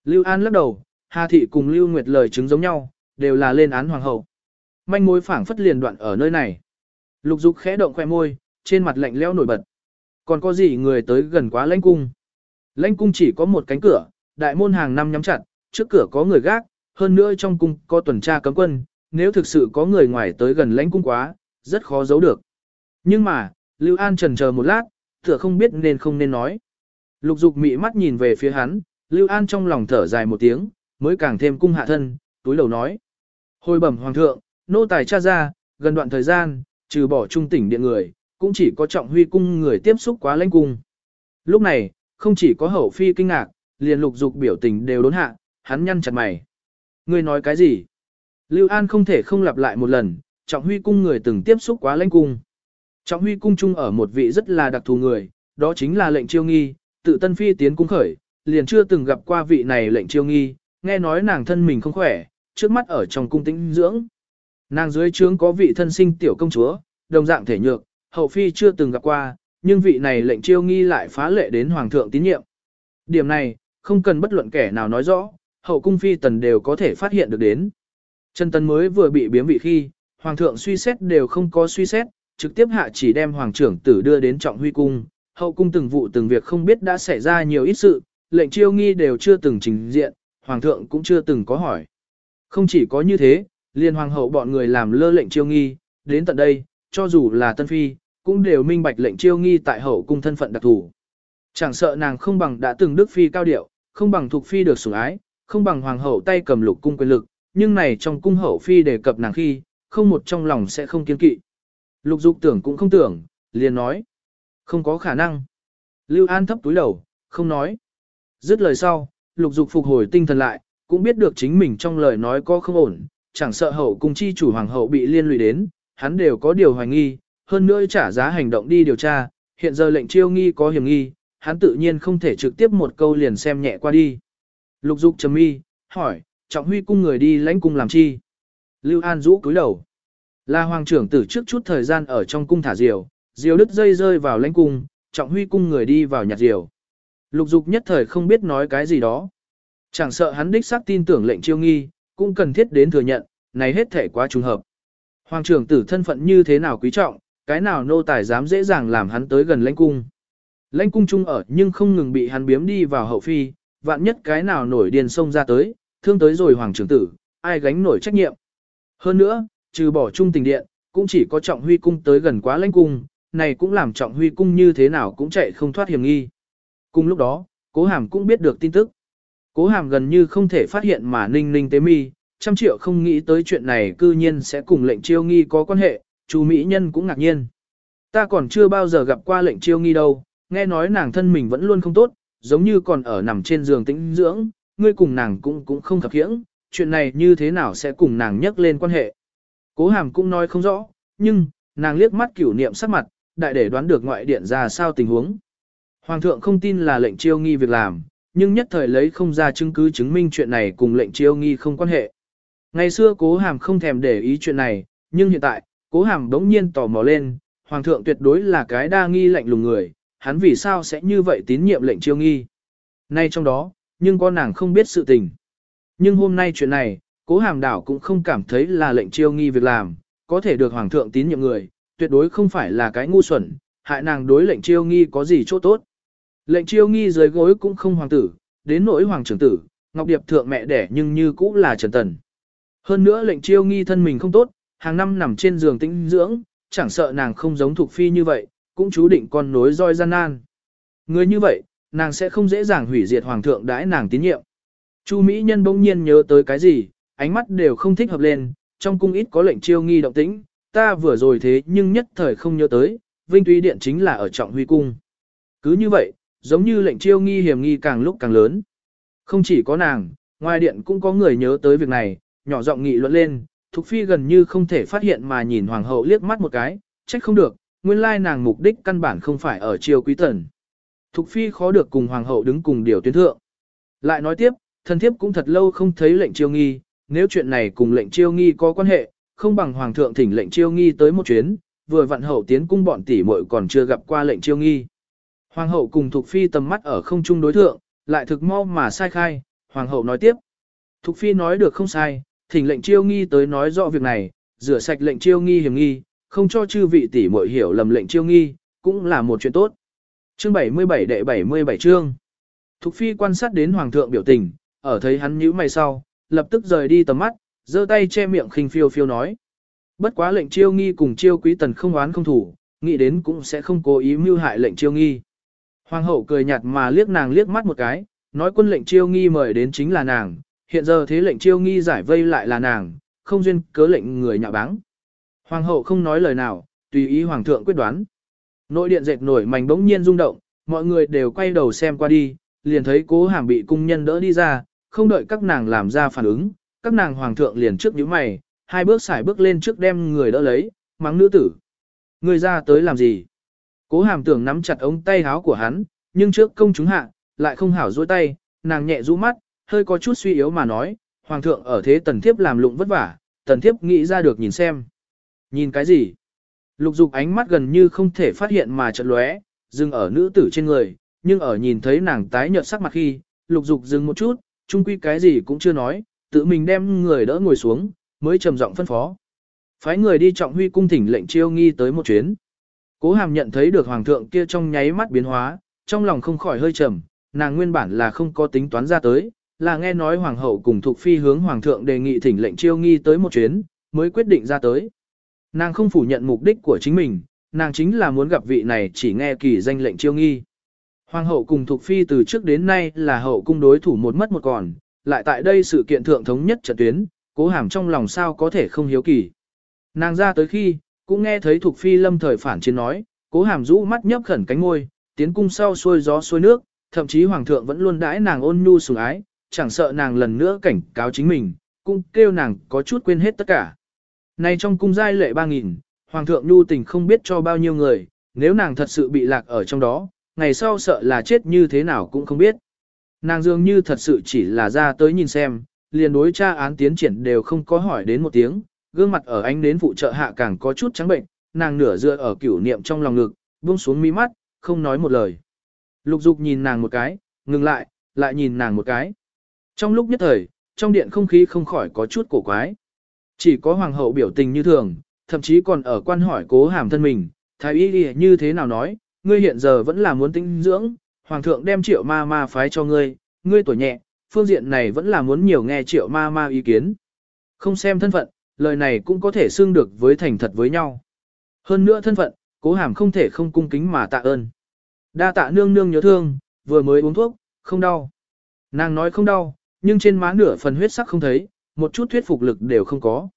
Lưu An lắc đầu, Hà thị cùng Lưu Nguyệt lời chứng giống nhau, đều là lên án hoàng hậu. Manh mối phảng phất liền đoạn ở nơi này. Lục dục khẽ động khoe môi, trên mặt lạnh lẽo nổi bật. Còn có gì người tới gần quá lãnh cung? Lãnh cung chỉ có một cánh cửa, đại môn hàng năm nhắm chặt, trước cửa có người gác, hơn nữa trong cung có tuần tra cấm quân, nếu thực sự có người ngoài tới gần lãnh cung quá, rất khó giấu được. Nhưng mà, Lưu An trần chờ một lát, tựa không biết nên không nên nói. Lục dục mị mắt nhìn về phía hắn, Lưu An trong lòng thở dài một tiếng, mới càng thêm cung hạ thân, túi lầu nói. Hồi bẩm hoàng thượng, nô tài cha ra, gần đoạn thời gian, trừ bỏ trung tỉnh điện người, cũng chỉ có trọng huy cung người tiếp xúc quá lãnh cung. Lúc này, không chỉ có hậu phi kinh ngạc, liền lục dục biểu tình đều đốn hạ, hắn nhăn chặt mày. Ngươi nói cái gì? Lưu An không thể không lặp lại một lần, trọng huy cung người từng tiếp xúc quá lãnh cung. Trọng huy cung chung ở một vị rất là đặc thù người, đó chính là lệnh chiêu nghi, tự tân phi tiến cung khởi, liền chưa từng gặp qua vị này lệnh chiêu nghi, nghe nói nàng thân mình không khỏe, trước mắt ở trong cung tĩnh dưỡng. Nàng dưới trướng có vị thân sinh tiểu công chúa, đồng dạng thể nhược, hậu phi chưa từng gặp qua, nhưng vị này lệnh chiêu nghi lại phá lệ đến hoàng thượng tín nhiệm. Điểm này, không cần bất luận kẻ nào nói rõ, hậu cung phi tần đều có thể phát hiện được đến. Trần Tần mới vừa bị biếm vị khi, hoàng thượng suy xét đều không có suy xét, trực tiếp hạ chỉ đem hoàng trưởng tử đưa đến trọng huy cung, hậu cung từng vụ từng việc không biết đã xảy ra nhiều ít sự, lệnh chiêu nghi đều chưa từng trình diện, hoàng thượng cũng chưa từng có hỏi. Không chỉ có như thế, liên hoàng hậu bọn người làm lơ lệnh chiêu nghi, đến tận đây, cho dù là tân phi, cũng đều minh bạch lệnh chiêu nghi tại hậu cung thân phận đặc thù. Chẳng sợ nàng không bằng đã từng đức phi cao điệu, không bằng thuộc phi được sủng ái, không bằng hoàng hậu tay cầm lục cung quyền lực, nhưng này trong cung hậu phi đề cập nàng khi, không một trong lòng sẽ không kiên kỵ. Lục dục tưởng cũng không tưởng, liền nói. Không có khả năng. Lưu An thấp túi đầu, không nói. Dứt lời sau, lục dục phục hồi tinh thần lại, cũng biết được chính mình trong lời nói có không ổn, chẳng sợ hậu cung chi chủ hoàng hậu bị liên lụy đến, hắn đều có điều hoài nghi, hơn nữa trả giá hành động đi điều tra, hiện giờ lệnh chiêu nghi có hiểm nghi, hắn tự nhiên không thể trực tiếp một câu liền xem nhẹ qua đi. Lục dục trầm mi, hỏi, trọng huy cung người đi lãnh cung làm chi? Lưu An rũ cúi đầu. Là hoàng trưởng tử trước chút thời gian ở trong cung thả diều, diều đứt dây rơi vào lãnh cung, trọng huy cung người đi vào nhặt diều. Lục dục nhất thời không biết nói cái gì đó. Chẳng sợ hắn đích xác tin tưởng lệnh chiêu nghi, cũng cần thiết đến thừa nhận, này hết thể quá trùng hợp. Hoàng trưởng tử thân phận như thế nào quý trọng, cái nào nô tài dám dễ dàng làm hắn tới gần lãnh cung. Lãnh cung chung ở nhưng không ngừng bị hắn biếm đi vào hậu phi, vạn nhất cái nào nổi điên sông ra tới, thương tới rồi hoàng trưởng tử, ai gánh nổi trách nhiệm. Hơn nữa, trừ bỏ trung tình điện, cũng chỉ có trọng huy cung tới gần quá lãnh cung, này cũng làm trọng huy cung như thế nào cũng chạy không thoát hiểm nghi. Cùng lúc đó, cố hàm cũng biết được tin tức. Cố hàm gần như không thể phát hiện mà ninh ninh tế mi, trăm triệu không nghĩ tới chuyện này cư nhiên sẽ cùng lệnh chiêu nghi có quan hệ, chú Mỹ nhân cũng ngạc nhiên. Ta còn chưa bao giờ gặp qua lệnh chiêu nghi đâu, nghe nói nàng thân mình vẫn luôn không tốt, giống như còn ở nằm trên giường tĩnh dưỡng, ngươi cùng nàng cũng cũng không thập hiễng, chuyện này như thế nào sẽ cùng nàng nhắc lên quan hệ. Cố hàm cũng nói không rõ, nhưng, nàng liếc mắt cửu niệm sắc mặt, đại để đoán được ngoại điện ra sao tình huống. Hoàng thượng không tin là lệnh chiêu nghi việc làm, nhưng nhất thời lấy không ra chứng cứ chứng minh chuyện này cùng lệnh chiêu nghi không quan hệ. Ngày xưa cố hàm không thèm để ý chuyện này, nhưng hiện tại, cố hàm đống nhiên tò mò lên, hoàng thượng tuyệt đối là cái đa nghi lệnh lùng người, hắn vì sao sẽ như vậy tín nhiệm lệnh chiêu nghi. Nay trong đó, nhưng con nàng không biết sự tình. Nhưng hôm nay chuyện này, cố hàm đảo cũng không cảm thấy là lệnh chiêu nghi việc làm, có thể được hoàng thượng tín nhiệm người, tuyệt đối không phải là cái ngu xuẩn, hại nàng đối lệnh chiêu nghi có gì chỗ tốt. Lệnh chiêu nghi dưới gối cũng không hoàng tử, đến nỗi hoàng trưởng tử, Ngọc Điệp thượng mẹ đẻ nhưng như cũng là Trần Tần. Hơn nữa lệnh chiêu nghi thân mình không tốt, hàng năm nằm trên giường tĩnh dưỡng, chẳng sợ nàng không giống thuộc phi như vậy, cũng chú định con nối roi gian nan. Người như vậy, nàng sẽ không dễ dàng hủy diệt hoàng thượng đãi nàng tín nhiệm. Chu Mỹ Nhân bỗng nhiên nhớ tới cái gì, ánh mắt đều không thích hợp lên, trong cung ít có lệnh chiêu nghi động tĩnh, ta vừa rồi thế nhưng nhất thời không nhớ tới, Vinh Túy Điện chính là ở trọng huy cung. Cứ như vậy, giống như lệnh chiêu nghi hiểm nghi càng lúc càng lớn. Không chỉ có nàng, ngoài điện cũng có người nhớ tới việc này, nhỏ giọng nghị luận lên, Thục Phi gần như không thể phát hiện mà nhìn Hoàng hậu liếc mắt một cái, trách không được, nguyên lai nàng mục đích căn bản không phải ở triều quý tần. Thục Phi khó được cùng Hoàng hậu đứng cùng điều tuyến thượng. Lại nói tiếp, thần thiếp cũng thật lâu không thấy lệnh chiêu nghi, nếu chuyện này cùng lệnh chiêu nghi có quan hệ, không bằng Hoàng thượng thỉnh lệnh chiêu nghi tới một chuyến, vừa vặn hậu tiến cung bọn tỷ muội còn chưa gặp qua lệnh chiêu nghi. Hoàng hậu cùng Thục Phi tầm mắt ở không trung đối thượng, lại thực mau mà sai khai, Hoàng hậu nói tiếp. Thục Phi nói được không sai, thỉnh lệnh chiêu nghi tới nói rõ việc này, rửa sạch lệnh chiêu nghi hiểm nghi, không cho chư vị tỷ muội hiểu lầm lệnh chiêu nghi, cũng là một chuyện tốt. Chương 77 đệ 77 chương. Thục Phi quan sát đến Hoàng thượng biểu tình, ở thấy hắn nhíu mày sau, lập tức rời đi tầm mắt, giơ tay che miệng khinh phiêu phiêu nói. Bất quá lệnh chiêu nghi cùng chiêu quý tần không oán không thủ, nghĩ đến cũng sẽ không cố ý mưu hại lệnh chiêu nghi. Hoàng hậu cười nhạt mà liếc nàng liếc mắt một cái, nói quân lệnh chiêu nghi mời đến chính là nàng, hiện giờ thế lệnh chiêu nghi giải vây lại là nàng, không duyên cớ lệnh người nhạ báng. Hoàng hậu không nói lời nào, tùy ý hoàng thượng quyết đoán. Nội điện dệt nổi mảnh bỗng nhiên rung động, mọi người đều quay đầu xem qua đi, liền thấy cố hàm bị cung nhân đỡ đi ra, không đợi các nàng làm ra phản ứng, các nàng hoàng thượng liền trước nhíu mày, hai bước xài bước lên trước đem người đỡ lấy, mắng nữ tử. Người ra tới làm gì? Cố hàm tưởng nắm chặt ống tay háo của hắn, nhưng trước công chúng hạ, lại không hảo dối tay, nàng nhẹ rũ mắt, hơi có chút suy yếu mà nói, hoàng thượng ở thế tần thiếp làm lụng vất vả, tần thiếp nghĩ ra được nhìn xem. Nhìn cái gì? Lục dục ánh mắt gần như không thể phát hiện mà chợt lóe, dừng ở nữ tử trên người, nhưng ở nhìn thấy nàng tái nhợt sắc mặt khi, lục dục dừng một chút, chung quy cái gì cũng chưa nói, tự mình đem người đỡ ngồi xuống, mới trầm giọng phân phó. Phái người đi trọng huy cung thỉnh lệnh chiêu nghi tới một chuyến. Cố hàm nhận thấy được hoàng thượng kia trong nháy mắt biến hóa, trong lòng không khỏi hơi trầm, nàng nguyên bản là không có tính toán ra tới, là nghe nói hoàng hậu cùng thuộc phi hướng hoàng thượng đề nghị thỉnh lệnh chiêu nghi tới một chuyến, mới quyết định ra tới. Nàng không phủ nhận mục đích của chính mình, nàng chính là muốn gặp vị này chỉ nghe kỳ danh lệnh chiêu nghi. Hoàng hậu cùng thuộc phi từ trước đến nay là hậu cung đối thủ một mất một còn, lại tại đây sự kiện thượng thống nhất trận tuyến, cố hàm trong lòng sao có thể không hiếu kỳ. Nàng ra tới khi, cũng nghe thấy thuộc phi lâm thời phản chiến nói, cố hàm rũ mắt nhấp khẩn cánh môi, tiến cung sau xuôi gió xuôi nước, thậm chí hoàng thượng vẫn luôn đãi nàng ôn nhu sủng ái, chẳng sợ nàng lần nữa cảnh cáo chính mình, cũng kêu nàng có chút quên hết tất cả. nay trong cung giai lệ ba nghìn, hoàng thượng nhu tình không biết cho bao nhiêu người, nếu nàng thật sự bị lạc ở trong đó, ngày sau sợ là chết như thế nào cũng không biết. Nàng dường như thật sự chỉ là ra tới nhìn xem, liền đối tra án tiến triển đều không có hỏi đến một tiếng, gương mặt ở ánh đến phụ trợ hạ càng có chút trắng bệnh, nàng nửa dựa ở cửu niệm trong lòng ngực, buông xuống mi mắt, không nói một lời. Lục dục nhìn nàng một cái, ngừng lại, lại nhìn nàng một cái. Trong lúc nhất thời, trong điện không khí không khỏi có chút cổ quái. Chỉ có hoàng hậu biểu tình như thường, thậm chí còn ở quan hỏi cố hàm thân mình, thái y lìa như thế nào nói, ngươi hiện giờ vẫn là muốn tinh dưỡng, hoàng thượng đem triệu ma ma phái cho ngươi, ngươi tuổi nhẹ, phương diện này vẫn là muốn nhiều nghe triệu ma ma ý kiến. Không xem thân phận, lời này cũng có thể xưng được với thành thật với nhau. Hơn nữa thân phận, cố hàm không thể không cung kính mà tạ ơn. Đa tạ nương nương nhớ thương, vừa mới uống thuốc, không đau. Nàng nói không đau, nhưng trên má nửa phần huyết sắc không thấy, một chút thuyết phục lực đều không có.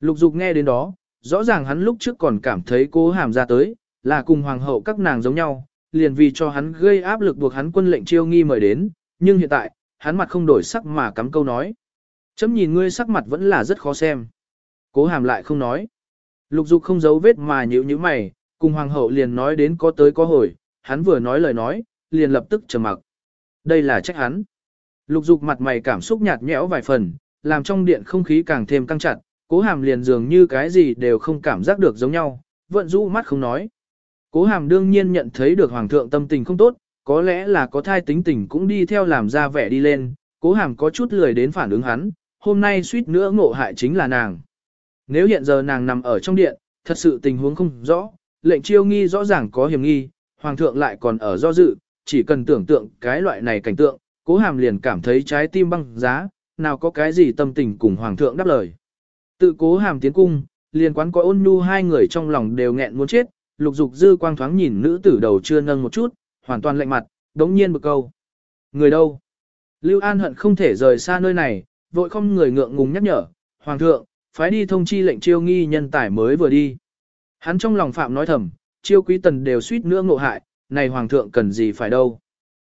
Lục dục nghe đến đó, rõ ràng hắn lúc trước còn cảm thấy cố hàm ra tới, là cùng hoàng hậu các nàng giống nhau, liền vì cho hắn gây áp lực buộc hắn quân lệnh chiêu nghi mời đến, nhưng hiện tại, hắn mặt không đổi sắc mà cắm câu nói. Chấm nhìn ngươi sắc mặt vẫn là rất khó xem. Cố hàm lại không nói. Lục dục không giấu vết mà nhíu nhíu mày, cùng hoàng hậu liền nói đến có tới có hồi, hắn vừa nói lời nói, liền lập tức trầm mặc. Đây là trách hắn. Lục dục mặt mày cảm xúc nhạt nhẽo vài phần, làm trong điện không khí càng thêm căng chặt, cố hàm liền dường như cái gì đều không cảm giác được giống nhau, vận rũ mắt không nói. Cố hàm đương nhiên nhận thấy được hoàng thượng tâm tình không tốt, có lẽ là có thai tính tình cũng đi theo làm ra vẻ đi lên, cố hàm có chút lười đến phản ứng hắn, hôm nay suýt nữa ngộ hại chính là nàng. Nếu hiện giờ nàng nằm ở trong điện, thật sự tình huống không rõ, lệnh chiêu nghi rõ ràng có hiểm nghi, hoàng thượng lại còn ở do dự, chỉ cần tưởng tượng cái loại này cảnh tượng, cố hàm liền cảm thấy trái tim băng giá, nào có cái gì tâm tình cùng hoàng thượng đáp lời. Tự cố hàm tiến cung, liền quán có ôn nhu hai người trong lòng đều nghẹn muốn chết, lục dục dư quang thoáng nhìn nữ tử đầu chưa nâng một chút, hoàn toàn lạnh mặt, đống nhiên bực câu. Người đâu? Lưu An hận không thể rời xa nơi này, vội không người ngượng ngùng nhắc nhở, Hoàng thượng, phái đi thông chi lệnh chiêu nghi nhân tài mới vừa đi. Hắn trong lòng phạm nói thầm, chiêu quý tần đều suýt nữa ngộ hại, này Hoàng thượng cần gì phải đâu.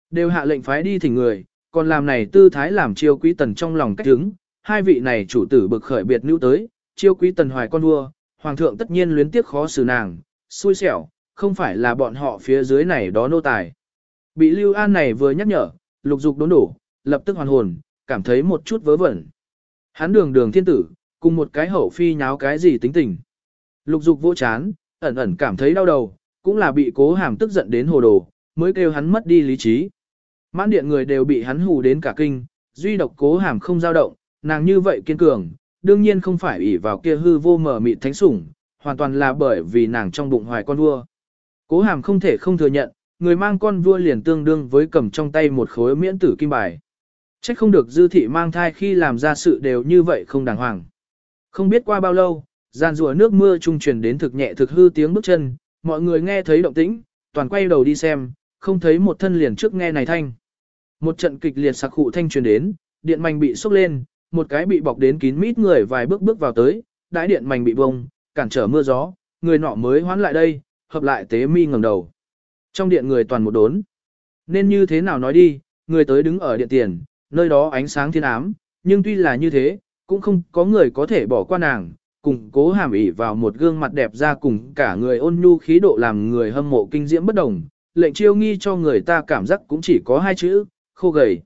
Đều hạ lệnh phái đi thỉnh người, còn làm này tư thái làm chiêu quý tần trong lòng cách đứng, hai vị này chủ tử bực khởi biệt nữ tới, chiêu quý tần hoài con vua, Hoàng thượng tất nhiên luyến tiếc khó xử nàng, xui xẻo, không phải là bọn họ phía dưới này đó nô tài. Bị Lưu An này vừa nhắc nhở, lục dục đốn đổ, lập tức hoàn hồn, cảm thấy một chút vớ vẩn. Hắn đường đường thiên tử, cùng một cái hậu phi nháo cái gì tính tình. Lục dục vô chán, ẩn ẩn cảm thấy đau đầu, cũng là bị cố hàm tức giận đến hồ đồ, mới kêu hắn mất đi lý trí. Mãn điện người đều bị hắn hù đến cả kinh, duy độc cố hàm không dao động, nàng như vậy kiên cường, đương nhiên không phải ỷ vào kia hư vô mở mịt thánh sủng, hoàn toàn là bởi vì nàng trong bụng hoài con vua. Cố hàm không thể không thừa nhận, người mang con vua liền tương đương với cầm trong tay một khối miễn tử kim bài. Trách không được dư thị mang thai khi làm ra sự đều như vậy không đàng hoàng. Không biết qua bao lâu, gian rùa nước mưa trung truyền đến thực nhẹ thực hư tiếng bước chân, mọi người nghe thấy động tĩnh, toàn quay đầu đi xem, không thấy một thân liền trước nghe này thanh. Một trận kịch liệt sặc khụ thanh truyền đến, điện mảnh bị sốc lên, một cái bị bọc đến kín mít người vài bước bước vào tới, đãi điện mảnh bị bông, cản trở mưa gió, người nọ mới hoán lại đây, hợp lại tế mi ngẩng đầu. Trong điện người toàn một đốn. Nên như thế nào nói đi, người tới đứng ở điện tiền, nơi đó ánh sáng thiên ám, nhưng tuy là như thế, cũng không có người có thể bỏ qua nàng, cùng cố hàm ỉ vào một gương mặt đẹp ra cùng cả người ôn nhu khí độ làm người hâm mộ kinh diễm bất đồng, lệnh chiêu nghi cho người ta cảm giác cũng chỉ có hai chữ, khô gầy.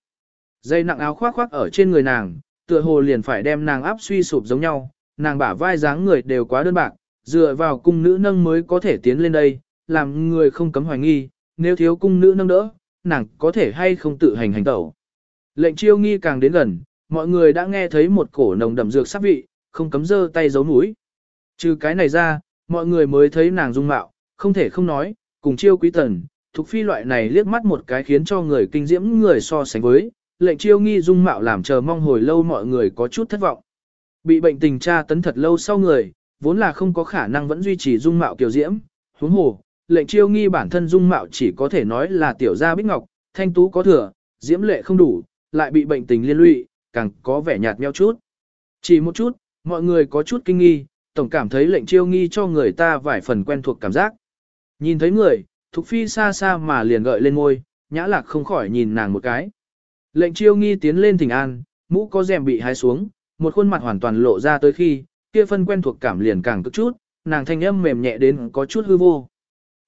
Dây nặng áo khoác khoác ở trên người nàng, tựa hồ liền phải đem nàng áp suy sụp giống nhau, nàng bả vai dáng người đều quá đơn bạc, dựa vào cung nữ nâng mới có thể tiến lên đây, làm người không cấm hoài nghi, nếu thiếu cung nữ nâng đỡ, nàng có thể hay không tự hành hành tẩu. Lệnh chiêu nghi càng đến gần, mọi người đã nghe thấy một cổ nồng đậm dược sắc vị, không cấm dơ tay giấu mũi. Trừ cái này ra, mọi người mới thấy nàng dung mạo, không thể không nói, cùng chiêu quý tần, thuộc phi loại này liếc mắt một cái khiến cho người kinh diễm người so sánh với, lệnh chiêu nghi dung mạo làm chờ mong hồi lâu mọi người có chút thất vọng. Bị bệnh tình tra tấn thật lâu sau người, vốn là không có khả năng vẫn duy trì dung mạo kiều diễm, huống hồ, lệnh chiêu nghi bản thân dung mạo chỉ có thể nói là tiểu gia bích ngọc, thanh tú có thừa, diễm lệ không đủ, lại bị bệnh tình liên lụy, càng có vẻ nhạt nhẽo chút. Chỉ một chút, mọi người có chút kinh nghi, tổng cảm thấy lệnh chiêu nghi cho người ta vài phần quen thuộc cảm giác. Nhìn thấy người, Thục Phi xa xa mà liền gợi lên ngôi, nhã lạc không khỏi nhìn nàng một cái. Lệnh chiêu nghi tiến lên thỉnh an, mũ có rèm bị hái xuống, một khuôn mặt hoàn toàn lộ ra tới khi, kia phân quen thuộc cảm liền càng cực chút, nàng thanh âm mềm nhẹ đến có chút hư vô.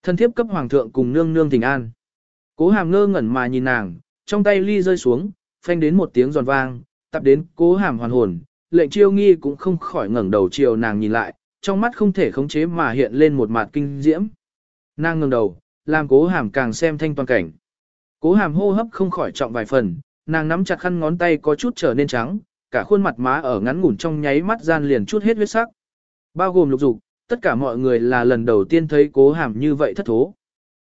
Thân thiếp cấp hoàng thượng cùng nương nương thỉnh an. Cố hàm ngơ ngẩn mà nhìn nàng, trong tay ly rơi xuống, phanh đến một tiếng giòn vang, tập đến cố hàm hoàn hồn, lệnh chiêu nghi cũng không khỏi ngẩng đầu chiều nàng nhìn lại, trong mắt không thể khống chế mà hiện lên một mặt kinh diễm. Nàng ngẩng đầu, làm cố hàm càng xem thanh toàn cảnh. Cố hàm hô hấp không khỏi trọng vài phần, nàng nắm chặt khăn ngón tay có chút trở nên trắng, cả khuôn mặt má ở ngắn ngủn trong nháy mắt gian liền chút hết huyết sắc. Bao gồm lục dục, tất cả mọi người là lần đầu tiên thấy cố hàm như vậy thất thố.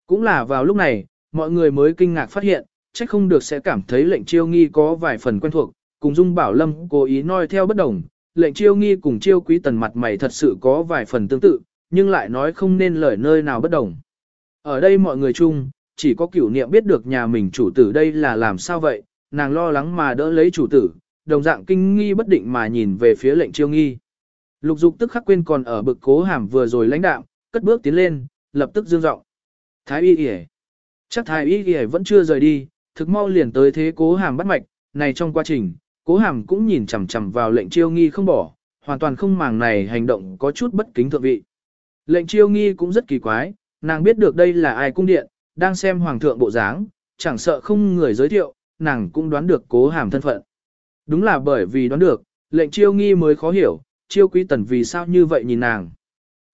Cũng là vào lúc này, mọi người mới kinh ngạc phát hiện, chắc không được sẽ cảm thấy lệnh chiêu nghi có vài phần quen thuộc, cùng Dung Bảo Lâm cố ý nói theo bất đồng, lệnh chiêu nghi cùng chiêu quý tần mặt mày thật sự có vài phần tương tự, nhưng lại nói không nên lời nơi nào bất đồng. Ở đây mọi người chung, chỉ có cửu niệm biết được nhà mình chủ tử đây là làm sao vậy, nàng lo lắng mà đỡ lấy chủ tử, đồng dạng kinh nghi bất định mà nhìn về phía lệnh chiêu nghi. Lục dục tức khắc quên còn ở bực cố hàm vừa rồi lãnh đạo, cất bước tiến lên, lập tức dương giọng Thái y y Chắc thái y y vẫn chưa rời đi, thực mau liền tới thế cố hàm bắt mạch, này trong quá trình, cố hàm cũng nhìn chằm chằm vào lệnh chiêu nghi không bỏ, hoàn toàn không màng này hành động có chút bất kính thượng vị. Lệnh chiêu nghi cũng rất kỳ quái, nàng biết được đây là ai cung điện, đang xem hoàng thượng bộ dáng, chẳng sợ không người giới thiệu, nàng cũng đoán được cố hàm thân phận. Đúng là bởi vì đoán được, lệnh chiêu nghi mới khó hiểu, chiêu quý tần vì sao như vậy nhìn nàng.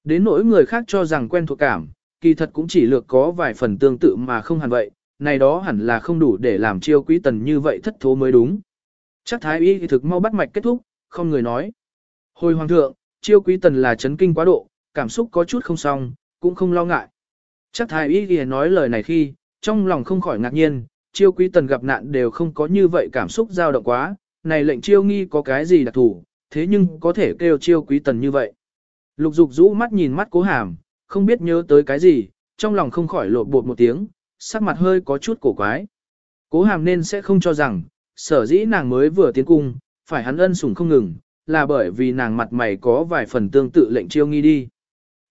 Đến nỗi người khác cho rằng quen thuộc cảm, kỳ thật cũng chỉ lược có vài phần tương tự mà không hẳn vậy, này đó hẳn là không đủ để làm chiêu quý tần như vậy thất thố mới đúng. Chắc thái y thực mau bắt mạch kết thúc, không người nói. Hồi hoàng thượng, chiêu quý tần là chấn kinh quá độ, cảm xúc có chút không xong, cũng không lo ngại. Chắc thái y ghi nói lời này khi, trong lòng không khỏi ngạc nhiên, chiêu quý tần gặp nạn đều không có như vậy cảm xúc dao động quá, này lệnh chiêu nghi có cái gì đặc thủ, thế nhưng có thể kêu chiêu quý tần như vậy. Lục dục rũ mắt nhìn mắt cố hàm, không biết nhớ tới cái gì, trong lòng không khỏi lộ bột một tiếng, sắc mặt hơi có chút cổ quái. Cố hàm nên sẽ không cho rằng, sở dĩ nàng mới vừa tiến cung, phải hắn ân sủng không ngừng, là bởi vì nàng mặt mày có vài phần tương tự lệnh chiêu nghi đi.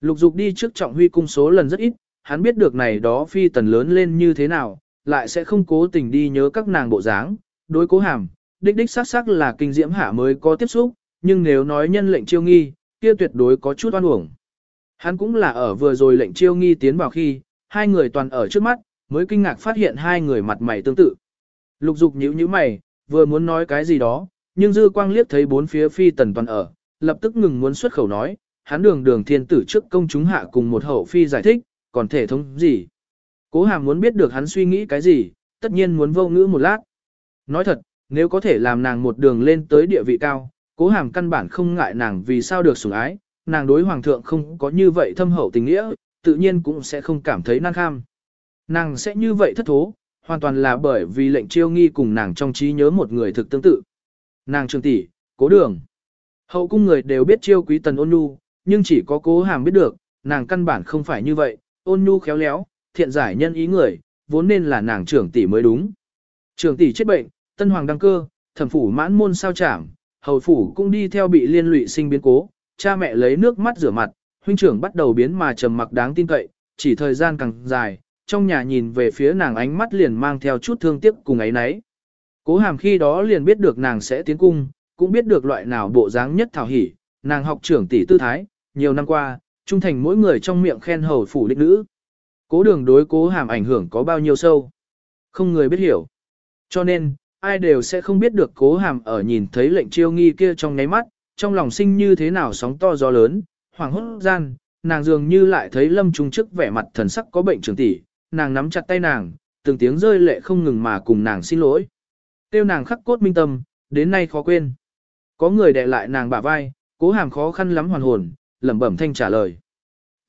Lục dục đi trước trọng huy cung số lần rất ít, hắn biết được này đó phi tần lớn lên như thế nào, lại sẽ không cố tình đi nhớ các nàng bộ dáng, đối cố hàm, đích đích xác xác là kinh diễm hạ mới có tiếp xúc, nhưng nếu nói nhân lệnh chiêu nghi, kia tuyệt đối có chút oan uổng. Hắn cũng là ở vừa rồi lệnh chiêu nghi tiến vào khi, hai người toàn ở trước mắt, mới kinh ngạc phát hiện hai người mặt mày tương tự. Lục dục nhíu nhíu mày, vừa muốn nói cái gì đó, nhưng dư quang liếc thấy bốn phía phi tần toàn ở, lập tức ngừng muốn xuất khẩu nói, hắn đường đường thiên tử trước công chúng hạ cùng một hậu phi giải thích, còn thể thống gì. Cố hàm muốn biết được hắn suy nghĩ cái gì, tất nhiên muốn vô ngữ một lát. Nói thật, nếu có thể làm nàng một đường lên tới địa vị cao, cố hàm căn bản không ngại nàng vì sao được sủng ái, nàng đối hoàng thượng không có như vậy thâm hậu tình nghĩa, tự nhiên cũng sẽ không cảm thấy năng kham. Nàng sẽ như vậy thất thố, hoàn toàn là bởi vì lệnh chiêu nghi cùng nàng trong trí nhớ một người thực tương tự. Nàng trường tỷ, cố đường. Hậu cung người đều biết chiêu quý tần ôn nhu, nhưng chỉ có cố hàm biết được, nàng căn bản không phải như vậy, ôn nhu khéo léo, thiện giải nhân ý người, vốn nên là nàng trưởng tỷ mới đúng. Trưởng tỷ chết bệnh, tân hoàng đăng cơ, thẩm phủ mãn môn sao chảm, hầu phủ cũng đi theo bị liên lụy sinh biến cố, cha mẹ lấy nước mắt rửa mặt, huynh trưởng bắt đầu biến mà trầm mặc đáng tin cậy, chỉ thời gian càng dài, trong nhà nhìn về phía nàng ánh mắt liền mang theo chút thương tiếc cùng ấy nấy. Cố hàm khi đó liền biết được nàng sẽ tiến cung, cũng biết được loại nào bộ dáng nhất thảo hỉ, nàng học trưởng tỷ tư thái, nhiều năm qua, trung thành mỗi người trong miệng khen hầu phủ đích nữ. Cố đường đối cố hàm ảnh hưởng có bao nhiêu sâu. Không người biết hiểu. Cho nên, ai đều sẽ không biết được cố hàm ở nhìn thấy lệnh chiêu nghi kia trong ngáy mắt, trong lòng sinh như thế nào sóng to gió lớn, hoàng hốt gian, nàng dường như lại thấy lâm trung trước vẻ mặt thần sắc có bệnh trưởng tỷ, nàng nắm chặt tay nàng, từng tiếng rơi lệ không ngừng mà cùng nàng xin lỗi. Tiêu nàng khắc cốt minh tâm, đến nay khó quên. Có người đè lại nàng bả vai, cố hàm khó khăn lắm hoàn hồn, lẩm bẩm thanh trả lời.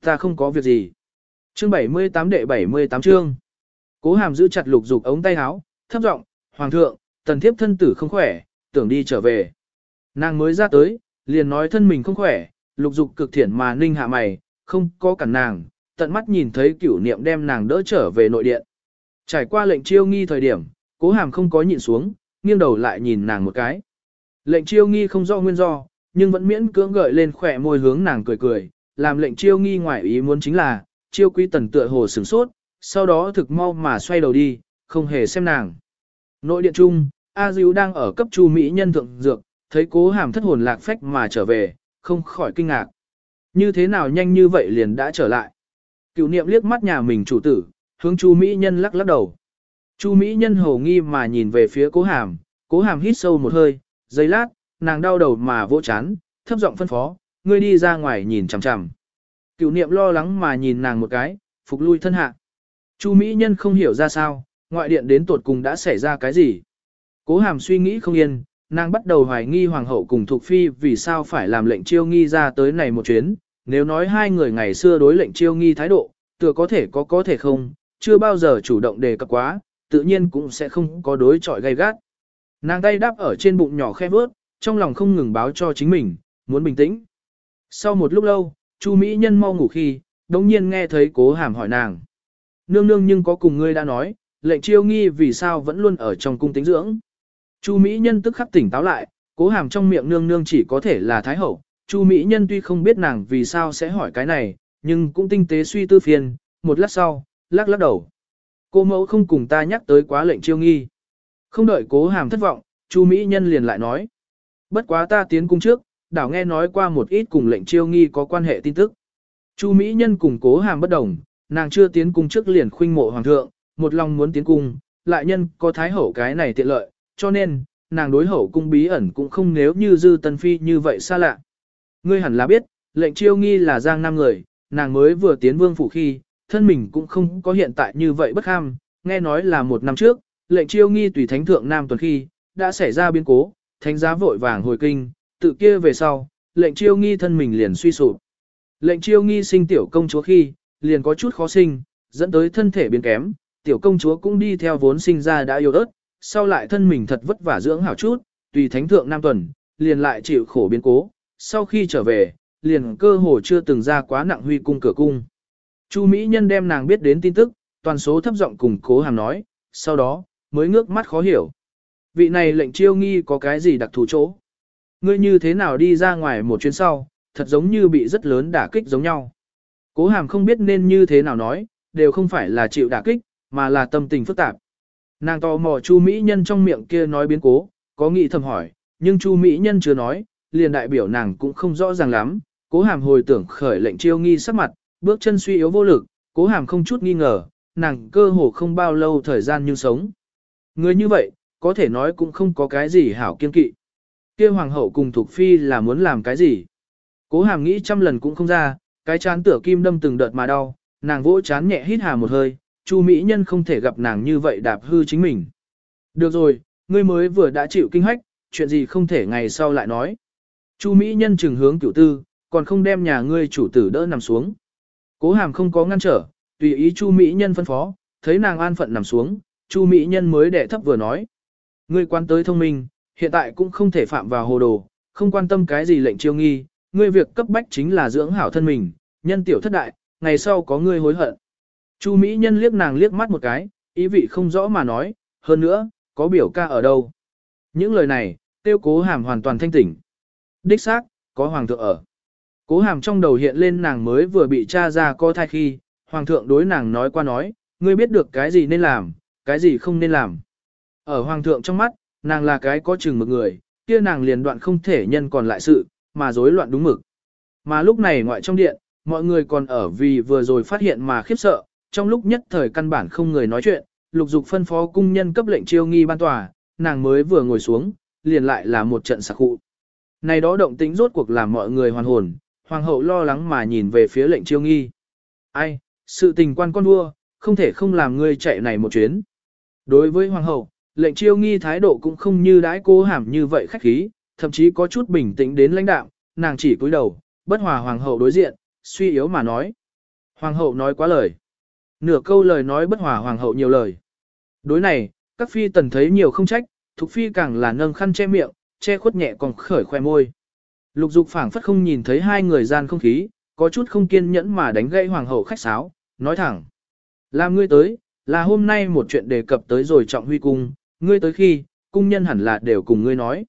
Ta không có việc gì. Chương 78 đệ 78 chương. Cố hàm giữ chặt lục dục ống tay áo, thấp giọng, Hoàng thượng, tần thiếp thân tử không khỏe, tưởng đi trở về. Nàng mới ra tới, liền nói thân mình không khỏe, lục dục cực thiện mà ninh hạ mày, không có cản nàng, tận mắt nhìn thấy cửu niệm đem nàng đỡ trở về nội điện. Trải qua lệnh chiêu nghi thời điểm, cố hàm không có nhịn xuống, nghiêng đầu lại nhìn nàng một cái. Lệnh chiêu nghi không rõ nguyên do, nhưng vẫn miễn cưỡng gợi lên khỏe môi hướng nàng cười cười, làm lệnh chiêu nghi ngoại ý muốn chính là, chiêu quý tần tựa hồ sửng sốt, sau đó thực mau mà xoay đầu đi, không hề xem nàng. Nội điện trung, A Diệu đang ở cấp chu Mỹ nhân thượng dược, thấy cố hàm thất hồn lạc phách mà trở về, không khỏi kinh ngạc. Như thế nào nhanh như vậy liền đã trở lại. Cựu niệm liếc mắt nhà mình chủ tử, hướng chu Mỹ nhân lắc lắc đầu. Chu Mỹ nhân hồ nghi mà nhìn về phía cố hàm, cố hàm hít sâu một hơi, giây lát, nàng đau đầu mà vỗ chán, thấp giọng phân phó, ngươi đi ra ngoài nhìn chằm chằm. Cựu niệm lo lắng mà nhìn nàng một cái, phục lui thân hạ. Chu Mỹ nhân không hiểu ra sao, ngoại điện đến tột cùng đã xảy ra cái gì. Cố hàm suy nghĩ không yên, nàng bắt đầu hoài nghi hoàng hậu cùng thuộc phi vì sao phải làm lệnh chiêu nghi ra tới này một chuyến, nếu nói hai người ngày xưa đối lệnh chiêu nghi thái độ, tựa có thể có có thể không, chưa bao giờ chủ động đề cập quá, tự nhiên cũng sẽ không có đối chọi gay gắt. Nàng tay đáp ở trên bụng nhỏ khe vớt, trong lòng không ngừng báo cho chính mình, muốn bình tĩnh. Sau một lúc lâu, Chu Mỹ Nhân mau ngủ khi, đồng nhiên nghe thấy cố hàm hỏi nàng. Nương nương nhưng có cùng ngươi đã nói, lệnh chiêu nghi vì sao vẫn luôn ở trong cung tính dưỡng. Chu Mỹ Nhân tức khắc tỉnh táo lại, cố hàm trong miệng nương nương chỉ có thể là Thái Hậu. Chu Mỹ Nhân tuy không biết nàng vì sao sẽ hỏi cái này, nhưng cũng tinh tế suy tư phiền, một lát sau, lắc lắc đầu. Cô mẫu không cùng ta nhắc tới quá lệnh chiêu nghi. Không đợi cố hàm thất vọng, Chu Mỹ Nhân liền lại nói. Bất quá ta tiến cung trước, đảo nghe nói qua một ít cùng lệnh chiêu nghi có quan hệ tin tức. Chu Mỹ Nhân cùng cố hàm bất đồng, nàng chưa tiến cung trước liền khuynh mộ hoàng thượng, một lòng muốn tiến cung, lại nhân có thái hậu cái này tiện lợi, cho nên, nàng đối hậu cung bí ẩn cũng không nếu như dư tân phi như vậy xa lạ. Ngươi hẳn là biết, lệnh chiêu nghi là giang nam người, nàng mới vừa tiến vương phủ khi, thân mình cũng không có hiện tại như vậy bất ham, nghe nói là một năm trước, lệnh chiêu nghi tùy thánh thượng nam tuần khi, đã xảy ra biến cố, thánh giá vội vàng hồi kinh, tự kia về sau, lệnh chiêu nghi thân mình liền suy sụp. Lệnh chiêu nghi sinh tiểu công chúa khi, liền có chút khó sinh, dẫn tới thân thể biến kém, tiểu công chúa cũng đi theo vốn sinh ra đã yếu ớt, sau lại thân mình thật vất vả dưỡng hảo chút, tùy thánh thượng nam tuần, liền lại chịu khổ biến cố, sau khi trở về, liền cơ hồ chưa từng ra quá nặng huy cung cửa cung. Chu Mỹ Nhân đem nàng biết đến tin tức, toàn số thấp giọng cùng cố hàm nói, sau đó, mới ngước mắt khó hiểu. Vị này lệnh chiêu nghi có cái gì đặc thù chỗ? Ngươi như thế nào đi ra ngoài một chuyến sau, thật giống như bị rất lớn đả kích giống nhau. Cố hàm không biết nên như thế nào nói, đều không phải là chịu đả kích, mà là tâm tình phức tạp. Nàng tò mò Chu Mỹ Nhân trong miệng kia nói biến cố, có nghĩ thầm hỏi, nhưng Chu Mỹ Nhân chưa nói, liền đại biểu nàng cũng không rõ ràng lắm. Cố hàm hồi tưởng khởi lệnh chiêu nghi sắc mặt, bước chân suy yếu vô lực, cố hàm không chút nghi ngờ, nàng cơ hồ không bao lâu thời gian như sống. Người như vậy, có thể nói cũng không có cái gì hảo kiên kỵ. kia hoàng hậu cùng thuộc phi là muốn làm cái gì? Cố hàm nghĩ trăm lần cũng không ra, cái chán tựa kim đâm từng đợt mà đau, nàng vỗ chán nhẹ hít hà một hơi, Chu Mỹ Nhân không thể gặp nàng như vậy đạp hư chính mình. Được rồi, ngươi mới vừa đã chịu kinh hách, chuyện gì không thể ngày sau lại nói. Chu Mỹ Nhân trừng hướng cửu tư, còn không đem nhà ngươi chủ tử đỡ nằm xuống. Cố hàm không có ngăn trở, tùy ý Chu Mỹ Nhân phân phó, thấy nàng an phận nằm xuống, Chu Mỹ Nhân mới đệ thấp vừa nói. Ngươi quan tới thông minh, hiện tại cũng không thể phạm vào hồ đồ, không quan tâm cái gì lệnh chiêu nghi, ngươi việc cấp bách chính là dưỡng hảo thân mình, nhân tiểu thất đại, ngày sau có ngươi hối hận. Chu Mỹ Nhân liếc nàng liếc mắt một cái, ý vị không rõ mà nói, hơn nữa, có biểu ca ở đâu. Những lời này, tiêu cố hàm hoàn toàn thanh tỉnh. Đích xác, có hoàng thượng ở. Cố hàm trong đầu hiện lên nàng mới vừa bị cha ra co thai khi, hoàng thượng đối nàng nói qua nói, ngươi biết được cái gì nên làm, cái gì không nên làm. Ở hoàng thượng trong mắt, nàng là cái có chừng một người, kia nàng liền đoạn không thể nhân còn lại sự, mà rối loạn đúng mực. Mà lúc này ngoại trong điện, mọi người còn ở vì vừa rồi phát hiện mà khiếp sợ, trong lúc nhất thời căn bản không người nói chuyện, lục dục phân phó cung nhân cấp lệnh chiêu nghi ban tòa, nàng mới vừa ngồi xuống, liền lại là một trận sạc cụ. Này đó động tĩnh rốt cuộc làm mọi người hoàn hồn, hoàng hậu lo lắng mà nhìn về phía lệnh chiêu nghi. Ai, sự tình quan con vua, không thể không làm ngươi chạy này một chuyến. Đối với hoàng hậu, lệnh chiêu nghi thái độ cũng không như đãi cố hàm như vậy khách khí, thậm chí có chút bình tĩnh đến lãnh đạo, nàng chỉ cúi đầu, bất hòa hoàng hậu đối diện, suy yếu mà nói. Hoàng hậu nói quá lời. Nửa câu lời nói bất hòa hoàng hậu nhiều lời. Đối này, các phi tần thấy nhiều không trách, thục phi càng là nâng khăn che miệng, che khuất nhẹ còn khởi khoe môi. Lục dục phảng phất không nhìn thấy hai người gian không khí, có chút không kiên nhẫn mà đánh gãy hoàng hậu khách sáo, nói thẳng. Làm ngươi tới, là hôm nay một chuyện đề cập tới rồi trọng huy cung, ngươi tới khi, cung nhân hẳn là đều cùng ngươi nói.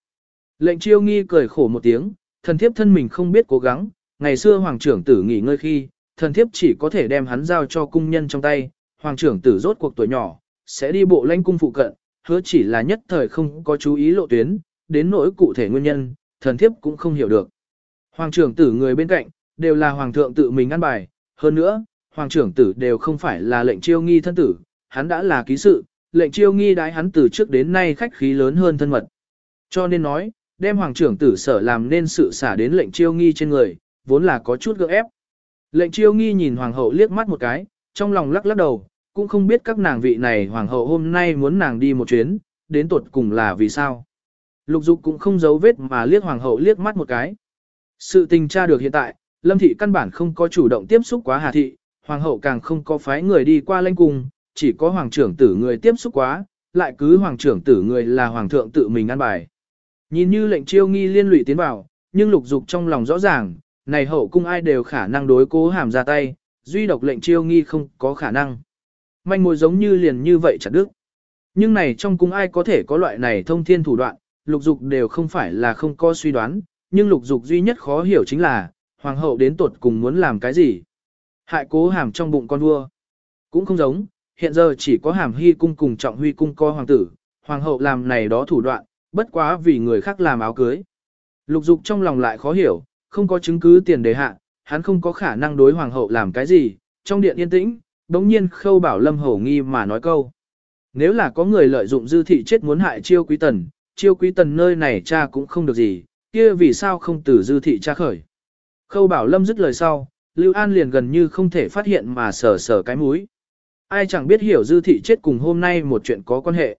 Lệnh chiêu nghi cười khổ một tiếng, thần thiếp thân mình không biết cố gắng, ngày xưa hoàng trưởng tử nghỉ ngơi khi, thần thiếp chỉ có thể đem hắn giao cho cung nhân trong tay, hoàng trưởng tử rốt cuộc tuổi nhỏ, sẽ đi bộ lãnh cung phụ cận, hứa chỉ là nhất thời không có chú ý lộ tuyến, đến nỗi cụ thể nguyên nhân, thần thiếp cũng không hiểu được. Hoàng trưởng tử người bên cạnh, đều là hoàng thượng tự mình ăn bài, hơn nữa, hoàng trưởng tử đều không phải là lệnh chiêu nghi thân tử, hắn đã là ký sự, lệnh chiêu nghi đái hắn từ trước đến nay khách khí lớn hơn thân mật. Cho nên nói, đem hoàng trưởng tử sở làm nên sự xả đến lệnh chiêu nghi trên người, vốn là có chút gượng ép. Lệnh chiêu nghi nhìn hoàng hậu liếc mắt một cái, trong lòng lắc lắc đầu, cũng không biết các nàng vị này hoàng hậu hôm nay muốn nàng đi một chuyến, đến tuột cùng là vì sao. Lục dục cũng không giấu vết mà liếc hoàng hậu liếc mắt một cái. Sự tình tra được hiện tại, lâm thị căn bản không có chủ động tiếp xúc quá hà thị, hoàng hậu càng không có phái người đi qua lãnh cung, chỉ có hoàng trưởng tử người tiếp xúc quá, lại cứ hoàng trưởng tử người là hoàng thượng tự mình ăn bài. Nhìn như lệnh chiêu nghi liên lụy tiến vào, nhưng lục dục trong lòng rõ ràng, này hậu cung ai đều khả năng đối cố hàm ra tay, duy độc lệnh chiêu nghi không có khả năng. Manh mối giống như liền như vậy chặt đức. Nhưng này trong cung ai có thể có loại này thông thiên thủ đoạn, lục dục đều không phải là không có suy đoán, nhưng lục dục duy nhất khó hiểu chính là, hoàng hậu đến tuột cùng muốn làm cái gì. Hại cố hàm trong bụng con vua. Cũng không giống, hiện giờ chỉ có hàm hy cung cùng trọng huy cung co hoàng tử, hoàng hậu làm này đó thủ đoạn, bất quá vì người khác làm áo cưới. Lục dục trong lòng lại khó hiểu, không có chứng cứ tiền đề hạ, hắn không có khả năng đối hoàng hậu làm cái gì, trong điện yên tĩnh, đống nhiên khâu bảo lâm hổ nghi mà nói câu. Nếu là có người lợi dụng dư thị chết muốn hại chiêu quý tần, chiêu quý tần nơi này cha cũng không được gì, kia vì sao không từ dư thị cha khởi. Khâu bảo lâm dứt lời sau, Lưu An liền gần như không thể phát hiện mà sờ sờ cái mũi. Ai chẳng biết hiểu dư thị chết cùng hôm nay một chuyện có quan hệ.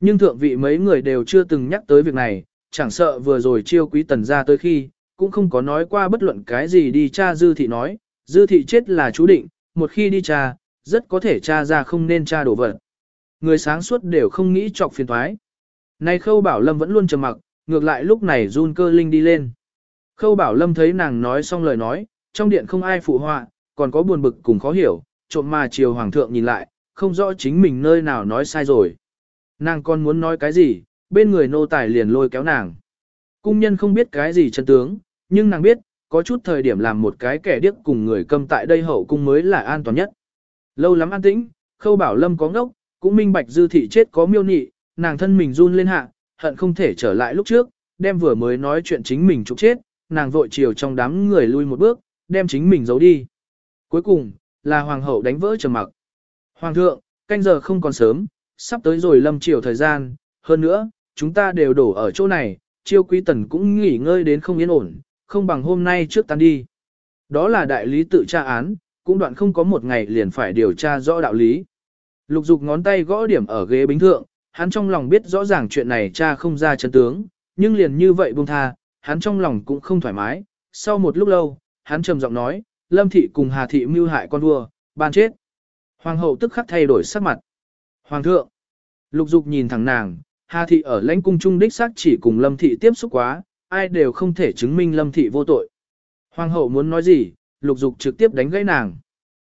Nhưng thượng vị mấy người đều chưa từng nhắc tới việc này, chẳng sợ vừa rồi chiêu quý tần ra tới khi, cũng không có nói qua bất luận cái gì đi cha dư thị nói, dư thị chết là chú định, một khi đi cha, rất có thể cha ra không nên cha đổ vật. Người sáng suốt đều không nghĩ chọc phiền thoái. Nay khâu bảo lâm vẫn luôn trầm mặc, ngược lại lúc này run cơ linh đi lên. Khâu bảo lâm thấy nàng nói xong lời nói, trong điện không ai phụ họa, còn có buồn bực cùng khó hiểu, trộm mà chiều hoàng thượng nhìn lại, không rõ chính mình nơi nào nói sai rồi. Nàng còn muốn nói cái gì, bên người nô tài liền lôi kéo nàng. Cung nhân không biết cái gì chân tướng, nhưng nàng biết, có chút thời điểm làm một cái kẻ điếc cùng người câm tại đây hậu cung mới là an toàn nhất. Lâu lắm an tĩnh, khâu bảo lâm có ngốc, cũng minh bạch dư thị chết có miêu nị, nàng thân mình run lên hạ, hận không thể trở lại lúc trước, đem vừa mới nói chuyện chính mình trục chết, nàng vội chiều trong đám người lui một bước, đem chính mình giấu đi. Cuối cùng, là hoàng hậu đánh vỡ trầm mặc. Hoàng thượng, canh giờ không còn sớm, sắp tới rồi lâm chiều thời gian, hơn nữa, chúng ta đều đổ ở chỗ này, chiêu quý tần cũng nghỉ ngơi đến không yên ổn, không bằng hôm nay trước tan đi. Đó là đại lý tự tra án, cũng đoạn không có một ngày liền phải điều tra rõ đạo lý. Lục dục ngón tay gõ điểm ở ghế bính thượng, hắn trong lòng biết rõ ràng chuyện này cha không ra chân tướng, nhưng liền như vậy buông tha, hắn trong lòng cũng không thoải mái. Sau một lúc lâu, hắn trầm giọng nói, Lâm thị cùng Hà thị mưu hại con vua, ban chết. Hoàng hậu tức khắc thay đổi sắc mặt. Hoàng thượng, lục dục nhìn thẳng nàng, Hà thị ở lãnh cung trung đích xác chỉ cùng Lâm thị tiếp xúc quá, ai đều không thể chứng minh Lâm thị vô tội. Hoàng hậu muốn nói gì, lục dục trực tiếp đánh gãy nàng.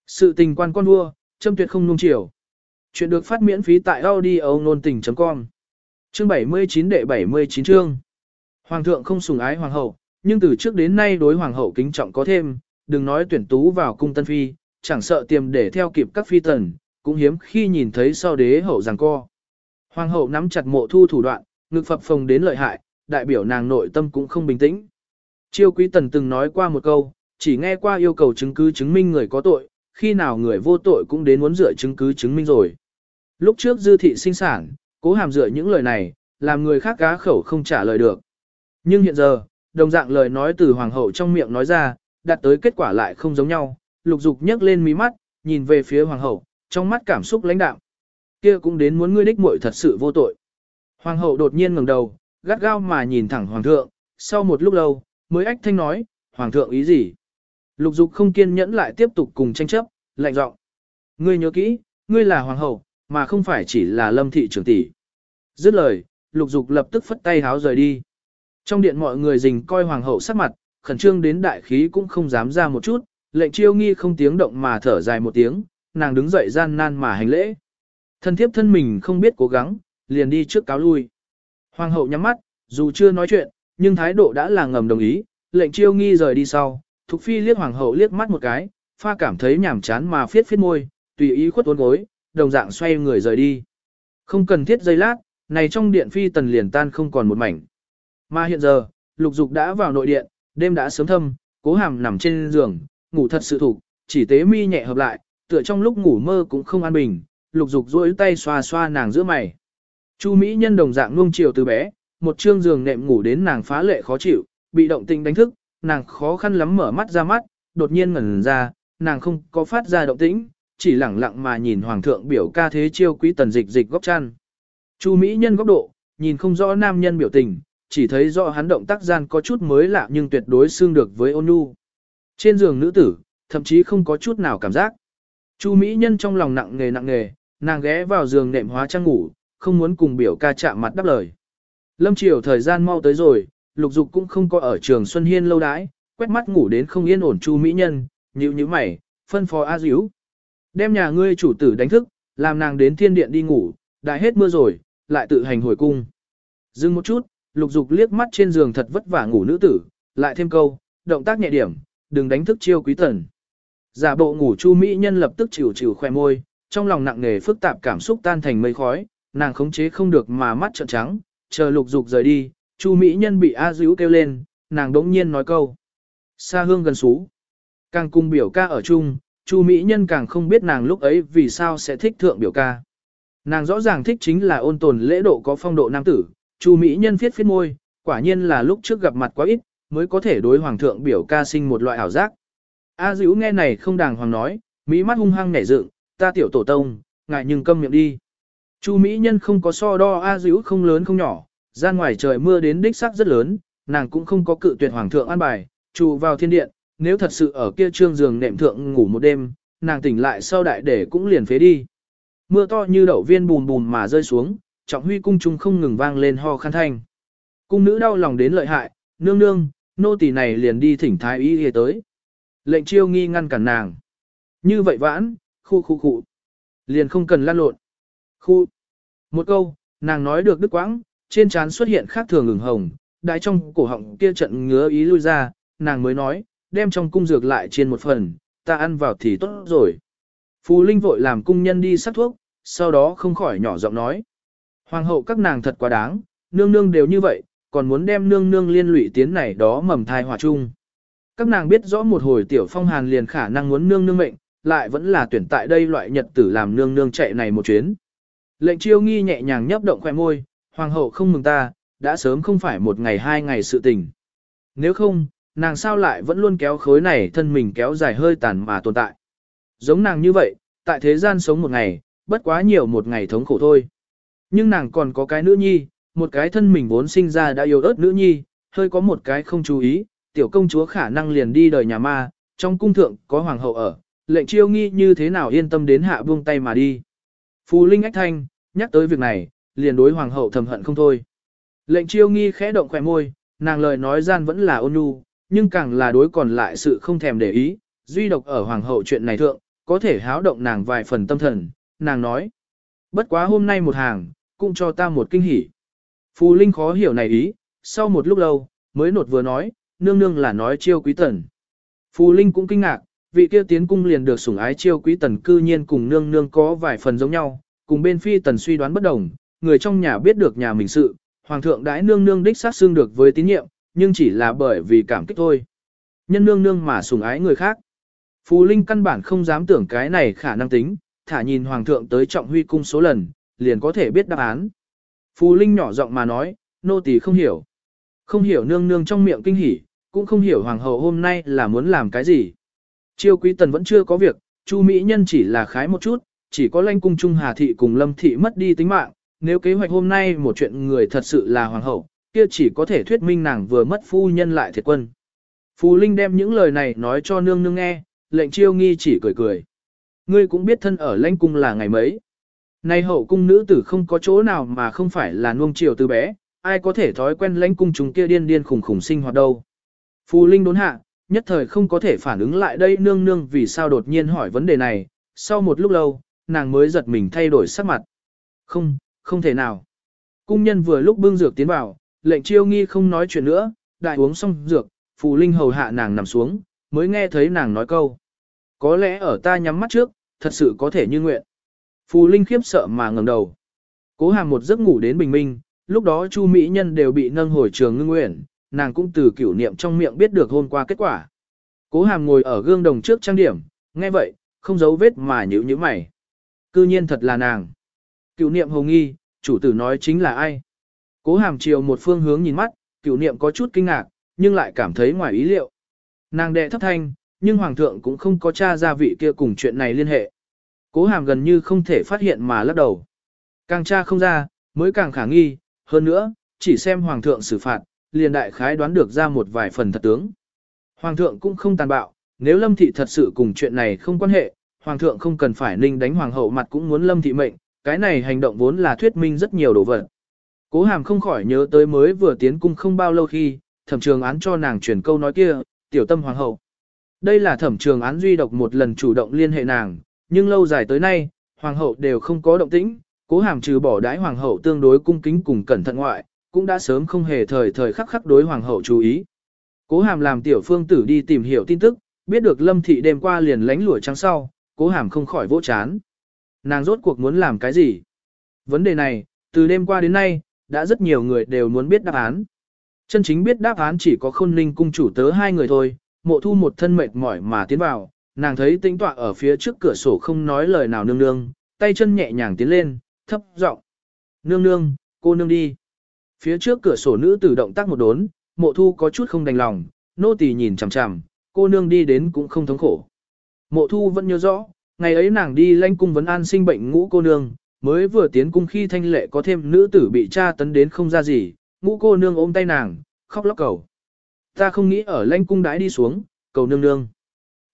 Sự tình quan con vua, châm tuyệt không nung chiều. Chuyện được phát miễn phí tại audio nôn tình.com. Chương 79 đệ 79 chương. Hoàng thượng không sủng ái hoàng hậu, nhưng từ trước đến nay đối hoàng hậu kính trọng có thêm, đừng nói tuyển tú vào cung tân phi, chẳng sợ tiềm để theo kịp các phi tần, cũng hiếm khi nhìn thấy sau đế hậu giằng co. Hoàng hậu nắm chặt mộ thu thủ đoạn, ngực phập phồng đến lợi hại, đại biểu nàng nội tâm cũng không bình tĩnh. Chiêu quý tần từng nói qua một câu, chỉ nghe qua yêu cầu chứng cứ chứng minh người có tội, khi nào người vô tội cũng đến muốn dựa chứng cứ chứng minh rồi. Lúc trước dư thị sinh sản, cố hàm dựa những lời này, làm người khác cá khẩu không trả lời được. Nhưng hiện giờ, đồng dạng lời nói từ hoàng hậu trong miệng nói ra, đạt tới kết quả lại không giống nhau, lục dục nhấc lên mí mắt, nhìn về phía hoàng hậu, trong mắt cảm xúc lãnh đạm. Kia cũng đến muốn ngươi đích muội thật sự vô tội. Hoàng hậu đột nhiên ngẩng đầu, gắt gao mà nhìn thẳng hoàng thượng, sau một lúc lâu, mới ách thanh nói, hoàng thượng ý gì? Lục dục không kiên nhẫn lại tiếp tục cùng tranh chấp, lạnh giọng. Ngươi nhớ kỹ, ngươi là hoàng hậu, mà không phải chỉ là lâm thị trưởng tỷ. Dứt lời, lục dục lập tức phất tay háo rời đi. Trong điện mọi người dình coi hoàng hậu sắc mặt, khẩn trương đến đại khí cũng không dám ra một chút, lệnh chiêu nghi không tiếng động mà thở dài một tiếng, nàng đứng dậy gian nan mà hành lễ. Thân thiếp thân mình không biết cố gắng, liền đi trước cáo lui. Hoàng hậu nhắm mắt, dù chưa nói chuyện, nhưng thái độ đã là ngầm đồng ý, lệnh chiêu nghi rời đi sau, Thục Phi liếc hoàng hậu liếc mắt một cái, pha cảm thấy nhảm chán mà phiết phiết môi, tùy ý khuất uốn gối, đồng dạng xoay người rời đi. Không cần thiết giây lát, này trong điện phi tần liền tan không còn một mảnh. Mà hiện giờ, lục dục đã vào nội điện, đêm đã sớm thâm, cố hàm nằm trên giường, ngủ thật sự thủ, chỉ tế mi nhẹ hợp lại, tựa trong lúc ngủ mơ cũng không an bình, lục dục duỗi tay xoa xoa nàng giữa mày. Chu Mỹ nhân đồng dạng nuông chiều từ bé, một trương giường nệm ngủ đến nàng phá lệ khó chịu, bị động tình đánh thức, nàng khó khăn lắm mở mắt ra mắt, đột nhiên ngẩn ra, nàng không có phát ra động tĩnh, chỉ lẳng lặng mà nhìn hoàng thượng biểu ca thế chiêu quý tần dịch dịch góc chăn. Chu Mỹ nhân góc độ, nhìn không rõ nam nhân biểu tình, chỉ thấy rõ hắn động tác gian có chút mới lạ nhưng tuyệt đối xương được với ôn nhu. Trên giường nữ tử, thậm chí không có chút nào cảm giác. Chu Mỹ nhân trong lòng nặng nghề nặng nghề, nàng ghé vào giường nệm hóa trang ngủ, không muốn cùng biểu ca chạm mặt đáp lời. Lâm chiều thời gian mau tới rồi, lục dục cũng không có ở trường Xuân Hiên lâu đãi, quét mắt ngủ đến không yên ổn Chu Mỹ nhân, nhíu nhíu mày, phân phó A Diếu. Đem nhà ngươi chủ tử đánh thức, làm nàng đến thiên điện đi ngủ, đại hết mưa rồi, lại tự hành hồi cung. Dừng một chút, lục dục liếc mắt trên giường thật vất vả ngủ nữ tử, lại thêm câu, động tác nhẹ điểm, đừng đánh thức chiêu quý tần. Giả bộ ngủ chu mỹ nhân lập tức chịu chịu khoe môi, trong lòng nặng nề phức tạp cảm xúc tan thành mây khói, nàng khống chế không được mà mắt trợn trắng, chờ lục dục rời đi, chu mỹ nhân bị a dữ kêu lên, nàng đống nhiên nói câu. Xa hương gần xú. Càng cung biểu ca ở chung, chu mỹ nhân càng không biết nàng lúc ấy vì sao sẽ thích thượng biểu ca. Nàng rõ ràng thích chính là ôn tồn lễ độ có phong độ nam tử, chu mỹ nhân viết phiết môi, quả nhiên là lúc trước gặp mặt quá ít, mới có thể đối hoàng thượng biểu ca sinh một loại ảo giác. A dữ nghe này không đàng hoàng nói, mỹ mắt hung hăng nhảy dựng, ta tiểu tổ tông, ngại nhưng câm miệng đi. Chu mỹ nhân không có so đo A dữ không lớn không nhỏ, ra ngoài trời mưa đến đích sắc rất lớn, nàng cũng không có cự tuyệt hoàng thượng an bài, trụ vào thiên điện, nếu thật sự ở kia trương giường nệm thượng ngủ một đêm, nàng tỉnh lại sau đại để cũng liền phế đi. Mưa to như đậu viên bùn bùn mà rơi xuống, trọng huy cung trung không ngừng vang lên ho khăn thanh. Cung nữ đau lòng đến lợi hại, nương nương, nô tỳ này liền đi thỉnh thái y y tới. Lệnh chiêu nghi ngăn cản nàng. Như vậy vãn, khu khu khu. Liền không cần lan lộn. Khu. Một câu, nàng nói được đức quãng, trên trán xuất hiện khác thường ửng hồng, đại trong cổ họng kia trận ngứa ý lui ra, nàng mới nói, đem trong cung dược lại trên một phần, ta ăn vào thì tốt rồi. Phù Linh vội làm cung nhân đi sắc thuốc, sau đó không khỏi nhỏ giọng nói. Hoàng hậu các nàng thật quá đáng, nương nương đều như vậy, còn muốn đem nương nương liên lụy tiến này đó mầm thai hòa chung. Các nàng biết rõ một hồi tiểu phong hàn liền khả năng muốn nương nương mệnh, lại vẫn là tuyển tại đây loại nhật tử làm nương nương chạy này một chuyến. Lệnh chiêu nghi nhẹ nhàng nhấp động khoẻ môi, hoàng hậu không mừng ta, đã sớm không phải một ngày hai ngày sự tình. Nếu không, nàng sao lại vẫn luôn kéo khối này thân mình kéo dài hơi tàn mà tồn tại. Giống nàng như vậy, tại thế gian sống một ngày, bất quá nhiều một ngày thống khổ thôi. Nhưng nàng còn có cái nữ nhi, một cái thân mình vốn sinh ra đã yêu ớt nữ nhi, hơi có một cái không chú ý, tiểu công chúa khả năng liền đi đời nhà ma, trong cung thượng có hoàng hậu ở, lệnh chiêu nghi như thế nào yên tâm đến hạ buông tay mà đi. Phù Linh ách thanh, nhắc tới việc này, liền đối hoàng hậu thầm hận không thôi. Lệnh chiêu nghi khẽ động khỏe môi, nàng lời nói gian vẫn là ôn nhu, nhưng càng là đối còn lại sự không thèm để ý, duy độc ở hoàng hậu chuyện này thượng, có thể háo động nàng vài phần tâm thần, nàng nói. Bất quá hôm nay một hàng, cũng cho ta một kinh hỉ. Phù Linh khó hiểu này ý, sau một lúc lâu, mới nột vừa nói, nương nương là nói chiêu quý tần. Phù Linh cũng kinh ngạc, vị kia tiến cung liền được sủng ái chiêu quý tần cư nhiên cùng nương nương có vài phần giống nhau, cùng bên phi tần suy đoán bất đồng, người trong nhà biết được nhà mình sự, hoàng thượng đãi nương nương đích sát xương được với tín nhiệm, nhưng chỉ là bởi vì cảm kích thôi. Nhân nương nương mà sủng ái người khác. Phù Linh căn bản không dám tưởng cái này khả năng tính, thả nhìn hoàng thượng tới trọng huy cung số lần, liền có thể biết đáp án. Phù Linh nhỏ giọng mà nói, nô tỳ không hiểu. Không hiểu nương nương trong miệng kinh hỉ, cũng không hiểu hoàng hậu hôm nay là muốn làm cái gì. Chiêu quý tần vẫn chưa có việc, Chu Mỹ Nhân chỉ là khái một chút, chỉ có lanh cung trung Hà Thị cùng Lâm Thị mất đi tính mạng, nếu kế hoạch hôm nay một chuyện người thật sự là hoàng hậu, kia chỉ có thể thuyết minh nàng vừa mất phu nhân lại thiệt quân. Phù Linh đem những lời này nói cho nương nương nghe, lệnh chiêu nghi chỉ cười cười. Ngươi cũng biết thân ở lãnh cung là ngày mấy. Nay hậu cung nữ tử không có chỗ nào mà không phải là nuông chiều từ bé, ai có thể thói quen lãnh cung chúng kia điên điên khủng khủng sinh hoạt đâu. Phù Linh đốn hạ, nhất thời không có thể phản ứng lại đây nương nương vì sao đột nhiên hỏi vấn đề này, sau một lúc lâu, nàng mới giật mình thay đổi sắc mặt. Không, không thể nào. Cung nhân vừa lúc bưng dược tiến vào, lệnh chiêu nghi không nói chuyện nữa, đại uống xong dược, phù linh hầu hạ nàng nằm xuống, mới nghe thấy nàng nói câu. Có lẽ ở ta nhắm mắt trước, thật sự có thể như nguyện. Phù linh khiếp sợ mà ngẩng đầu. Cố hàm một giấc ngủ đến bình minh, lúc đó chu mỹ nhân đều bị nâng hồi trường ngưng nguyện, nàng cũng từ cửu niệm trong miệng biết được hôm qua kết quả. Cố hàm ngồi ở gương đồng trước trang điểm, nghe vậy, không giấu vết mà nhữ như mày. Cư nhiên thật là nàng. Cửu niệm hồng nghi, chủ tử nói chính là ai? Cố hàm chiều một phương hướng nhìn mắt, cửu niệm có chút kinh ngạc, nhưng lại cảm thấy ngoài ý liệu. Nàng đệ thấp thanh, nhưng hoàng thượng cũng không có tra ra vị kia cùng chuyện này liên hệ. Cố hàm gần như không thể phát hiện mà lắc đầu. Càng tra không ra, mới càng khả nghi, hơn nữa, chỉ xem hoàng thượng xử phạt, liền đại khái đoán được ra một vài phần thật tướng. Hoàng thượng cũng không tàn bạo, nếu lâm thị thật sự cùng chuyện này không quan hệ, hoàng thượng không cần phải ninh đánh hoàng hậu mặt cũng muốn lâm thị mệnh, cái này hành động vốn là thuyết minh rất nhiều đồ vật. Cố hàm không khỏi nhớ tới mới vừa tiến cung không bao lâu khi, thẩm trường án cho nàng truyền câu nói kia, tiểu tâm hoàng hậu. Đây là thẩm trường án duy độc một lần chủ động liên hệ nàng, nhưng lâu dài tới nay, hoàng hậu đều không có động tĩnh, cố hàm trừ bỏ đái hoàng hậu tương đối cung kính cùng cẩn thận ngoại, cũng đã sớm không hề thời thời khắc khắc đối hoàng hậu chú ý. Cố hàm làm tiểu phương tử đi tìm hiểu tin tức, biết được lâm thị đêm qua liền lánh lũa trắng sau, cố hàm không khỏi vỗ chán. Nàng rốt cuộc muốn làm cái gì? Vấn đề này, từ đêm qua đến nay, đã rất nhiều người đều muốn biết đáp án. Chân chính biết đáp án chỉ có khôn ninh cung chủ tớ hai người thôi, mộ thu một thân mệt mỏi mà tiến vào, nàng thấy tĩnh tọa ở phía trước cửa sổ không nói lời nào nương nương, tay chân nhẹ nhàng tiến lên, thấp giọng Nương nương, cô nương đi. Phía trước cửa sổ nữ tử động tác một đốn, mộ thu có chút không đành lòng, nô tỳ nhìn chằm chằm, cô nương đi đến cũng không thống khổ. Mộ thu vẫn nhớ rõ, ngày ấy nàng đi lanh cung vấn an sinh bệnh ngũ cô nương, mới vừa tiến cung khi thanh lệ có thêm nữ tử bị tra tấn đến không ra gì, ngũ cô nương ôm tay nàng, khóc lóc cầu. Ta không nghĩ ở lãnh cung đãi đi xuống, cầu nương nương.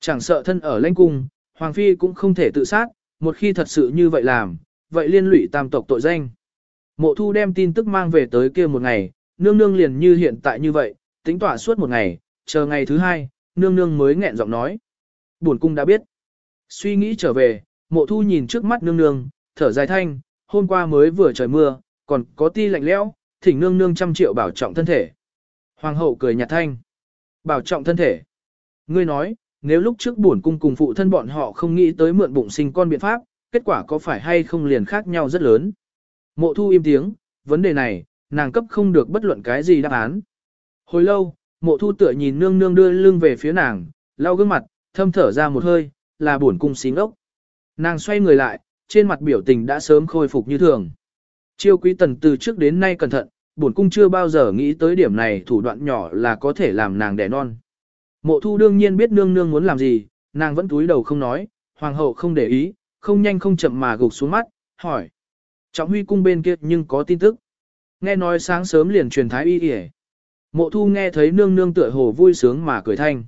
Chẳng sợ thân ở lãnh cung, Hoàng Phi cũng không thể tự sát, một khi thật sự như vậy làm, vậy liên lụy tam tộc tội danh. Mộ thu đem tin tức mang về tới kia một ngày, nương nương liền như hiện tại như vậy, tính tỏa suốt một ngày, chờ ngày thứ hai, nương nương mới nghẹn giọng nói. Buồn cung đã biết. Suy nghĩ trở về, mộ thu nhìn trước mắt nương nương, thở dài thanh, hôm qua mới vừa trời mưa, còn có ti lạnh lẽo, thỉnh nương nương trăm triệu bảo trọng thân thể. Hoàng hậu cười nhạt thanh. Bảo trọng thân thể. Ngươi nói, nếu lúc trước buồn cung cùng phụ thân bọn họ không nghĩ tới mượn bụng sinh con biện pháp, kết quả có phải hay không liền khác nhau rất lớn. Mộ thu im tiếng, vấn đề này, nàng cấp không được bất luận cái gì đáp án. Hồi lâu, mộ thu tựa nhìn nương nương đưa lưng về phía nàng, lau gương mặt, thâm thở ra một hơi, là buồn cung xí ốc. Nàng xoay người lại, trên mặt biểu tình đã sớm khôi phục như thường. Chiêu quý tần từ trước đến nay cẩn thận, bổn cung chưa bao giờ nghĩ tới điểm này thủ đoạn nhỏ là có thể làm nàng đẻ non. Mộ thu đương nhiên biết nương nương muốn làm gì, nàng vẫn túi đầu không nói, hoàng hậu không để ý, không nhanh không chậm mà gục xuống mắt, hỏi. Trọng huy cung bên kia nhưng có tin tức. Nghe nói sáng sớm liền truyền thái y yể. Mộ thu nghe thấy nương nương tựa hồ vui sướng mà cười thanh.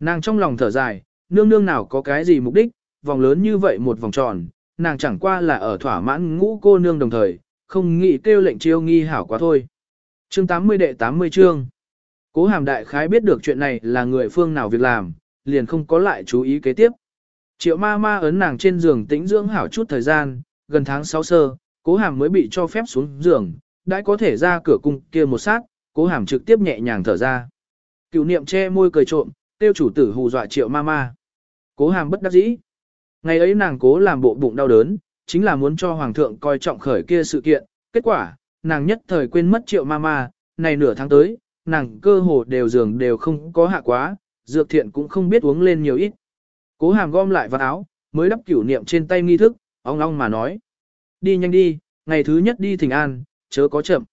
Nàng trong lòng thở dài, nương nương nào có cái gì mục đích, vòng lớn như vậy một vòng tròn, nàng chẳng qua là ở thỏa mãn ngũ cô nương đồng thời, không nghĩ kêu lệnh chiêu nghi hảo quá thôi. Chương 80 đệ 80 chương. Cố hàm đại khái biết được chuyện này là người phương nào việc làm, liền không có lại chú ý kế tiếp. Triệu ma ma ấn nàng trên giường tĩnh dưỡng hảo chút thời gian, gần tháng 6 sơ, cố hàm mới bị cho phép xuống giường, đã có thể ra cửa cung kia một sát, cố hàm trực tiếp nhẹ nhàng thở ra. Cựu niệm che môi cười trộm, tiêu chủ tử hù dọa triệu ma ma. Cố hàm bất đắc dĩ. Ngày ấy nàng cố làm bộ bụng đau đớn, chính là muốn cho hoàng thượng coi trọng khởi kia sự kiện, kết quả, nàng nhất thời quên mất triệu ma ma, này nửa tháng tới, nàng cơ hồ đều giường đều không có hạ quá, dược thiện cũng không biết uống lên nhiều ít. Cố hàm gom lại vào áo, mới đắp cửu niệm trên tay nghi thức, ong ong mà nói. Đi nhanh đi, ngày thứ nhất đi thỉnh an, chớ có chậm.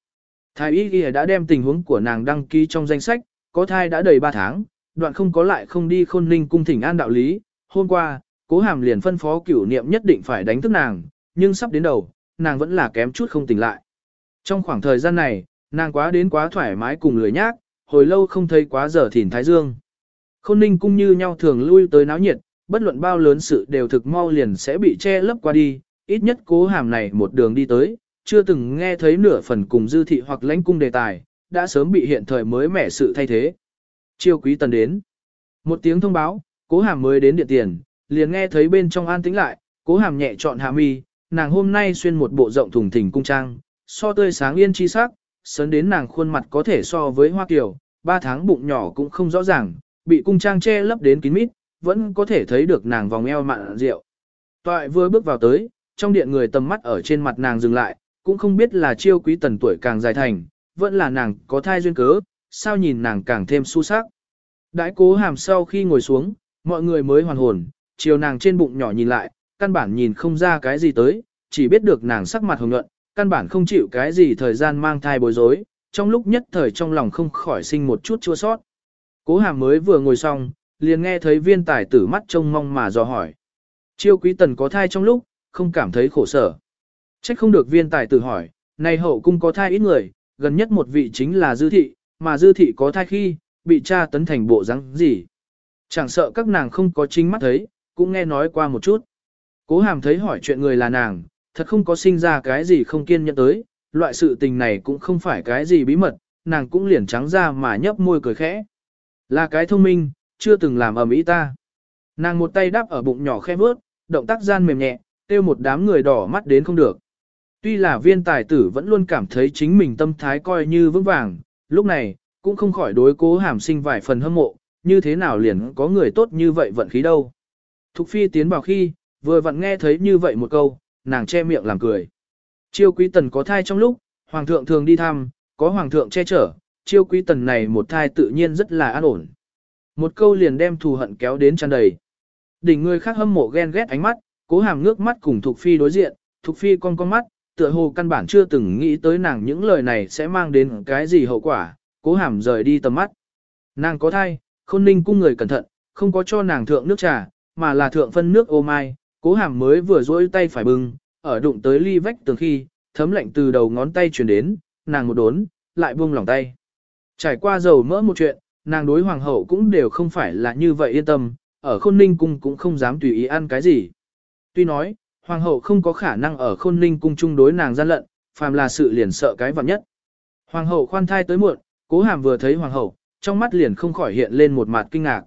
Thái y ghi đã đem tình huống của nàng đăng ký trong danh sách, có thai đã đầy 3 tháng, đoạn không có lại không đi khôn ninh cung thỉnh an đạo lý. Hôm qua, cố hàm liền phân phó cửu niệm nhất định phải đánh thức nàng, nhưng sắp đến đầu, nàng vẫn là kém chút không tỉnh lại. Trong khoảng thời gian này, nàng quá đến quá thoải mái cùng lười nhác, hồi lâu không thấy quá giờ thìn thái dương. Khôn ninh cũng như nhau thường lui tới náo nhiệt, bất luận bao lớn sự đều thực mau liền sẽ bị che lấp qua đi, ít nhất cố hàm này một đường đi tới, chưa từng nghe thấy nửa phần cùng dư thị hoặc lãnh cung đề tài, đã sớm bị hiện thời mới mẻ sự thay thế. Chiêu quý tần đến. Một tiếng thông báo, cố hàm mới đến điện tiền, liền nghe thấy bên trong an tĩnh lại, cố hàm nhẹ chọn hạ mi, nàng hôm nay xuyên một bộ rộng thùng thình cung trang, so tươi sáng yên chi sắc, sấn đến nàng khuôn mặt có thể so với hoa kiều, ba tháng bụng nhỏ cũng không rõ ràng, bị cung trang che lấp đến kín mít, vẫn có thể thấy được nàng vòng eo mặn rượu. Toại vừa bước vào tới, trong điện người tầm mắt ở trên mặt nàng dừng lại, cũng không biết là chiêu quý tần tuổi càng dài thành, vẫn là nàng có thai duyên cớ, sao nhìn nàng càng thêm su sắc. Đãi cố hàm sau khi ngồi xuống, mọi người mới hoàn hồn, chiều nàng trên bụng nhỏ nhìn lại, căn bản nhìn không ra cái gì tới, chỉ biết được nàng sắc mặt hồng nhuận, căn bản không chịu cái gì thời gian mang thai bối rối, trong lúc nhất thời trong lòng không khỏi sinh một chút chua sót. Cố hàm mới vừa ngồi xong, liền nghe thấy viên tài tử mắt trông mong mà dò hỏi. Chiêu quý tần có thai trong lúc, không cảm thấy khổ sở. Trách không được viên tài tử hỏi, này hậu cung có thai ít người, gần nhất một vị chính là dư thị, mà dư thị có thai khi, bị cha tấn thành bộ dáng gì. Chẳng sợ các nàng không có chính mắt thấy, cũng nghe nói qua một chút. Cố hàm thấy hỏi chuyện người là nàng, thật không có sinh ra cái gì không kiên nhẫn tới, loại sự tình này cũng không phải cái gì bí mật, nàng cũng liền trắng ra mà nhấp môi cười khẽ. Là cái thông minh, chưa từng làm ầm ĩ ta. Nàng một tay đáp ở bụng nhỏ khẽ vớt, động tác gian mềm nhẹ, tiêu một đám người đỏ mắt đến không được. Tuy là viên tài tử vẫn luôn cảm thấy chính mình tâm thái coi như vững vàng, lúc này, cũng không khỏi đối cố hàm sinh vài phần hâm mộ, như thế nào liền có người tốt như vậy vận khí đâu. Thục phi tiến vào khi, vừa vặn nghe thấy như vậy một câu, nàng che miệng làm cười. Chiêu quý tần có thai trong lúc, hoàng thượng thường đi thăm, có hoàng thượng che chở, chiêu quý tần này một thai tự nhiên rất là an ổn. Một câu liền đem thù hận kéo đến tràn đầy. Đỉnh người khác hâm mộ ghen ghét ánh mắt, cố hàm ngước mắt cùng Thục Phi đối diện, Thục Phi con con mắt, tựa hồ căn bản chưa từng nghĩ tới nàng những lời này sẽ mang đến cái gì hậu quả, cố hàm rời đi tầm mắt. Nàng có thai, khôn ninh cung người cẩn thận, không có cho nàng thượng nước trà, mà là thượng phân nước ô mai, cố hàm mới vừa dỗi tay phải bưng, ở đụng tới ly vách tường khi, thấm lạnh từ đầu ngón tay truyền đến, nàng một đốn, lại buông lòng tay. Trải qua dầu mỡ một chuyện, nàng đối hoàng hậu cũng đều không phải là như vậy yên tâm, ở khôn ninh cung cũng không dám tùy ý ăn cái gì. Tuy nói, hoàng hậu không có khả năng ở khôn ninh cung chung đối nàng gian lận, phàm là sự liền sợ cái vặn nhất. Hoàng hậu khoan thai tới muộn, cố hàm vừa thấy hoàng hậu, trong mắt liền không khỏi hiện lên một mặt kinh ngạc.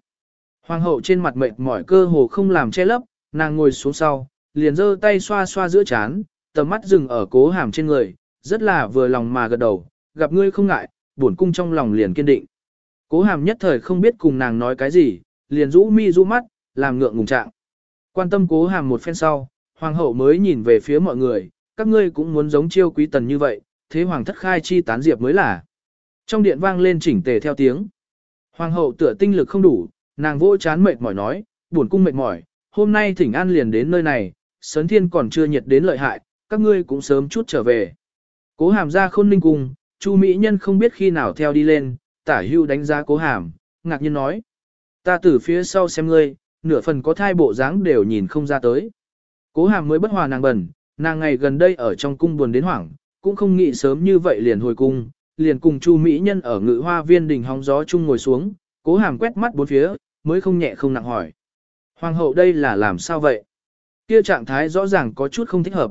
Hoàng hậu trên mặt mệt mỏi cơ hồ không làm che lấp, nàng ngồi xuống sau, liền giơ tay xoa xoa giữa chán, tầm mắt dừng ở cố hàm trên người, rất là vừa lòng mà gật đầu, gặp ngươi không ngại, buồn cung trong lòng liền kiên định. Cố hàm nhất thời không biết cùng nàng nói cái gì, liền rũ mi rũ mắt, làm ngượng ngùng trạng. Quan tâm cố hàm một phen sau, hoàng hậu mới nhìn về phía mọi người, các ngươi cũng muốn giống chiêu quý tần như vậy, thế hoàng thất khai chi tán diệp mới là. Trong điện vang lên chỉnh tề theo tiếng. Hoàng hậu tựa tinh lực không đủ, nàng vỗ chán mệt mỏi nói, buồn cung mệt mỏi, hôm nay thỉnh an liền đến nơi này, sấn thiên còn chưa nhiệt đến lợi hại, các ngươi cũng sớm chút trở về. Cố hàm ra khôn ninh cung, Chu Mỹ Nhân không biết khi nào theo đi lên, tả hưu đánh giá cố hàm, ngạc nhiên nói. Ta từ phía sau xem ngươi, nửa phần có thai bộ dáng đều nhìn không ra tới. Cố hàm mới bất hòa nàng bẩn, nàng ngày gần đây ở trong cung buồn đến hoảng, cũng không nghĩ sớm như vậy liền hồi cung, liền cùng Chu Mỹ Nhân ở ngự hoa viên đỉnh hóng gió chung ngồi xuống, cố hàm quét mắt bốn phía, mới không nhẹ không nặng hỏi. Hoàng hậu đây là làm sao vậy? Kia trạng thái rõ ràng có chút không thích hợp.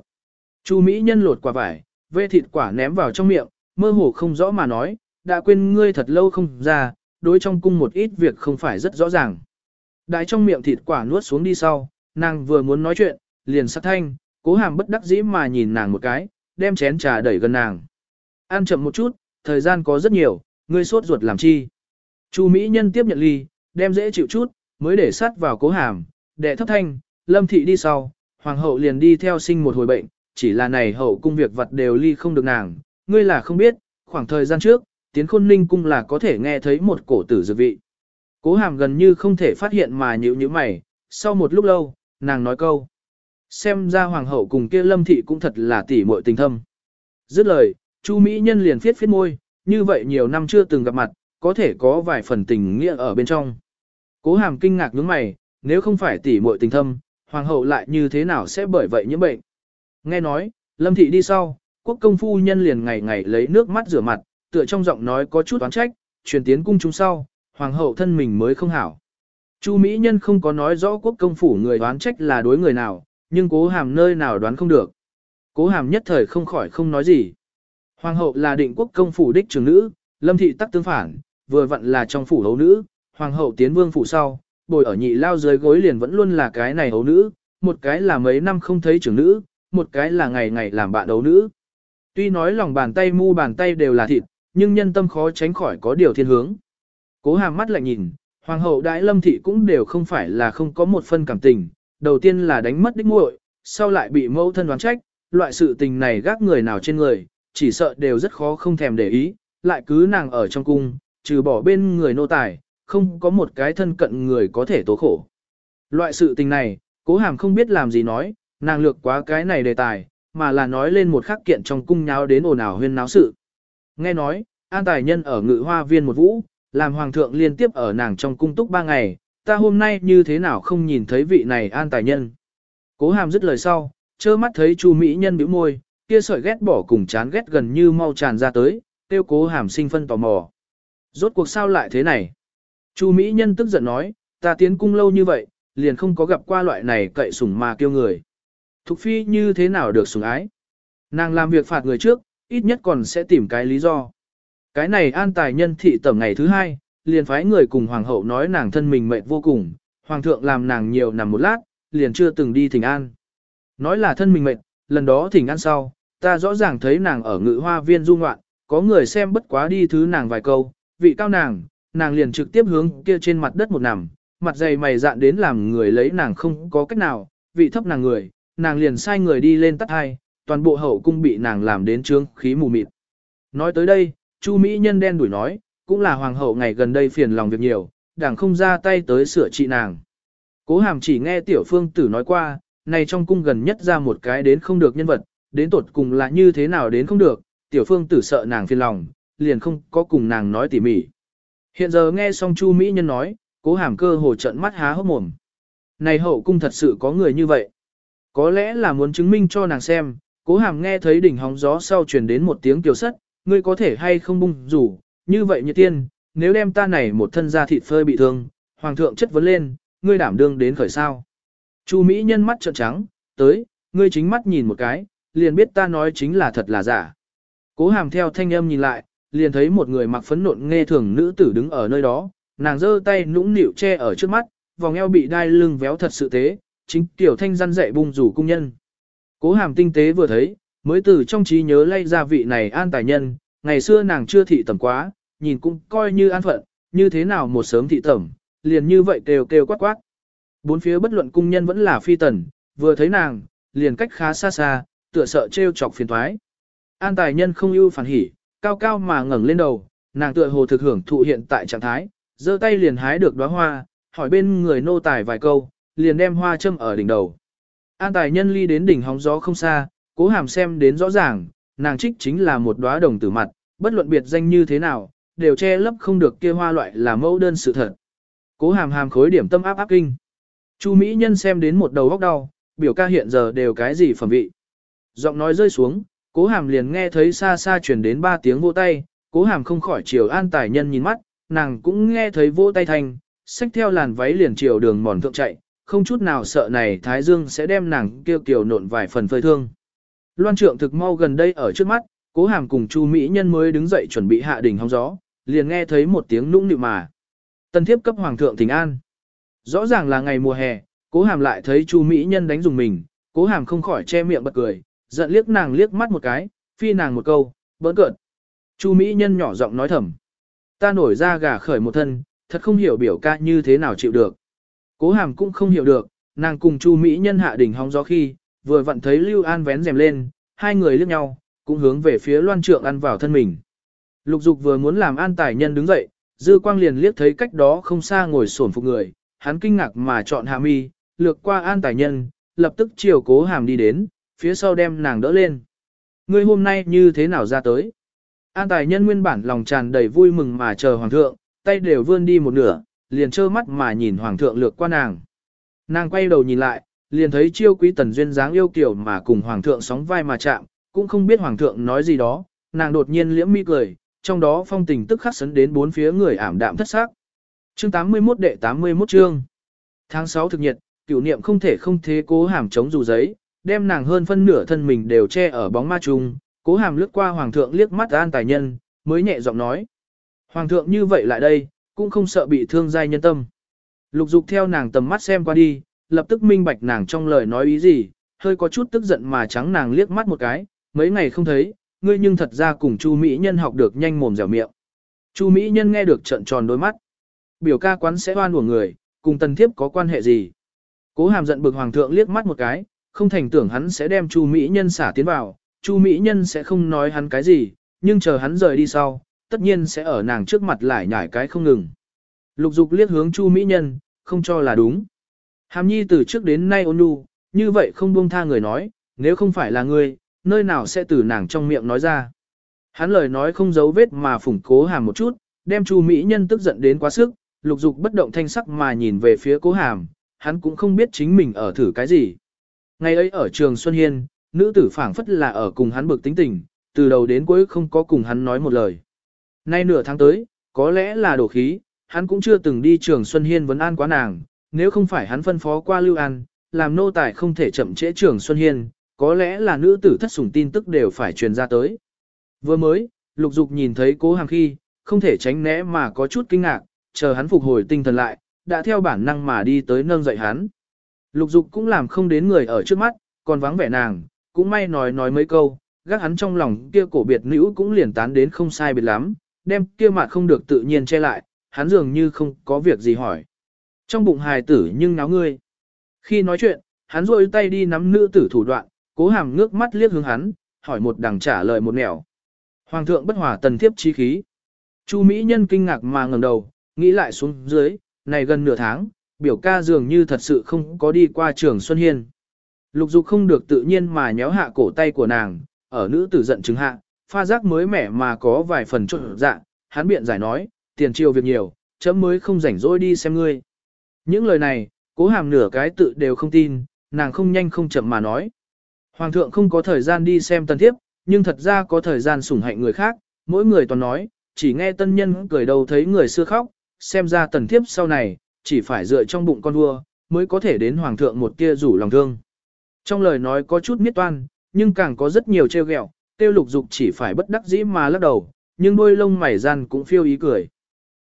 Chu Mỹ Nhân lột quả vải, vê thịt quả ném vào trong miệng, mơ hồ không rõ mà nói, đã quên ngươi thật lâu không ra, đối trong cung một ít việc không phải rất rõ ràng. Đại trong miệng thịt quả nuốt xuống đi sau, nàng vừa muốn nói chuyện, liền sát thanh, cố hàm bất đắc dĩ mà nhìn nàng một cái, đem chén trà đẩy gần nàng. Ăn chậm một chút, thời gian có rất nhiều, ngươi sốt ruột làm chi. Chu Mỹ Nhân tiếp nhận ly, đem dễ chịu chút, mới để sắt vào cố hàm, đệ thấp thanh, lâm thị đi sau, hoàng hậu liền đi theo sinh một hồi bệnh, chỉ là này hậu cung việc vật đều ly không được nàng, ngươi là không biết, khoảng thời gian trước, tiến khôn ninh cung là có thể nghe thấy một cổ tử dược vị. Cố hàm gần như không thể phát hiện mà nhữ như mày, sau một lúc lâu, nàng nói câu. Xem ra hoàng hậu cùng kia lâm thị cũng thật là tỉ muội tình thâm. Dứt lời, Chu Mỹ Nhân liền phiết phiết môi, như vậy nhiều năm chưa từng gặp mặt, có thể có vài phần tình nghĩa ở bên trong. Cố hàm kinh ngạc nhướng mày, nếu không phải tỉ muội tình thâm, hoàng hậu lại như thế nào sẽ bởi vậy nhiễm bệnh. Nghe nói, lâm thị đi sau, quốc công phu nhân liền ngày ngày lấy nước mắt rửa mặt, tựa trong giọng nói có chút oán trách, truyền tiến cung chúng sau, hoàng hậu thân mình mới không hảo. Chu Mỹ Nhân không có nói rõ quốc công phủ người đoán trách là đối người nào, nhưng cố hàm nơi nào đoán không được. Cố hàm nhất thời không khỏi không nói gì. Hoàng hậu là định quốc công phủ đích trưởng nữ, lâm thị tắc tương phản, vừa vặn là trong phủ hấu nữ, hoàng hậu tiến vương phủ sau, bồi ở nhị lao dưới gối liền vẫn luôn là cái này hấu nữ, một cái là mấy năm không thấy trưởng nữ, một cái là ngày ngày làm bạn đấu nữ. Tuy nói lòng bàn tay mu bàn tay đều là thịt, nhưng nhân tâm khó tránh khỏi có điều thiên hướng. Cố hàm mắt lại nhìn, hoàng hậu đại lâm thị cũng đều không phải là không có một phân cảm tình, đầu tiên là đánh mất đích muội, sau lại bị mẫu thân đoán trách, loại sự tình này gác người nào trên người, chỉ sợ đều rất khó không thèm để ý, lại cứ nàng ở trong cung, trừ bỏ bên người nô tài, không có một cái thân cận người có thể tố khổ. Loại sự tình này, cố hàm không biết làm gì nói, nàng lược quá cái này đề tài, mà là nói lên một khắc kiện trong cung nháo đến ồn ào huyên náo sự. Nghe nói, an tài nhân ở ngự hoa viên một vũ, làm hoàng thượng liên tiếp ở nàng trong cung túc ba ngày, ta hôm nay như thế nào không nhìn thấy vị này an tài nhân. Cố hàm dứt lời sau, trơ mắt thấy chu Mỹ nhân bĩu môi, kia sợi ghét bỏ cùng chán ghét gần như mau tràn ra tới, tiêu cố hàm sinh phân tò mò. Rốt cuộc sao lại thế này? Chu Mỹ nhân tức giận nói, ta tiến cung lâu như vậy, liền không có gặp qua loại này cậy sủng mà kêu người. Thục phi như thế nào được sủng ái? Nàng làm việc phạt người trước, ít nhất còn sẽ tìm cái lý do. Cái này an tài nhân thị tẩm ngày thứ hai, liền phái người cùng hoàng hậu nói nàng thân mình mệt vô cùng, hoàng thượng làm nàng nhiều nằm một lát, liền chưa từng đi thỉnh an. Nói là thân mình mệt, lần đó thỉnh an sau, ta rõ ràng thấy nàng ở ngự hoa viên du ngoạn, có người xem bất quá đi thứ nàng vài câu, vị cao nàng, nàng liền trực tiếp hướng kia trên mặt đất một nằm, mặt dày mày dạn đến làm người lấy nàng không có cách nào, vị thấp nàng người, nàng liền sai người đi lên tắt hai, toàn bộ hậu cung bị nàng làm đến trương khí mù mịt. Nói tới đây, Chu Mỹ nhân đen đuổi nói, cũng là hoàng hậu ngày gần đây phiền lòng việc nhiều, đảng không ra tay tới sửa trị nàng. Cố hàm chỉ nghe tiểu phương tử nói qua, này trong cung gần nhất ra một cái đến không được nhân vật, đến tột cùng là như thế nào đến không được, tiểu phương tử sợ nàng phiền lòng, liền không có cùng nàng nói tỉ mỉ. Hiện giờ nghe xong Chu Mỹ Nhân nói, cố hàm cơ hồ trận mắt há hốc mồm. Này hậu cung thật sự có người như vậy. Có lẽ là muốn chứng minh cho nàng xem, cố hàm nghe thấy đỉnh hóng gió sau truyền đến một tiếng kiều sất, ngươi có thể hay không bung rủ, như vậy như tiên, nếu đem ta này một thân da thịt phơi bị thương, hoàng thượng chất vấn lên, ngươi đảm đương đến khởi sao. Chu Mỹ nhân mắt trợn trắng, tới, ngươi chính mắt nhìn một cái, liền biết ta nói chính là thật là giả. Cố hàm theo thanh âm nhìn lại, liền thấy một người mặc phấn nộn nghe thường nữ tử đứng ở nơi đó, nàng giơ tay nũng nịu che ở trước mắt, vòng eo bị đai lưng véo thật sự tế, chính tiểu thanh răn dạy bung rủ cung nhân. Cố hàm tinh tế vừa thấy, mới từ trong trí nhớ lay ra vị này an tài nhân, ngày xưa nàng chưa thị tầm quá, nhìn cũng coi như an phận, như thế nào một sớm thị tẩm, liền như vậy kêu kêu quát quát. Bốn phía bất luận cung nhân vẫn là phi tần, vừa thấy nàng, liền cách khá xa xa, tựa sợ trêu chọc phiền thoái. An tài nhân không ưu phản hỉ, cao cao mà ngẩng lên đầu, nàng tựa hồ thực hưởng thụ hiện tại trạng thái, giơ tay liền hái được đóa hoa, hỏi bên người nô tài vài câu, liền đem hoa châm ở đỉnh đầu. An tài nhân ly đến đỉnh hóng gió không xa, cố hàm xem đến rõ ràng, nàng trích chính là một đóa đồng tử mặt, bất luận biệt danh như thế nào, đều che lấp không được kia hoa loại là mẫu đơn sự thật. Cố hàm hàm khối điểm tâm áp áp kinh. Chu Mỹ Nhân xem đến một đầu góc đau, biểu ca hiện giờ đều cái gì phẩm vị. Giọng nói rơi xuống, cố hàm liền nghe thấy xa xa chuyển đến ba tiếng vỗ tay, cố hàm không khỏi chiều an tài nhân nhìn mắt, nàng cũng nghe thấy vỗ tay thành, xách theo làn váy liền chiều đường mòn thượng chạy, không chút nào sợ này Thái Dương sẽ đem nàng kêu kiều nộn vài phần phơi thương. Loan trượng thực mau gần đây ở trước mắt, cố hàm cùng Chu Mỹ Nhân mới đứng dậy chuẩn bị hạ đỉnh hóng gió, liền nghe thấy một tiếng nũng nịu mà. Tân thiếp cấp hoàng thượng thỉnh an. Rõ ràng là ngày mùa hè, cố hàm lại thấy Chu Mỹ Nhân đánh dùng mình, cố hàm không khỏi che miệng bật cười, giận liếc nàng liếc mắt một cái, phi nàng một câu, bỡn cợt. Chu Mỹ Nhân nhỏ giọng nói thầm. Ta nổi ra gà khởi một thân, thật không hiểu biểu ca như thế nào chịu được. Cố hàm cũng không hiểu được, nàng cùng Chu Mỹ Nhân hạ đỉnh hóng gió khi, vừa vặn thấy Lưu An vén rèm lên, hai người liếc nhau, cũng hướng về phía loan trượng ăn vào thân mình. Lục dục vừa muốn làm an tài nhân đứng dậy, dư quang liền liếc thấy cách đó không xa ngồi sổn phục người, hắn kinh ngạc mà chọn hạ mi, lược qua an tài nhân, lập tức chiều cố hàm đi đến, phía sau đem nàng đỡ lên. Ngươi hôm nay như thế nào ra tới? An tài nhân nguyên bản lòng tràn đầy vui mừng mà chờ hoàng thượng, tay đều vươn đi một nửa, liền trơ mắt mà nhìn hoàng thượng lược qua nàng. Nàng quay đầu nhìn lại, liền thấy chiêu quý tần duyên dáng yêu kiểu mà cùng hoàng thượng sóng vai mà chạm, cũng không biết hoàng thượng nói gì đó, nàng đột nhiên liễm mi cười, trong đó phong tình tức khắc sấn đến bốn phía người ảm đạm thất xác. Chương 81 đệ 81 chương. Tháng 6 thực nhiệt, cửu niệm không thể không thế cố hàm chống dù giấy, đem nàng hơn phân nửa thân mình đều che ở bóng ma trùng, cố hàm lướt qua hoàng thượng liếc mắt an tài nhân, mới nhẹ giọng nói. Hoàng thượng như vậy lại đây, cũng không sợ bị thương giai nhân tâm. Lục dục theo nàng tầm mắt xem qua đi, lập tức minh bạch nàng trong lời nói ý gì, hơi có chút tức giận mà trắng nàng liếc mắt một cái, mấy ngày không thấy, ngươi nhưng thật ra cùng Chu Mỹ Nhân học được nhanh mồm dẻo miệng. Chu Mỹ Nhân nghe được trận tròn đôi mắt. Biểu ca quán sẽ oan của người, cùng tần thiếp có quan hệ gì? Cố hàm giận bực hoàng thượng liếc mắt một cái, không thành tưởng hắn sẽ đem Chu Mỹ Nhân xả tiến vào, Chu Mỹ Nhân sẽ không nói hắn cái gì, nhưng chờ hắn rời đi sau, tất nhiên sẽ ở nàng trước mặt lại nhải cái không ngừng. Lục dục liếc hướng Chu Mỹ Nhân, không cho là đúng. Hàm nhi từ trước đến nay ôn nhu, như vậy không buông tha người nói, nếu không phải là ngươi, nơi nào sẽ từ nàng trong miệng nói ra. Hắn lời nói không giấu vết mà phủng cố hàm một chút, đem Chu Mỹ Nhân tức giận đến quá sức, lục dục bất động thanh sắc mà nhìn về phía cố hàm, hắn cũng không biết chính mình ở thử cái gì. Ngày ấy ở trường Xuân Hiên, nữ tử phảng phất là ở cùng hắn bực tính tình, từ đầu đến cuối không có cùng hắn nói một lời. Nay nửa tháng tới, có lẽ là đổ khí, hắn cũng chưa từng đi trường Xuân Hiên vấn an quá nàng, nếu không phải hắn phân phó qua Lưu An, làm nô tài không thể chậm trễ trường Xuân Hiên, có lẽ là nữ tử thất sủng tin tức đều phải truyền ra tới. Vừa mới, lục dục nhìn thấy cố hàng khi, không thể tránh né mà có chút kinh ngạc, chờ hắn phục hồi tinh thần lại, đã theo bản năng mà đi tới nâng dậy hắn. Lục dục cũng làm không đến người ở trước mắt, còn vắng vẻ nàng, cũng may nói nói mấy câu, gác hắn trong lòng kia cổ biệt nữ cũng liền tán đến không sai biệt lắm, đem kia mặt không được tự nhiên che lại, hắn dường như không có việc gì hỏi. Trong bụng hài tử nhưng náo ngươi. Khi nói chuyện, hắn rôi tay đi nắm nữ tử thủ đoạn, cố hàm ngước mắt liếc hướng hắn, hỏi một đằng trả lời một nẻo. Hoàng thượng bất hòa tần thiếp chi khí. Chu Mỹ nhân kinh ngạc mà ngẩng đầu, nghĩ lại xuống dưới, này gần nửa tháng, biểu ca dường như thật sự không có đi qua trường Xuân Hiên. Lục dục không được tự nhiên mà nhéo hạ cổ tay của nàng, ở nữ tử giận chứng hạ, pha giác mới mẻ mà có vài phần trộn dạ, hắn biện giải nói, tiền triều việc nhiều, chấm mới không rảnh rỗi đi xem ngươi. Những lời này, cố hàm nửa cái tự đều không tin, nàng không nhanh không chậm mà nói. Hoàng thượng không có thời gian đi xem tân thiếp, nhưng thật ra có thời gian sủng hạnh người khác, mỗi người toàn nói, chỉ nghe tân nhân cười đầu thấy người xưa khóc, xem ra tần thiếp sau này, chỉ phải dựa trong bụng con vua, mới có thể đến hoàng thượng một tia rủ lòng thương. Trong lời nói có chút miết toan, nhưng càng có rất nhiều trêu ghẹo, tiêu lục dục chỉ phải bất đắc dĩ mà lắc đầu, nhưng đôi lông mày gian cũng phiêu ý cười.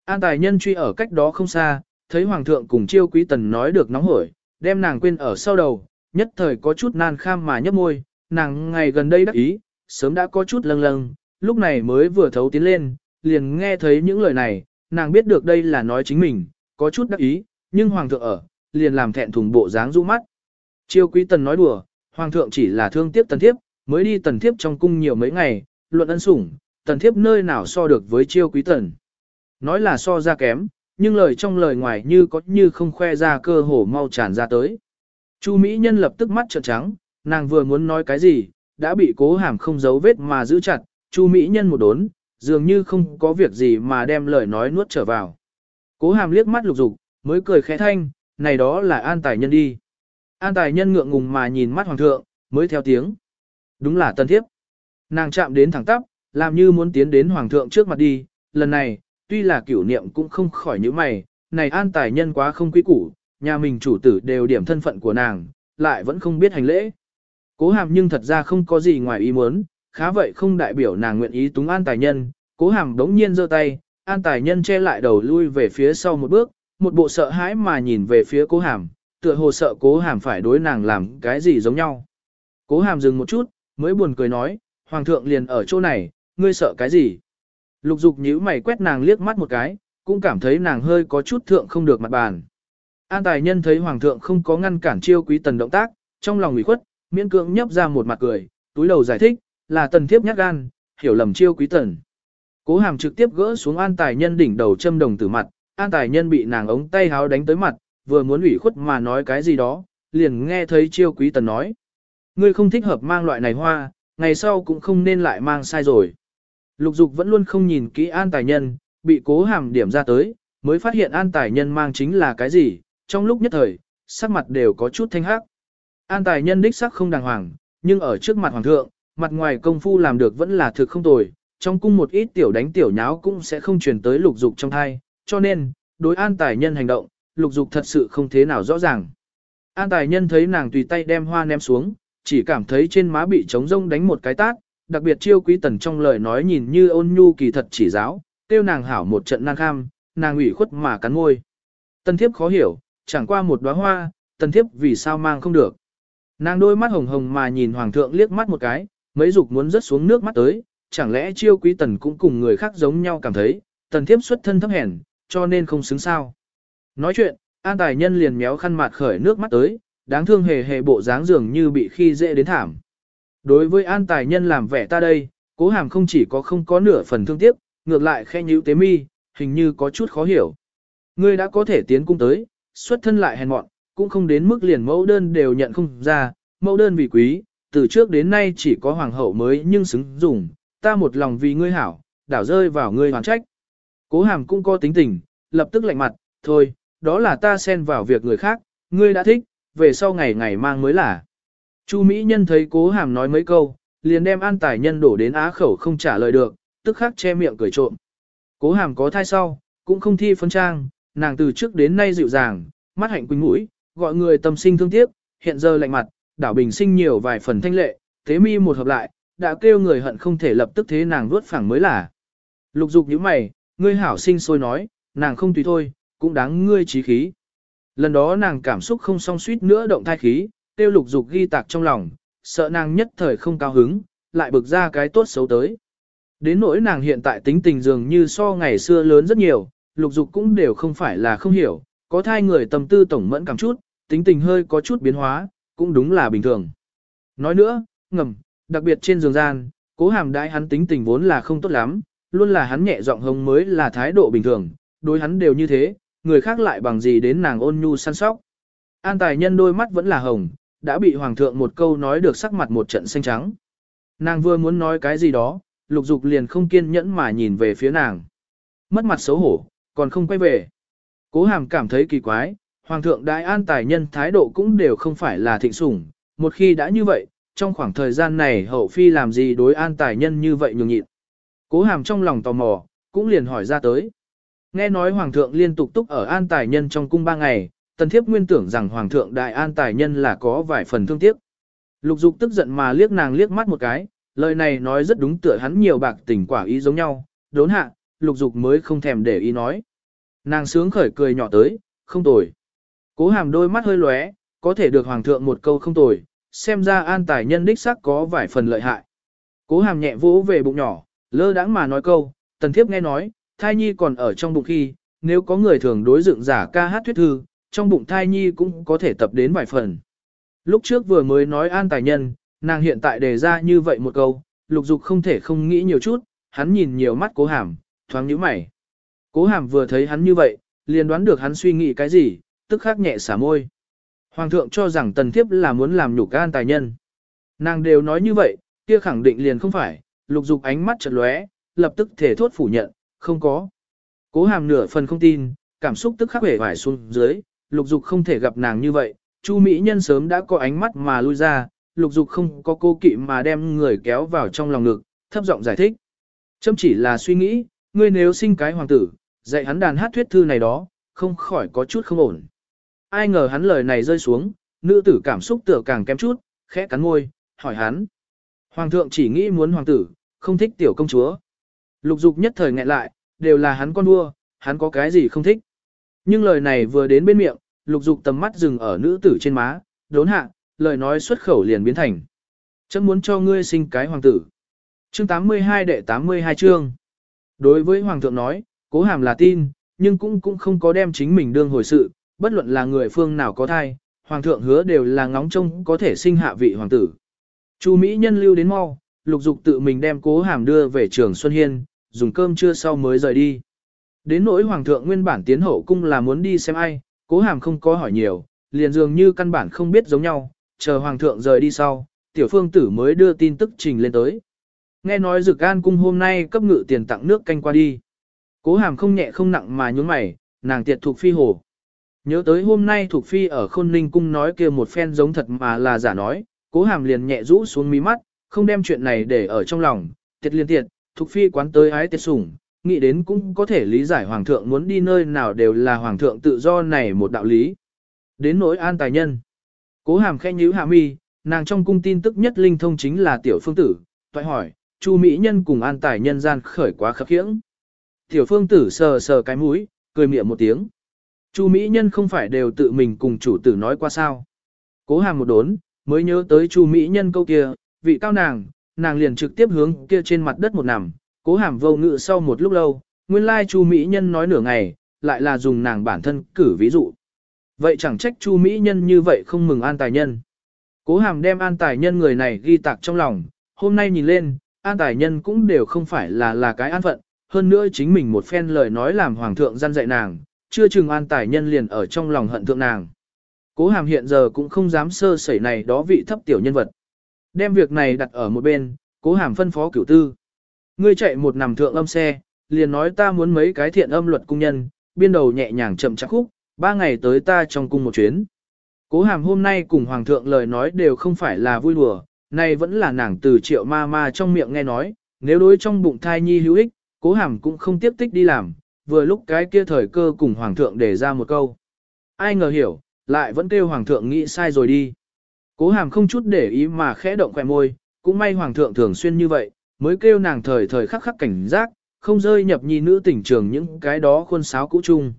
An tài nhân truy ở cách đó không xa, thấy hoàng thượng cùng chiêu quý tần nói được nóng hổi, đem nàng quên ở sau đầu, nhất thời có chút nan kham mà nhấp môi, nàng ngày gần đây đắc ý, sớm đã có chút lâng lâng, lúc này mới vừa thấu tiến lên, liền nghe thấy những lời này, nàng biết được đây là nói chính mình, có chút đắc ý, nhưng hoàng thượng ở, liền làm thẹn thùng bộ dáng rũ mắt. Chiêu quý tần nói đùa, hoàng thượng chỉ là thương tiếc tần thiếp, mới đi tần thiếp trong cung nhiều mấy ngày, luận ân sủng, tần thiếp nơi nào so được với chiêu quý tần. Nói là so ra kém, nhưng lời trong lời ngoài như có như không khoe ra cơ hồ mau tràn ra tới. Chu Mỹ Nhân lập tức mắt trợn trắng, nàng vừa muốn nói cái gì, đã bị cố hàm không giấu vết mà giữ chặt, Chu Mỹ Nhân một đốn, dường như không có việc gì mà đem lời nói nuốt trở vào. Cố hàm liếc mắt lục dục, mới cười khẽ thanh, này đó là an tài nhân đi. An tài nhân ngượng ngùng mà nhìn mắt hoàng thượng, mới theo tiếng. Đúng là tân thiếp. Nàng chạm đến thẳng tắp, làm như muốn tiến đến hoàng thượng trước mặt đi, lần này, tuy là cửu niệm cũng không khỏi những mày, này an tài nhân quá không quý củ, nhà mình chủ tử đều điểm thân phận của nàng, lại vẫn không biết hành lễ. Cố hàm nhưng thật ra không có gì ngoài ý muốn, khá vậy không đại biểu nàng nguyện ý túng an tài nhân, cố hàm đống nhiên giơ tay, an tài nhân che lại đầu lui về phía sau một bước, một bộ sợ hãi mà nhìn về phía cố hàm, tựa hồ sợ cố hàm phải đối nàng làm cái gì giống nhau. Cố hàm dừng một chút, mới buồn cười nói, hoàng thượng liền ở chỗ này, ngươi sợ cái gì? Lục dục nhíu mày quét nàng liếc mắt một cái, cũng cảm thấy nàng hơi có chút thượng không được mặt bàn. An tài nhân thấy hoàng thượng không có ngăn cản chiêu quý tần động tác, trong lòng ủy khuất, miễn cưỡng nhấp ra một mặt cười, túi đầu giải thích, là tần thiếp nhát gan, hiểu lầm chiêu quý tần. Cố hàm trực tiếp gỡ xuống an tài nhân đỉnh đầu châm đồng tử mặt, an tài nhân bị nàng ống tay háo đánh tới mặt, vừa muốn ủy khuất mà nói cái gì đó, liền nghe thấy chiêu quý tần nói. Ngươi không thích hợp mang loại này hoa, ngày sau cũng không nên lại mang sai rồi. Lục dục vẫn luôn không nhìn kỹ an tài nhân, bị cố hàm điểm ra tới, mới phát hiện an tài nhân mang chính là cái gì, trong lúc nhất thời, sắc mặt đều có chút thanh hắc. An tài nhân đích sắc không đàng hoàng, nhưng ở trước mặt hoàng thượng, mặt ngoài công phu làm được vẫn là thực không tồi, trong cung một ít tiểu đánh tiểu nháo cũng sẽ không truyền tới lục dục trong thai, cho nên, đối an tài nhân hành động, lục dục thật sự không thế nào rõ ràng. An tài nhân thấy nàng tùy tay đem hoa ném xuống, chỉ cảm thấy trên má bị trống rông đánh một cái tát, đặc biệt chiêu quý tần trong lời nói nhìn như ôn nhu kỳ thật chỉ giáo, tiêu nàng hảo một trận nang kham, nàng ủy khuất mà cắn môi. Tân thiếp khó hiểu, chẳng qua một đóa hoa, tân thiếp vì sao mang không được. Nàng đôi mắt hồng hồng mà nhìn hoàng thượng liếc mắt một cái, mấy dục muốn rớt xuống nước mắt tới, chẳng lẽ chiêu quý tần cũng cùng người khác giống nhau cảm thấy, tần thiếp xuất thân thấp hèn, cho nên không xứng sao. Nói chuyện, an tài nhân liền méo khăn mặt khởi nước mắt tới, đáng thương hề hề bộ dáng dường như bị khi dễ đến thảm. Đối với an tài nhân làm vẻ ta đây, cố hàm không chỉ có không có nửa phần thương tiếc, ngược lại khe nhíu tế mi, hình như có chút khó hiểu. Ngươi đã có thể tiến cung tới, xuất thân lại hèn mọn, cũng không đến mức liền mẫu đơn đều nhận không ra, mẫu đơn vì quý, từ trước đến nay chỉ có hoàng hậu mới nhưng xứng dùng, ta một lòng vì ngươi hảo, đảo rơi vào ngươi hoàn trách. Cố hàm cũng có tính tình, lập tức lạnh mặt, thôi, đó là ta xen vào việc người khác, ngươi đã thích, về sau ngày ngày mang mới là. Chu Mỹ Nhân thấy cố hàm nói mấy câu, liền đem an tài nhân đổ đến á khẩu không trả lời được, tức khắc che miệng cười trộm. Cố hàm có thai sau, cũng không thi phân trang, nàng từ trước đến nay dịu dàng, mắt hạnh quỳnh mũi, gọi người tâm sinh thương tiếc, hiện giờ lạnh mặt, đảo bình sinh nhiều vài phần thanh lệ, thế mi một hợp lại, đã kêu người hận không thể lập tức thế nàng vuốt phẳng mới là. Lục dục như mày, ngươi hảo sinh sôi nói, nàng không tùy thôi, cũng đáng ngươi trí khí. Lần đó nàng cảm xúc không song suýt nữa động thai khí, tiêu lục dục ghi tạc trong lòng, sợ nàng nhất thời không cao hứng, lại bực ra cái tốt xấu tới. Đến nỗi nàng hiện tại tính tình dường như so ngày xưa lớn rất nhiều, lục dục cũng đều không phải là không hiểu, có thai người tâm tư tổng mẫn cảm chút, tính tình hơi có chút biến hóa, cũng đúng là bình thường. Nói nữa, ngầm, đặc biệt trên giường gian, cố hàm đãi hắn tính tình vốn là không tốt lắm, luôn là hắn nhẹ giọng hống mới là thái độ bình thường, đối hắn đều như thế, người khác lại bằng gì đến nàng ôn nhu săn sóc. An tài nhân đôi mắt vẫn là hồng, đã bị hoàng thượng một câu nói được sắc mặt một trận xanh trắng. Nàng vừa muốn nói cái gì đó, lục dục liền không kiên nhẫn mà nhìn về phía nàng. Mất mặt xấu hổ, còn không quay về. Cố hàm cảm thấy kỳ quái, hoàng thượng đại an tài nhân thái độ cũng đều không phải là thịnh sủng, một khi đã như vậy, trong khoảng thời gian này hậu phi làm gì đối an tài nhân như vậy nhường nhịn. Cố hàm trong lòng tò mò, cũng liền hỏi ra tới. Nghe nói hoàng thượng liên tục túc ở an tài nhân trong cung ba ngày, tần thiếp nguyên tưởng rằng hoàng thượng đại an tài nhân là có vài phần thương tiếc. Lục dục tức giận mà liếc nàng liếc mắt một cái, lời này nói rất đúng tựa hắn nhiều bạc tình quả ý giống nhau, đốn hạ, lục dục mới không thèm để ý nói. Nàng sướng khởi cười nhỏ tới, không tồi. Cố hàm đôi mắt hơi lóe, có thể được hoàng thượng một câu không tồi, xem ra an tài nhân đích xác có vài phần lợi hại. Cố hàm nhẹ vỗ về bụng nhỏ, lơ đãng mà nói câu, tần thiếp nghe nói, thai nhi còn ở trong bụng khi, nếu có người thường đối dựng giả ca hát thuyết thư, trong bụng thai nhi cũng có thể tập đến vài phần. Lúc trước vừa mới nói an tài nhân, nàng hiện tại đề ra như vậy một câu, lục dục không thể không nghĩ nhiều chút, hắn nhìn nhiều mắt cố hàm, thoáng nhíu mày. Cố hàm vừa thấy hắn như vậy, liền đoán được hắn suy nghĩ cái gì, tức khắc nhẹ xả môi. Hoàng thượng cho rằng tần thiếp là muốn làm nhục gan tài nhân. Nàng đều nói như vậy, kia khẳng định liền không phải, lục dục ánh mắt chợt lóe, lập tức thể thốt phủ nhận, không có. Cố hàm nửa phần không tin, cảm xúc tức khắc hể vải xuống dưới, lục dục không thể gặp nàng như vậy, Chu Mỹ Nhân sớm đã có ánh mắt mà lui ra, lục dục không có cô kỵ mà đem người kéo vào trong lòng ngực, thấp giọng giải thích. Châm chỉ là suy nghĩ, ngươi nếu sinh cái hoàng tử, dạy hắn đàn hát thuyết thư này đó, không khỏi có chút không ổn. Ai ngờ hắn lời này rơi xuống, nữ tử cảm xúc tựa càng kém chút, khẽ cắn môi, hỏi hắn. Hoàng thượng chỉ nghĩ muốn hoàng tử, không thích tiểu công chúa. Lục dục nhất thời nghẹn lại, đều là hắn con vua, hắn có cái gì không thích. Nhưng lời này vừa đến bên miệng, lục dục tầm mắt dừng ở nữ tử trên má, đốn hạ, lời nói xuất khẩu liền biến thành. Chấm muốn cho ngươi sinh cái hoàng tử. Chương 82 đệ 82 chương. Đối với hoàng thượng nói, cố hàm là tin, nhưng cũng cũng không có đem chính mình đương hồi sự, bất luận là người phương nào có thai, hoàng thượng hứa đều là ngóng trông có thể sinh hạ vị hoàng tử. Chu Mỹ nhân lưu đến mau, lục dục tự mình đem cố hàm đưa về trường Xuân Hiên, dùng cơm trưa sau mới rời đi. Đến nỗi hoàng thượng nguyên bản tiến hậu cung là muốn đi xem ai, cố hàm không có hỏi nhiều, liền dường như căn bản không biết giống nhau, chờ hoàng thượng rời đi sau, tiểu phương tử mới đưa tin tức trình lên tới. Nghe nói dực an cung hôm nay cấp ngự tiền tặng nước canh qua đi. Cố hàm không nhẹ không nặng mà nhún mày, nàng tiệt thuộc phi hồ. Nhớ tới hôm nay thuộc phi ở khôn ninh cung nói kia một phen giống thật mà là giả nói, cố hàm liền nhẹ rũ xuống mí mắt, không đem chuyện này để ở trong lòng, tiệt liên tiệt, thuộc phi quán tới ái tiệt sủng, nghĩ đến cũng có thể lý giải hoàng thượng muốn đi nơi nào đều là hoàng thượng tự do này một đạo lý. Đến nỗi an tài nhân. Cố hàm khen nhíu hạ mi, nàng trong cung tin tức nhất linh thông chính là tiểu phương tử, toại hỏi, chu mỹ nhân cùng an tài nhân gian khởi quá khập khiễng. Tiểu phương tử sờ sờ cái mũi, cười miệng một tiếng. Chu mỹ nhân không phải đều tự mình cùng chủ tử nói qua sao. Cố hàm một đốn, mới nhớ tới chu mỹ nhân câu kia, vị cao nàng, nàng liền trực tiếp hướng kia trên mặt đất một nằm, cố hàm vô ngự sau một lúc lâu, nguyên lai chu mỹ nhân nói nửa ngày, lại là dùng nàng bản thân cử ví dụ. Vậy chẳng trách chu mỹ nhân như vậy không mừng an tài nhân. Cố hàm đem an tài nhân người này ghi tạc trong lòng, hôm nay nhìn lên, an tài nhân cũng đều không phải là là cái an phận, hơn nữa chính mình một phen lời nói làm hoàng thượng gian dạy nàng, chưa chừng an tài nhân liền ở trong lòng hận thượng nàng. Cố hàm hiện giờ cũng không dám sơ sẩy này đó vị thấp tiểu nhân vật. Đem việc này đặt ở một bên, cố hàm phân phó cửu tư. Ngươi chạy một nằm thượng âm xe, liền nói ta muốn mấy cái thiện âm luật cung nhân, biên đầu nhẹ nhàng chậm chắc khúc, ba ngày tới ta trong cung một chuyến. Cố hàm hôm nay cùng hoàng thượng lời nói đều không phải là vui đùa, nay vẫn là nàng từ triệu ma ma trong miệng nghe nói, nếu đối trong bụng thai nhi hữu ích, cố hàm cũng không tiếp tích đi làm, vừa lúc cái kia thời cơ cùng hoàng thượng để ra một câu. Ai ngờ hiểu, lại vẫn kêu hoàng thượng nghĩ sai rồi đi. Cố hàm không chút để ý mà khẽ động khỏe môi, cũng may hoàng thượng thường xuyên như vậy, mới kêu nàng thời thời khắc khắc cảnh giác, không rơi nhập nhi nữ tỉnh trường những cái đó khuôn sáo cũ chung.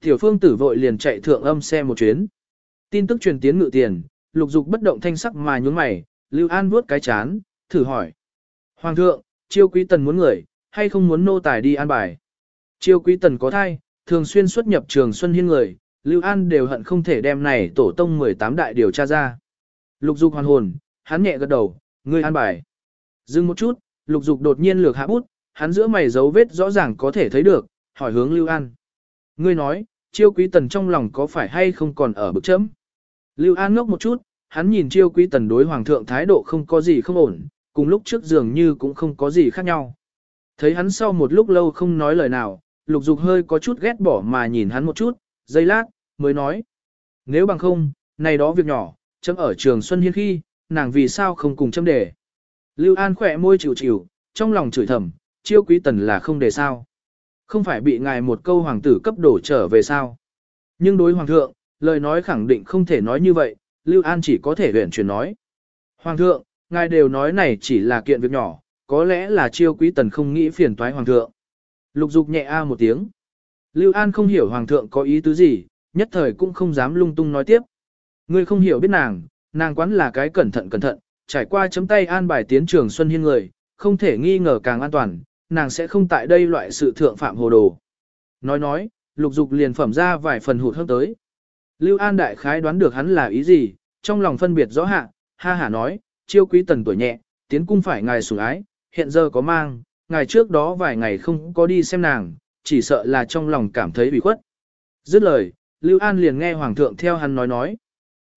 Tiểu phương tử vội liền chạy thượng âm xe một chuyến. Tin tức truyền tiến ngự tiền, lục dục bất động thanh sắc mà nhún mày, Lưu An vuốt cái chán, thử hỏi. Hoàng thượng, chiêu quý tần muốn người, hay không muốn nô tài đi an bài. Chiêu quý tần có thai, thường xuyên xuất nhập trường Xuân Hiên người, Lưu An đều hận không thể đem này tổ tông 18 đại điều tra ra. Lục dục hoàn hồn, hắn nhẹ gật đầu, ngươi an bài. Dừng một chút, lục dục đột nhiên lược hạ bút, hắn giữa mày dấu vết rõ ràng có thể thấy được, hỏi hướng Lưu An. Ngươi nói, chiêu quý tần trong lòng có phải hay không còn ở bực chấm? Lưu An ngốc một chút, hắn nhìn chiêu quý tần đối hoàng thượng thái độ không có gì không ổn, cùng lúc trước dường như cũng không có gì khác nhau. Thấy hắn sau một lúc lâu không nói lời nào, lục dục hơi có chút ghét bỏ mà nhìn hắn một chút, giây lát, mới nói. Nếu bằng không, này đó việc nhỏ, chấm ở trường Xuân Hiên khi, nàng vì sao không cùng chấm để. Lưu An khỏe môi chịu chịu, trong lòng chửi thầm, chiêu quý tần là không để sao. Không phải bị ngài một câu hoàng tử cấp đổ trở về sao. Nhưng đối hoàng thượng, lời nói khẳng định không thể nói như vậy, Lưu An chỉ có thể huyện chuyển nói. Hoàng thượng, ngài đều nói này chỉ là kiện việc nhỏ, có lẽ là chiêu quý tần không nghĩ phiền toái hoàng thượng. Lục dục nhẹ a một tiếng. Lưu An không hiểu hoàng thượng có ý tứ gì, nhất thời cũng không dám lung tung nói tiếp. Ngươi không hiểu biết nàng, nàng quán là cái cẩn thận cẩn thận, trải qua chấm tay an bài tiến trường Xuân Hiên người, không thể nghi ngờ càng an toàn, nàng sẽ không tại đây loại sự thượng phạm hồ đồ. Nói nói, lục dục liền phẩm ra vài phần hụt hấp tới. Lưu An đại khái đoán được hắn là ý gì, trong lòng phân biệt rõ hạ, ha hả nói, chiêu quý tần tuổi nhẹ, tiến cung phải ngài sủng ái, hiện giờ có mang, ngài trước đó vài ngày không có đi xem nàng, chỉ sợ là trong lòng cảm thấy bị khuất. Dứt lời, Lưu An liền nghe Hoàng thượng theo hắn nói nói.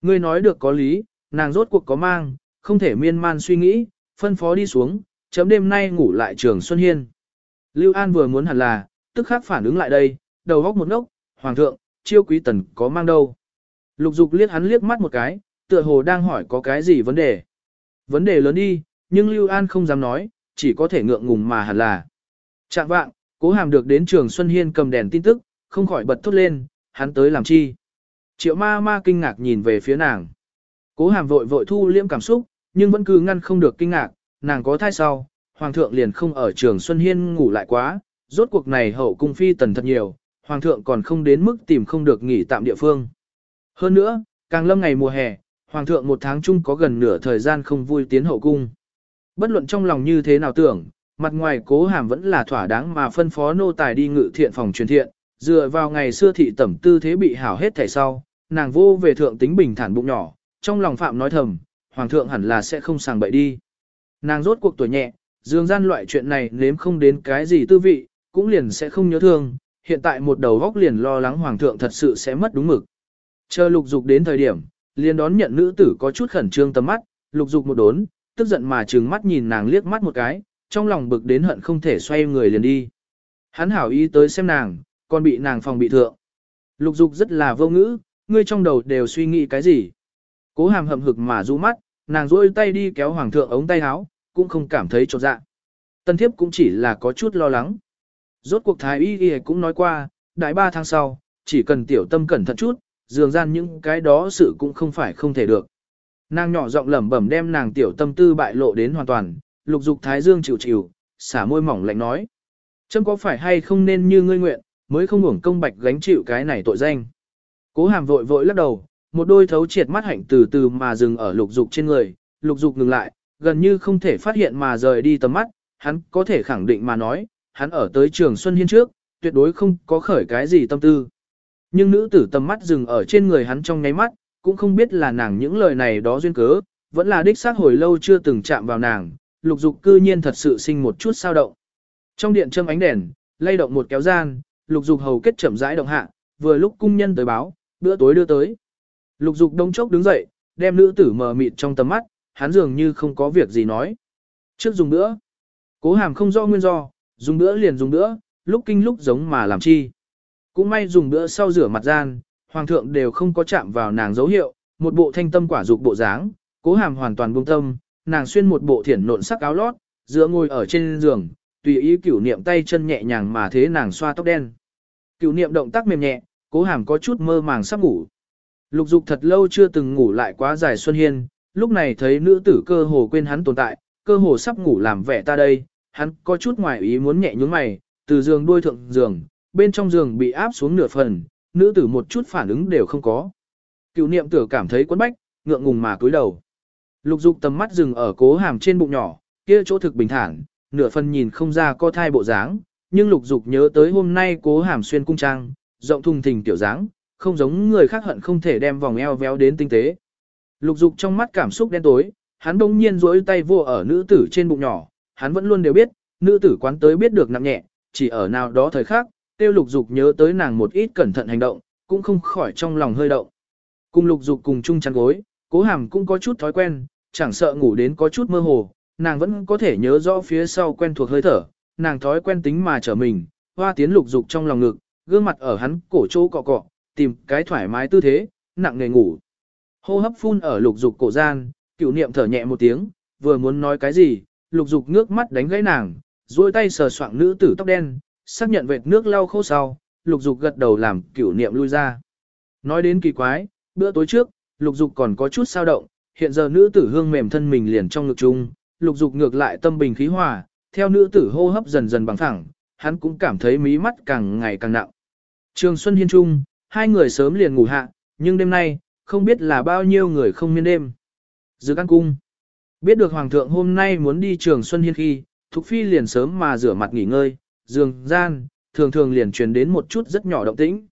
Ngươi nói được có lý, nàng rốt cuộc có mang, không thể miên man suy nghĩ, phân phó đi xuống, chấm đêm nay ngủ lại trường Xuân Hiên. Lưu An vừa muốn hẳn là, tức khắc phản ứng lại đây, đầu góc một ngốc, Hoàng thượng, chiêu quý tần có mang đâu. Lục dục liếc hắn liếc mắt một cái, tựa hồ đang hỏi có cái gì vấn đề. Vấn đề lớn đi, nhưng Lưu An không dám nói, chỉ có thể ngượng ngùng mà hẳn là. Trạng vạng, cố hàm được đến trường Xuân Hiên cầm đèn tin tức, không khỏi bật thốt lên, hắn tới làm chi. Triệu ma ma kinh ngạc nhìn về phía nàng. Cố hàm vội vội thu liễm cảm xúc, nhưng vẫn cứ ngăn không được kinh ngạc, nàng có thai sau, hoàng thượng liền không ở trường Xuân Hiên ngủ lại quá, rốt cuộc này hậu cung phi tần thật nhiều, hoàng thượng còn không đến mức tìm không được nghỉ tạm địa phương. Hơn nữa, càng lâm ngày mùa hè, hoàng thượng một tháng chung có gần nửa thời gian không vui tiến hậu cung. Bất luận trong lòng như thế nào tưởng, mặt ngoài cố hàm vẫn là thỏa đáng mà phân phó nô tài đi ngự thiện phòng truyền thiện, dựa vào ngày xưa thị tẩm tư thế bị hảo hết thảy sau, nàng vô về thượng tính bình thản bụng nhỏ, trong lòng phạm nói thầm, hoàng thượng hẳn là sẽ không sàng bậy đi. Nàng rốt cuộc tuổi nhẹ, dương gian loại chuyện này nếm không đến cái gì tư vị, cũng liền sẽ không nhớ thương, hiện tại một đầu góc liền lo lắng hoàng thượng thật sự sẽ mất đúng mực. Chờ lục dục đến thời điểm, liền đón nhận nữ tử có chút khẩn trương tầm mắt, lục dục một đốn, tức giận mà trừng mắt nhìn nàng liếc mắt một cái, trong lòng bực đến hận không thể xoay người liền đi. Hắn hảo ý tới xem nàng, còn bị nàng phòng bị thượng. Lục dục rất là vô ngữ, ngươi trong đầu đều suy nghĩ cái gì. Cố hàm hậm hực mà rũ mắt, nàng rôi tay đi kéo hoàng thượng ống tay áo, cũng không cảm thấy trột dạ. Tân thiếp cũng chỉ là có chút lo lắng. Rốt cuộc thái y y cũng nói qua, đại ba tháng sau, chỉ cần tiểu tâm cẩn thận chút, dường gian những cái đó sự cũng không phải không thể được. Nàng nhỏ giọng lẩm bẩm đem nàng tiểu tâm tư bại lộ đến hoàn toàn, lục dục thái dương chịu chịu, xả môi mỏng lạnh nói. Chấm có phải hay không nên như ngươi nguyện, mới không hưởng công bạch gánh chịu cái này tội danh. Cố hàm vội vội lắc đầu, một đôi thấu triệt mắt hạnh từ từ mà dừng ở lục dục trên người, lục dục ngừng lại, gần như không thể phát hiện mà rời đi tầm mắt, hắn có thể khẳng định mà nói, hắn ở tới trường Xuân Hiên trước, tuyệt đối không có khởi cái gì tâm tư. Nhưng nữ tử tầm mắt dừng ở trên người hắn trong nháy mắt, cũng không biết là nàng những lời này đó duyên cớ, vẫn là đích xác hồi lâu chưa từng chạm vào nàng, lục dục cư nhiên thật sự sinh một chút sao động. Trong điện châm ánh đèn, lay động một kéo gian, lục dục hầu kết chậm rãi động hạ, vừa lúc cung nhân tới báo, bữa tối đưa tới. Lục dục đông chốc đứng dậy, đem nữ tử mờ mịt trong tầm mắt, hắn dường như không có việc gì nói. Trước dùng bữa, cố hàm không do nguyên do, dùng bữa liền dùng bữa, lúc kinh lúc giống mà làm chi. Cũng may dùng bữa sau rửa mặt gian, hoàng thượng đều không có chạm vào nàng dấu hiệu, một bộ thanh tâm quả dục bộ dáng, cố hàm hoàn toàn buông tâm, nàng xuyên một bộ thiển nộn sắc áo lót, dựa ngồi ở trên giường, tùy ý cửu niệm tay chân nhẹ nhàng mà thế nàng xoa tóc đen. Cửu niệm động tác mềm nhẹ, cố hàm có chút mơ màng sắp ngủ. Lục dục thật lâu chưa từng ngủ lại quá dài xuân hiên, lúc này thấy nữ tử cơ hồ quên hắn tồn tại, cơ hồ sắp ngủ làm vẻ ta đây, hắn có chút ngoài ý muốn nhẹ nhướng mày, từ giường đuôi thượng giường, bên trong giường bị áp xuống nửa phần, nữ tử một chút phản ứng đều không có. Cựu niệm tử cảm thấy quấn bách, ngượng ngùng mà cúi đầu. Lục dục tầm mắt dừng ở cố hàm trên bụng nhỏ, kia chỗ thực bình thản, nửa phần nhìn không ra co thai bộ dáng, nhưng lục dục nhớ tới hôm nay cố hàm xuyên cung trang, rộng thùng thình tiểu dáng, không giống người khác hận không thể đem vòng eo véo đến tinh tế. Lục dục trong mắt cảm xúc đen tối, hắn bỗng nhiên rỗi tay vô ở nữ tử trên bụng nhỏ, hắn vẫn luôn đều biết, nữ tử quán tới biết được nặng nhẹ, chỉ ở nào đó thời khắc, tiêu lục dục nhớ tới nàng một ít cẩn thận hành động, cũng không khỏi trong lòng hơi động. Cùng lục dục cùng chung chăn gối, cố hàm cũng có chút thói quen, chẳng sợ ngủ đến có chút mơ hồ, nàng vẫn có thể nhớ rõ phía sau quen thuộc hơi thở, nàng thói quen tính mà trở mình, hoa tiến lục dục trong lòng ngực, gương mặt ở hắn cổ chỗ cọ cọ, tìm cái thoải mái tư thế, nặng nề ngủ. Hô hấp phun ở lục dục cổ gian, cựu niệm thở nhẹ một tiếng, vừa muốn nói cái gì, lục dục nước mắt đánh gãy nàng, duỗi tay sờ soạng nữ tử tóc đen, xác nhận vệt nước lau khô sau, lục dục gật đầu làm cửu niệm lui ra. Nói đến kỳ quái, bữa tối trước, lục dục còn có chút sao động, hiện giờ nữ tử hương mềm thân mình liền trong ngực chung, lục dục ngược lại tâm bình khí hòa, theo nữ tử hô hấp dần dần bằng thẳng, hắn cũng cảm thấy mí mắt càng ngày càng nặng. Trường Xuân Hiên Trung, hai người sớm liền ngủ hạ, nhưng đêm nay, không biết là bao nhiêu người không miên đêm. giữa căn cung. Biết được Hoàng thượng hôm nay muốn đi Trường Xuân Hiên khi, Thục Phi liền sớm mà rửa mặt nghỉ ngơi, giường, gian, thường thường liền truyền đến một chút rất nhỏ động tĩnh.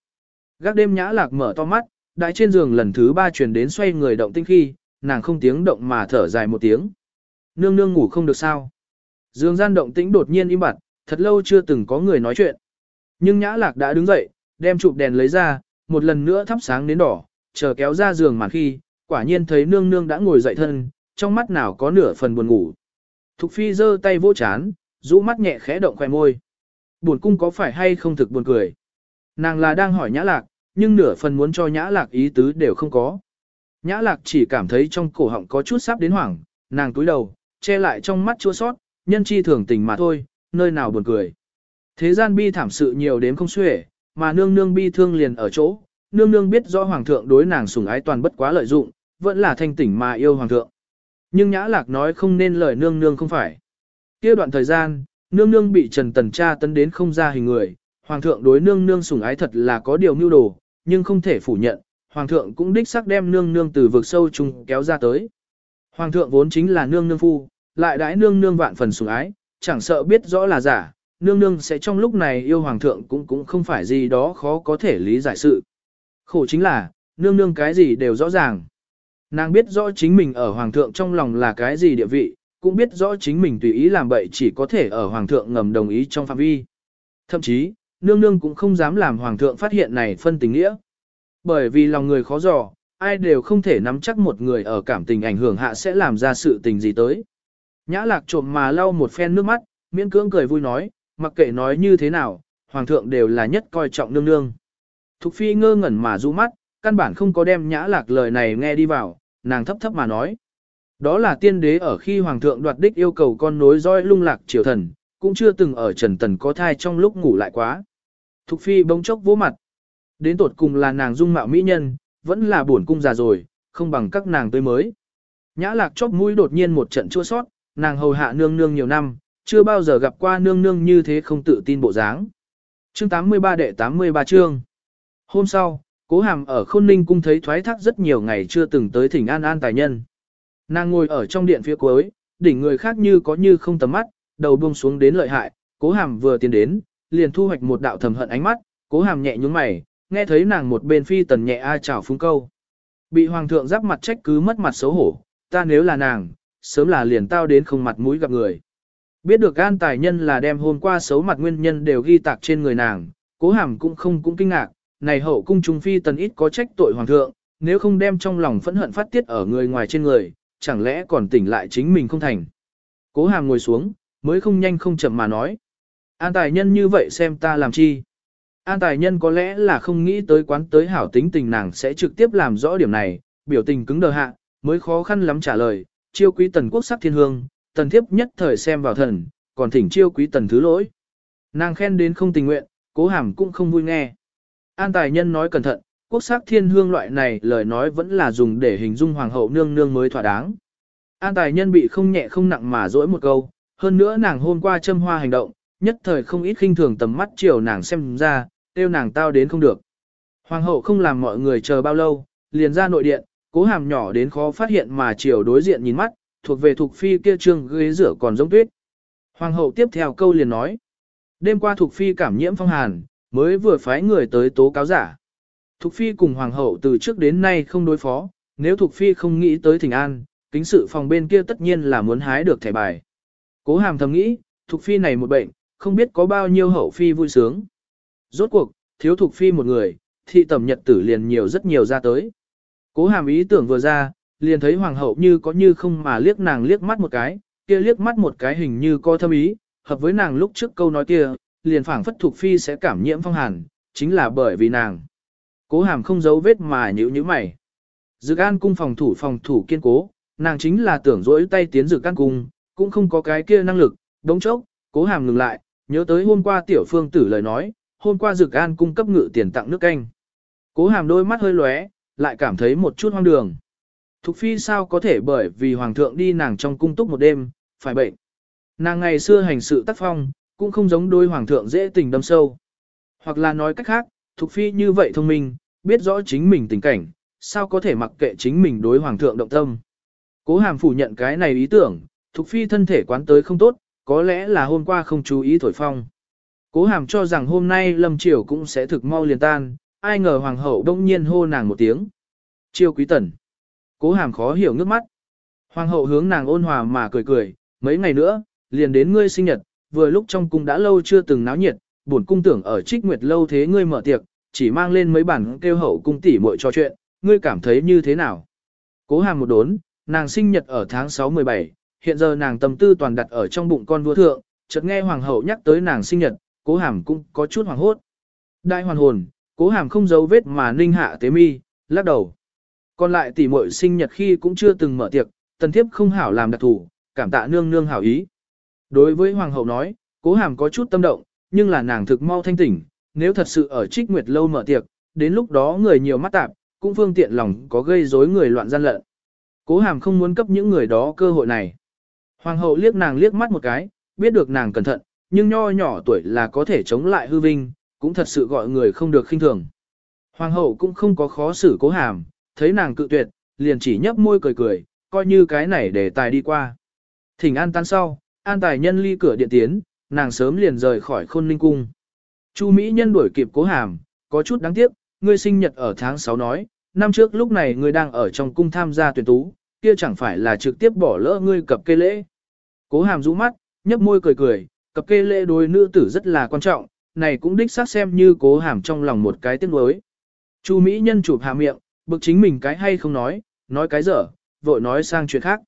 Gác đêm nhã lạc mở to mắt, đại trên giường lần thứ ba truyền đến xoay người động tĩnh khi, nàng không tiếng động mà thở dài một tiếng. Nương nương ngủ không được sao. Dương gian động tĩnh đột nhiên im bặt, thật lâu chưa từng có người nói chuyện. Nhưng nhã lạc đã đứng dậy, đem chụp đèn lấy ra, một lần nữa thắp sáng đến đỏ, chờ kéo ra giường màn khi, quả nhiên thấy nương nương đã ngồi dậy thân, trong mắt nào có nửa phần buồn ngủ. Thục phi giơ tay vỗ chán, rũ mắt nhẹ khẽ động khoe môi. Buồn cung có phải hay không thực buồn cười? Nàng là đang hỏi nhã lạc, nhưng nửa phần muốn cho nhã lạc ý tứ đều không có. Nhã lạc chỉ cảm thấy trong cổ họng có chút sắp đến hoảng, nàng túi đầu, che lại trong mắt chua sót, nhân chi thường tình mà thôi, nơi nào buồn cười. Thế gian bi thảm sự nhiều đến không xuể, mà nương nương bi thương liền ở chỗ, nương nương biết rõ hoàng thượng đối nàng sủng ái toàn bất quá lợi dụng, vẫn là thanh tỉnh mà yêu hoàng thượng. Nhưng nhã lạc nói không nên lời nương nương không phải. kia đoạn thời gian, nương nương bị trần tần tra tấn đến không ra hình người, hoàng thượng đối nương nương sủng ái thật là có điều mưu đồ, nhưng không thể phủ nhận, hoàng thượng cũng đích xác đem nương nương từ vực sâu chung kéo ra tới. Hoàng thượng vốn chính là nương nương phu, lại đãi nương nương vạn phần sủng ái, chẳng sợ biết rõ là giả, nương nương sẽ trong lúc này yêu hoàng thượng cũng cũng không phải gì đó khó có thể lý giải sự. Khổ chính là, nương nương cái gì đều rõ ràng. Nàng biết rõ chính mình ở hoàng thượng trong lòng là cái gì địa vị, cũng biết rõ chính mình tùy ý làm bậy chỉ có thể ở hoàng thượng ngầm đồng ý trong phạm vi. Thậm chí, nương nương cũng không dám làm hoàng thượng phát hiện này phân tình nghĩa. Bởi vì lòng người khó dò, ai đều không thể nắm chắc một người ở cảm tình ảnh hưởng hạ sẽ làm ra sự tình gì tới. Nhã lạc trộm mà lau một phen nước mắt, miễn cưỡng cười vui nói, mặc kệ nói như thế nào, hoàng thượng đều là nhất coi trọng nương nương. Thục phi ngơ ngẩn mà du mắt, căn bản không có đem nhã lạc lời này nghe đi vào, nàng thấp thấp mà nói. Đó là tiên đế ở khi hoàng thượng đoạt đích yêu cầu con nối dõi lung lạc triều thần, cũng chưa từng ở trần tần có thai trong lúc ngủ lại quá. Thục phi bỗng chốc vỗ mặt. Đến tột cùng là nàng dung mạo mỹ nhân, vẫn là buồn cung già rồi, không bằng các nàng tươi mới. Nhã lạc chóp mũi đột nhiên một trận chua sót, nàng hầu hạ nương nương nhiều năm, chưa bao giờ gặp qua nương nương như thế không tự tin bộ dáng. Chương 83 đệ 83 chương. Hôm sau, cố hàm ở khôn ninh cung thấy thoái thác rất nhiều ngày chưa từng tới thỉnh an an tài nhân. Nàng ngồi ở trong điện phía cuối, đỉnh người khác như có như không tầm mắt, đầu buông xuống đến lợi hại, cố hàm vừa tiến đến, liền thu hoạch một đạo thầm hận ánh mắt, cố hàm nhẹ nhúng mày, nghe thấy nàng một bên phi tần nhẹ a chào phúng câu. Bị hoàng thượng giáp mặt trách cứ mất mặt xấu hổ, ta nếu là nàng, sớm là liền tao đến không mặt mũi gặp người. Biết được an tài nhân là đem hôm qua xấu mặt nguyên nhân đều ghi tạc trên người nàng, cố hàm cũng không cũng kinh ngạc, này hậu cung trung phi tần ít có trách tội hoàng thượng, nếu không đem trong lòng phẫn hận phát tiết ở người ngoài trên người, chẳng lẽ còn tỉnh lại chính mình không thành. Cố hàm ngồi xuống, mới không nhanh không chậm mà nói. An tài nhân như vậy xem ta làm chi. An tài nhân có lẽ là không nghĩ tới quán tới hảo tính tình nàng sẽ trực tiếp làm rõ điểm này, biểu tình cứng đờ hạ, mới khó khăn lắm trả lời, chiêu quý tần quốc sắc thiên hương, tần thiếp nhất thời xem vào thần, còn thỉnh chiêu quý tần thứ lỗi. Nàng khen đến không tình nguyện, cố hàm cũng không vui nghe. An tài nhân nói cẩn thận, quốc sắc thiên hương loại này lời nói vẫn là dùng để hình dung hoàng hậu nương nương mới thỏa đáng. An tài nhân bị không nhẹ không nặng mà dỗi một câu, hơn nữa nàng hôm qua châm hoa hành động, nhất thời không ít khinh thường tầm mắt chiều nàng xem ra, tiêu nàng tao đến không được. Hoàng hậu không làm mọi người chờ bao lâu, liền ra nội điện, cố hàm nhỏ đến khó phát hiện mà chiều đối diện nhìn mắt, thuộc về thuộc phi kia trương ghế rửa còn giống tuyết. Hoàng hậu tiếp theo câu liền nói. Đêm qua thuộc phi cảm nhiễm phong hàn, mới vừa phái người tới tố cáo giả. Thục phi cùng hoàng hậu từ trước đến nay không đối phó, nếu Thục phi không nghĩ tới thỉnh an, kính sự phòng bên kia tất nhiên là muốn hái được thẻ bài. Cố hàm thầm nghĩ, Thục phi này một bệnh, không biết có bao nhiêu hậu phi vui sướng. Rốt cuộc, thiếu Thục phi một người, thị tẩm nhật tử liền nhiều rất nhiều ra tới. Cố hàm ý tưởng vừa ra, liền thấy hoàng hậu như có như không mà liếc nàng liếc mắt một cái, kia liếc mắt một cái hình như có thâm ý, hợp với nàng lúc trước câu nói kia, liền phảng phất thuộc phi sẽ cảm nhiễm phong hàn, chính là bởi vì nàng. Cố hàm không giấu vết mà nhữ nhữ mày. Dược an cung phòng thủ phòng thủ kiên cố, nàng chính là tưởng rỗi tay tiến dược an cung, cũng không có cái kia năng lực, đống chốc, cố hàm ngừng lại, nhớ tới hôm qua tiểu phương tử lời nói, hôm qua dược an cung cấp ngự tiền tặng nước canh. Cố hàm đôi mắt hơi lóe, lại cảm thấy một chút hoang đường. Thục phi sao có thể bởi vì hoàng thượng đi nàng trong cung túc một đêm, phải bệnh. Nàng ngày xưa hành sự tác phong, cũng không giống đôi hoàng thượng dễ tình đâm sâu. Hoặc là nói cách khác, Thục Phi như vậy thông minh, biết rõ chính mình tình cảnh, sao có thể mặc kệ chính mình đối hoàng thượng động tâm. Cố hàm phủ nhận cái này ý tưởng, Thục Phi thân thể quán tới không tốt, có lẽ là hôm qua không chú ý thổi phong. Cố hàm cho rằng hôm nay lâm triều cũng sẽ thực mau liền tan, ai ngờ hoàng hậu đông nhiên hô nàng một tiếng. Triều quý tần. Cố hàm khó hiểu nước mắt. Hoàng hậu hướng nàng ôn hòa mà cười cười, mấy ngày nữa, liền đến ngươi sinh nhật, vừa lúc trong cung đã lâu chưa từng náo nhiệt, bổn cung tưởng ở trích nguyệt lâu thế ngươi mở tiệc, chỉ mang lên mấy bản kêu hậu cung tỷ muội trò chuyện, ngươi cảm thấy như thế nào? Cố hàm một đốn, nàng sinh nhật ở tháng 6-17, hiện giờ nàng tâm tư toàn đặt ở trong bụng con vua thượng, chợt nghe hoàng hậu nhắc tới nàng sinh nhật, cố hàm cũng có chút hoàng hốt. Đại hoàn hồn, cố hàm không giấu vết mà ninh hạ tế mi, lắc đầu. Còn lại tỷ muội sinh nhật khi cũng chưa từng mở tiệc, tần thiếp không hảo làm đặc thủ, cảm tạ nương nương hảo ý. Đối với hoàng hậu nói, cố hàm có chút tâm động, nhưng là nàng thực mau thanh tỉnh, nếu thật sự ở trích nguyệt lâu mở tiệc, đến lúc đó người nhiều mắt tạp, cũng phương tiện lòng có gây rối người loạn gian lận. Cố hàm không muốn cấp những người đó cơ hội này. Hoàng hậu liếc nàng liếc mắt một cái, biết được nàng cẩn thận, nhưng nho nhỏ tuổi là có thể chống lại hư vinh, cũng thật sự gọi người không được khinh thường. Hoàng hậu cũng không có khó xử cố hàm, thấy nàng cự tuyệt, liền chỉ nhấp môi cười cười, coi như cái này để tài đi qua. Thỉnh an tan sau, an tài nhân ly cửa điện tiến, nàng sớm liền rời khỏi khôn ninh cung. Chu Mỹ nhân đuổi kịp cố hàm, có chút đáng tiếc, ngươi sinh nhật ở tháng 6 nói, năm trước lúc này ngươi đang ở trong cung tham gia tuyển tú, kia chẳng phải là trực tiếp bỏ lỡ ngươi cập kê lễ. Cố hàm rũ mắt, nhấp môi cười cười, cập kê lễ đối nữ tử rất là quan trọng, này cũng đích xác xem như cố hàm trong lòng một cái tiếc nuối. Chu Mỹ nhân chụp hạ miệng, bực chính mình cái hay không nói, nói cái dở, vội nói sang chuyện khác.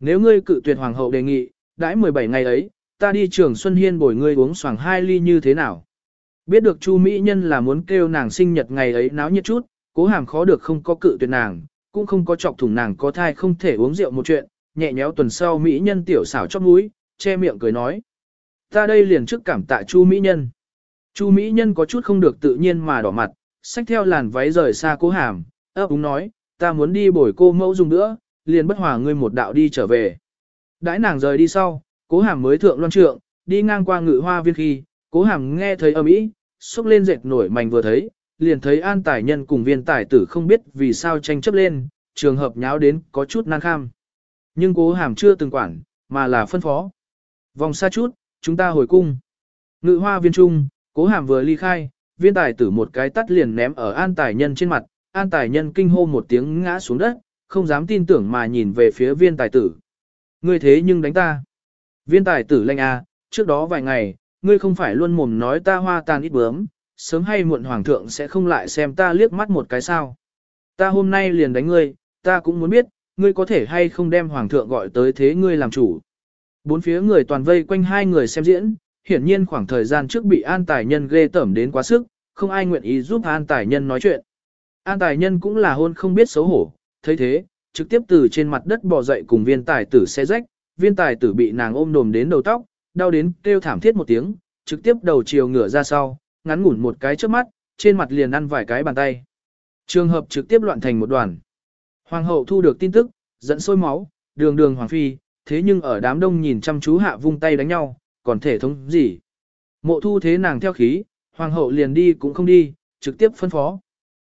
Nếu ngươi cự tuyệt hoàng hậu đề nghị, đãi 17 ngày ấy, ta đi trường Xuân Hiên bồi ngươi uống xoàng hai ly như thế nào. Biết được Chu Mỹ Nhân là muốn kêu nàng sinh nhật ngày ấy náo nhiệt chút, cố hàm khó được không có cự tuyệt nàng, cũng không có chọc thủng nàng có thai không thể uống rượu một chuyện, nhẹ nhéo tuần sau Mỹ Nhân tiểu xảo chóp mũi, che miệng cười nói. Ta đây liền trước cảm tạ Chu Mỹ Nhân. Chu Mỹ Nhân có chút không được tự nhiên mà đỏ mặt, xách theo làn váy rời xa cố hàm, ấp úng nói, ta muốn đi bồi cô mẫu dùng nữa, liền bất hòa ngươi một đạo đi trở về. Đãi nàng rời đi sau, cố hàm mới thượng loan trượng, đi ngang qua ngự hoa viên khi, cố hàm nghe thấy âm ý, xúc lên dệt nổi mảnh vừa thấy, liền thấy an tài nhân cùng viên tài tử không biết vì sao tranh chấp lên, trường hợp nháo đến có chút nan kham. Nhưng cố hàm chưa từng quản, mà là phân phó. Vòng xa chút, chúng ta hồi cung. Ngự hoa viên trung, cố hàm vừa ly khai, viên tài tử một cái tắt liền ném ở an tài nhân trên mặt, an tài nhân kinh hô một tiếng ngã xuống đất, không dám tin tưởng mà nhìn về phía viên tài tử. Ngươi thế nhưng đánh ta. Viên tài tử lanh a, trước đó vài ngày, ngươi không phải luôn mồm nói ta hoa tan ít bướm, sớm hay muộn hoàng thượng sẽ không lại xem ta liếc mắt một cái sao. Ta hôm nay liền đánh ngươi, ta cũng muốn biết, ngươi có thể hay không đem hoàng thượng gọi tới thế ngươi làm chủ. Bốn phía người toàn vây quanh hai người xem diễn, hiển nhiên khoảng thời gian trước bị an tài nhân ghê tẩm đến quá sức, không ai nguyện ý giúp an tài nhân nói chuyện. An tài nhân cũng là hôn không biết xấu hổ, thấy thế, trực tiếp từ trên mặt đất bò dậy cùng viên tài tử xe rách, viên tài tử bị nàng ôm đồm đến đầu tóc, đau đến kêu thảm thiết một tiếng, trực tiếp đầu chiều ngửa ra sau, ngắn ngủn một cái trước mắt, trên mặt liền ăn vài cái bàn tay. Trường hợp trực tiếp loạn thành một đoàn. Hoàng hậu thu được tin tức, dẫn sôi máu, đường đường hoàng phi, thế nhưng ở đám đông nhìn chăm chú hạ vung tay đánh nhau, còn thể thống gì. Mộ thu thế nàng theo khí, hoàng hậu liền đi cũng không đi, trực tiếp phân phó.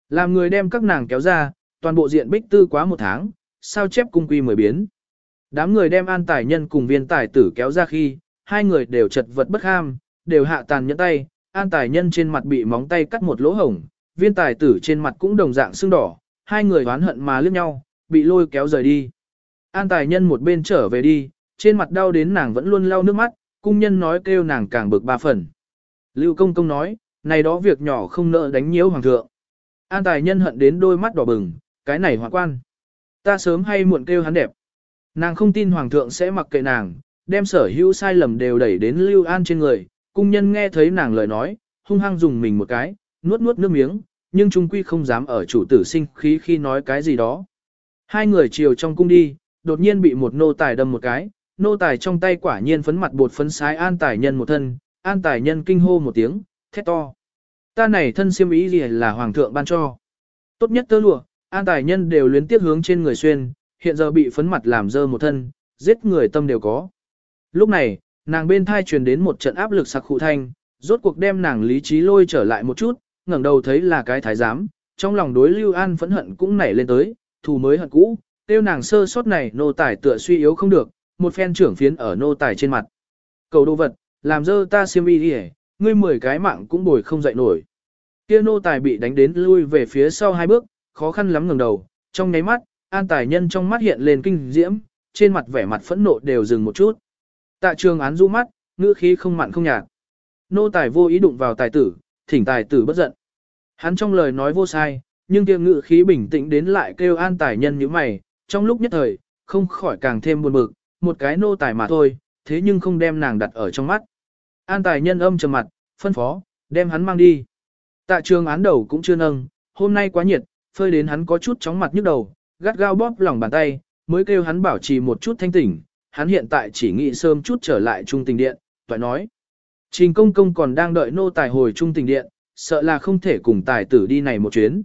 Làm người đem các nàng kéo ra, toàn bộ diện bích tư quá một tháng, sao chép cung quy mười biến. Đám người đem an tài nhân cùng viên tài tử kéo ra khi, hai người đều chật vật bất ham, đều hạ tàn nhẫn tay, an tài nhân trên mặt bị móng tay cắt một lỗ hổng, viên tài tử trên mặt cũng đồng dạng sưng đỏ, hai người oán hận mà liếc nhau, bị lôi kéo rời đi. An tài nhân một bên trở về đi, trên mặt đau đến nàng vẫn luôn lau nước mắt, cung nhân nói kêu nàng càng bực ba phần. Lưu công công nói, này đó việc nhỏ không nợ đánh nhiễu hoàng thượng. An tài nhân hận đến đôi mắt đỏ bừng, cái này hoàng quan. Ta sớm hay muộn kêu hắn đẹp. Nàng không tin hoàng thượng sẽ mặc kệ nàng, đem sở hữu sai lầm đều đẩy đến Lưu An trên người. Cung nhân nghe thấy nàng lời nói, hung hăng dùng mình một cái, nuốt nuốt nước miếng, nhưng trung quy không dám ở chủ tử sinh khí khi nói cái gì đó. Hai người chiều trong cung đi, đột nhiên bị một nô tài đâm một cái, nô tài trong tay quả nhiên phấn mặt bột phấn sái an tài nhân một thân, an tài nhân kinh hô một tiếng, thét to. Ta này thân siêm ý gì là hoàng thượng ban cho. Tốt nhất tơ lụa, an tài nhân đều luyến tiếc hướng trên người xuyên, hiện giờ bị phấn mặt làm dơ một thân, giết người tâm đều có. Lúc này, nàng bên thai truyền đến một trận áp lực sặc khụ thanh, rốt cuộc đem nàng lý trí lôi trở lại một chút, ngẩng đầu thấy là cái thái giám, trong lòng đối Lưu An phẫn hận cũng nảy lên tới, thù mới hận cũ, tiêu nàng sơ sót này nô tài tựa suy yếu không được, một phen trưởng phiến ở nô tài trên mặt. Cầu đồ vật, làm dơ ta xiêm y đi ngươi mười cái mạng cũng bồi không dậy nổi. Kia nô tài bị đánh đến lui về phía sau hai bước, khó khăn lắm ngẩng đầu, trong nháy mắt, an tài nhân trong mắt hiện lên kinh diễm, trên mặt vẻ mặt phẫn nộ đều dừng một chút. Tạ trường án du mắt, ngữ khí không mặn không nhạt. Nô tài vô ý đụng vào tài tử, thỉnh tài tử bất giận. Hắn trong lời nói vô sai, nhưng kia ngữ khí bình tĩnh đến lại kêu an tài nhân như mày, trong lúc nhất thời, không khỏi càng thêm buồn bực, một cái nô tài mà thôi, thế nhưng không đem nàng đặt ở trong mắt. An tài nhân âm trầm mặt, phân phó, đem hắn mang đi. Tạ trường án đầu cũng chưa nâng, hôm nay quá nhiệt, phơi đến hắn có chút chóng mặt nhức đầu, gắt gao bóp lòng bàn tay, mới kêu hắn bảo trì một chút thanh tỉnh, hắn hiện tại chỉ nghĩ sớm chút trở lại trung tình điện, toại nói. Trình công công còn đang đợi nô tài hồi trung tình điện, sợ là không thể cùng tài tử đi này một chuyến.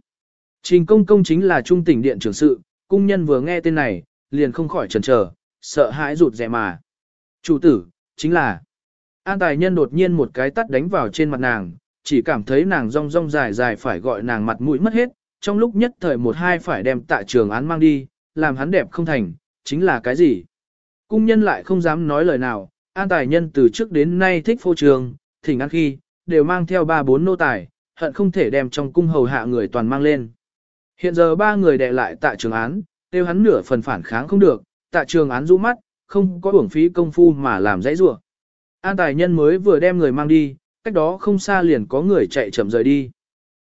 Trình công công chính là trung tình điện trưởng sự, cung nhân vừa nghe tên này, liền không khỏi chần chờ, sợ hãi rụt rè mà. Chủ tử, chính là... An tài nhân đột nhiên một cái tắt đánh vào trên mặt nàng, chỉ cảm thấy nàng rong rong dài dài phải gọi nàng mặt mũi mất hết, trong lúc nhất thời một hai phải đem tạ trường án mang đi, làm hắn đẹp không thành, chính là cái gì? Cung nhân lại không dám nói lời nào, an tài nhân từ trước đến nay thích phô trường, thỉnh ăn khi, đều mang theo ba bốn nô tài, hận không thể đem trong cung hầu hạ người toàn mang lên. Hiện giờ ba người đệ lại tạ trường án, tiêu hắn nửa phần phản kháng không được, tạ trường án rũ mắt, không có uổng phí công phu mà làm dãy rủa. An tài nhân mới vừa đem người mang đi, cách đó không xa liền có người chạy chậm rời đi.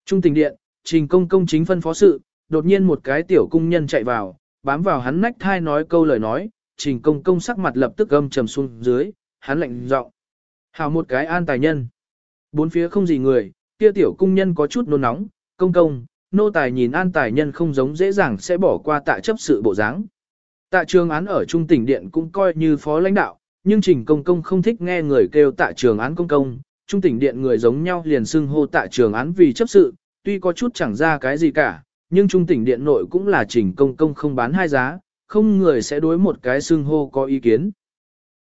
Trung tình điện, trình công công chính phân phó sự, đột nhiên một cái tiểu cung nhân chạy vào, bám vào hắn nách thai nói câu lời nói, trình công công sắc mặt lập tức âm trầm xuống dưới, hắn lạnh giọng Hào một cái an tài nhân. Bốn phía không gì người, kia tiểu cung nhân có chút nôn nóng, công công, nô tài nhìn an tài nhân không giống dễ dàng sẽ bỏ qua tạ chấp sự bộ dáng. Tạ trường án ở trung tỉnh điện cũng coi như phó lãnh đạo, nhưng trình công công không thích nghe người kêu tạ trường án công công, trung tỉnh điện người giống nhau liền xưng hô tạ trường án vì chấp sự, tuy có chút chẳng ra cái gì cả, nhưng trung tỉnh điện nội cũng là trình công công không bán hai giá, không người sẽ đối một cái xưng hô có ý kiến.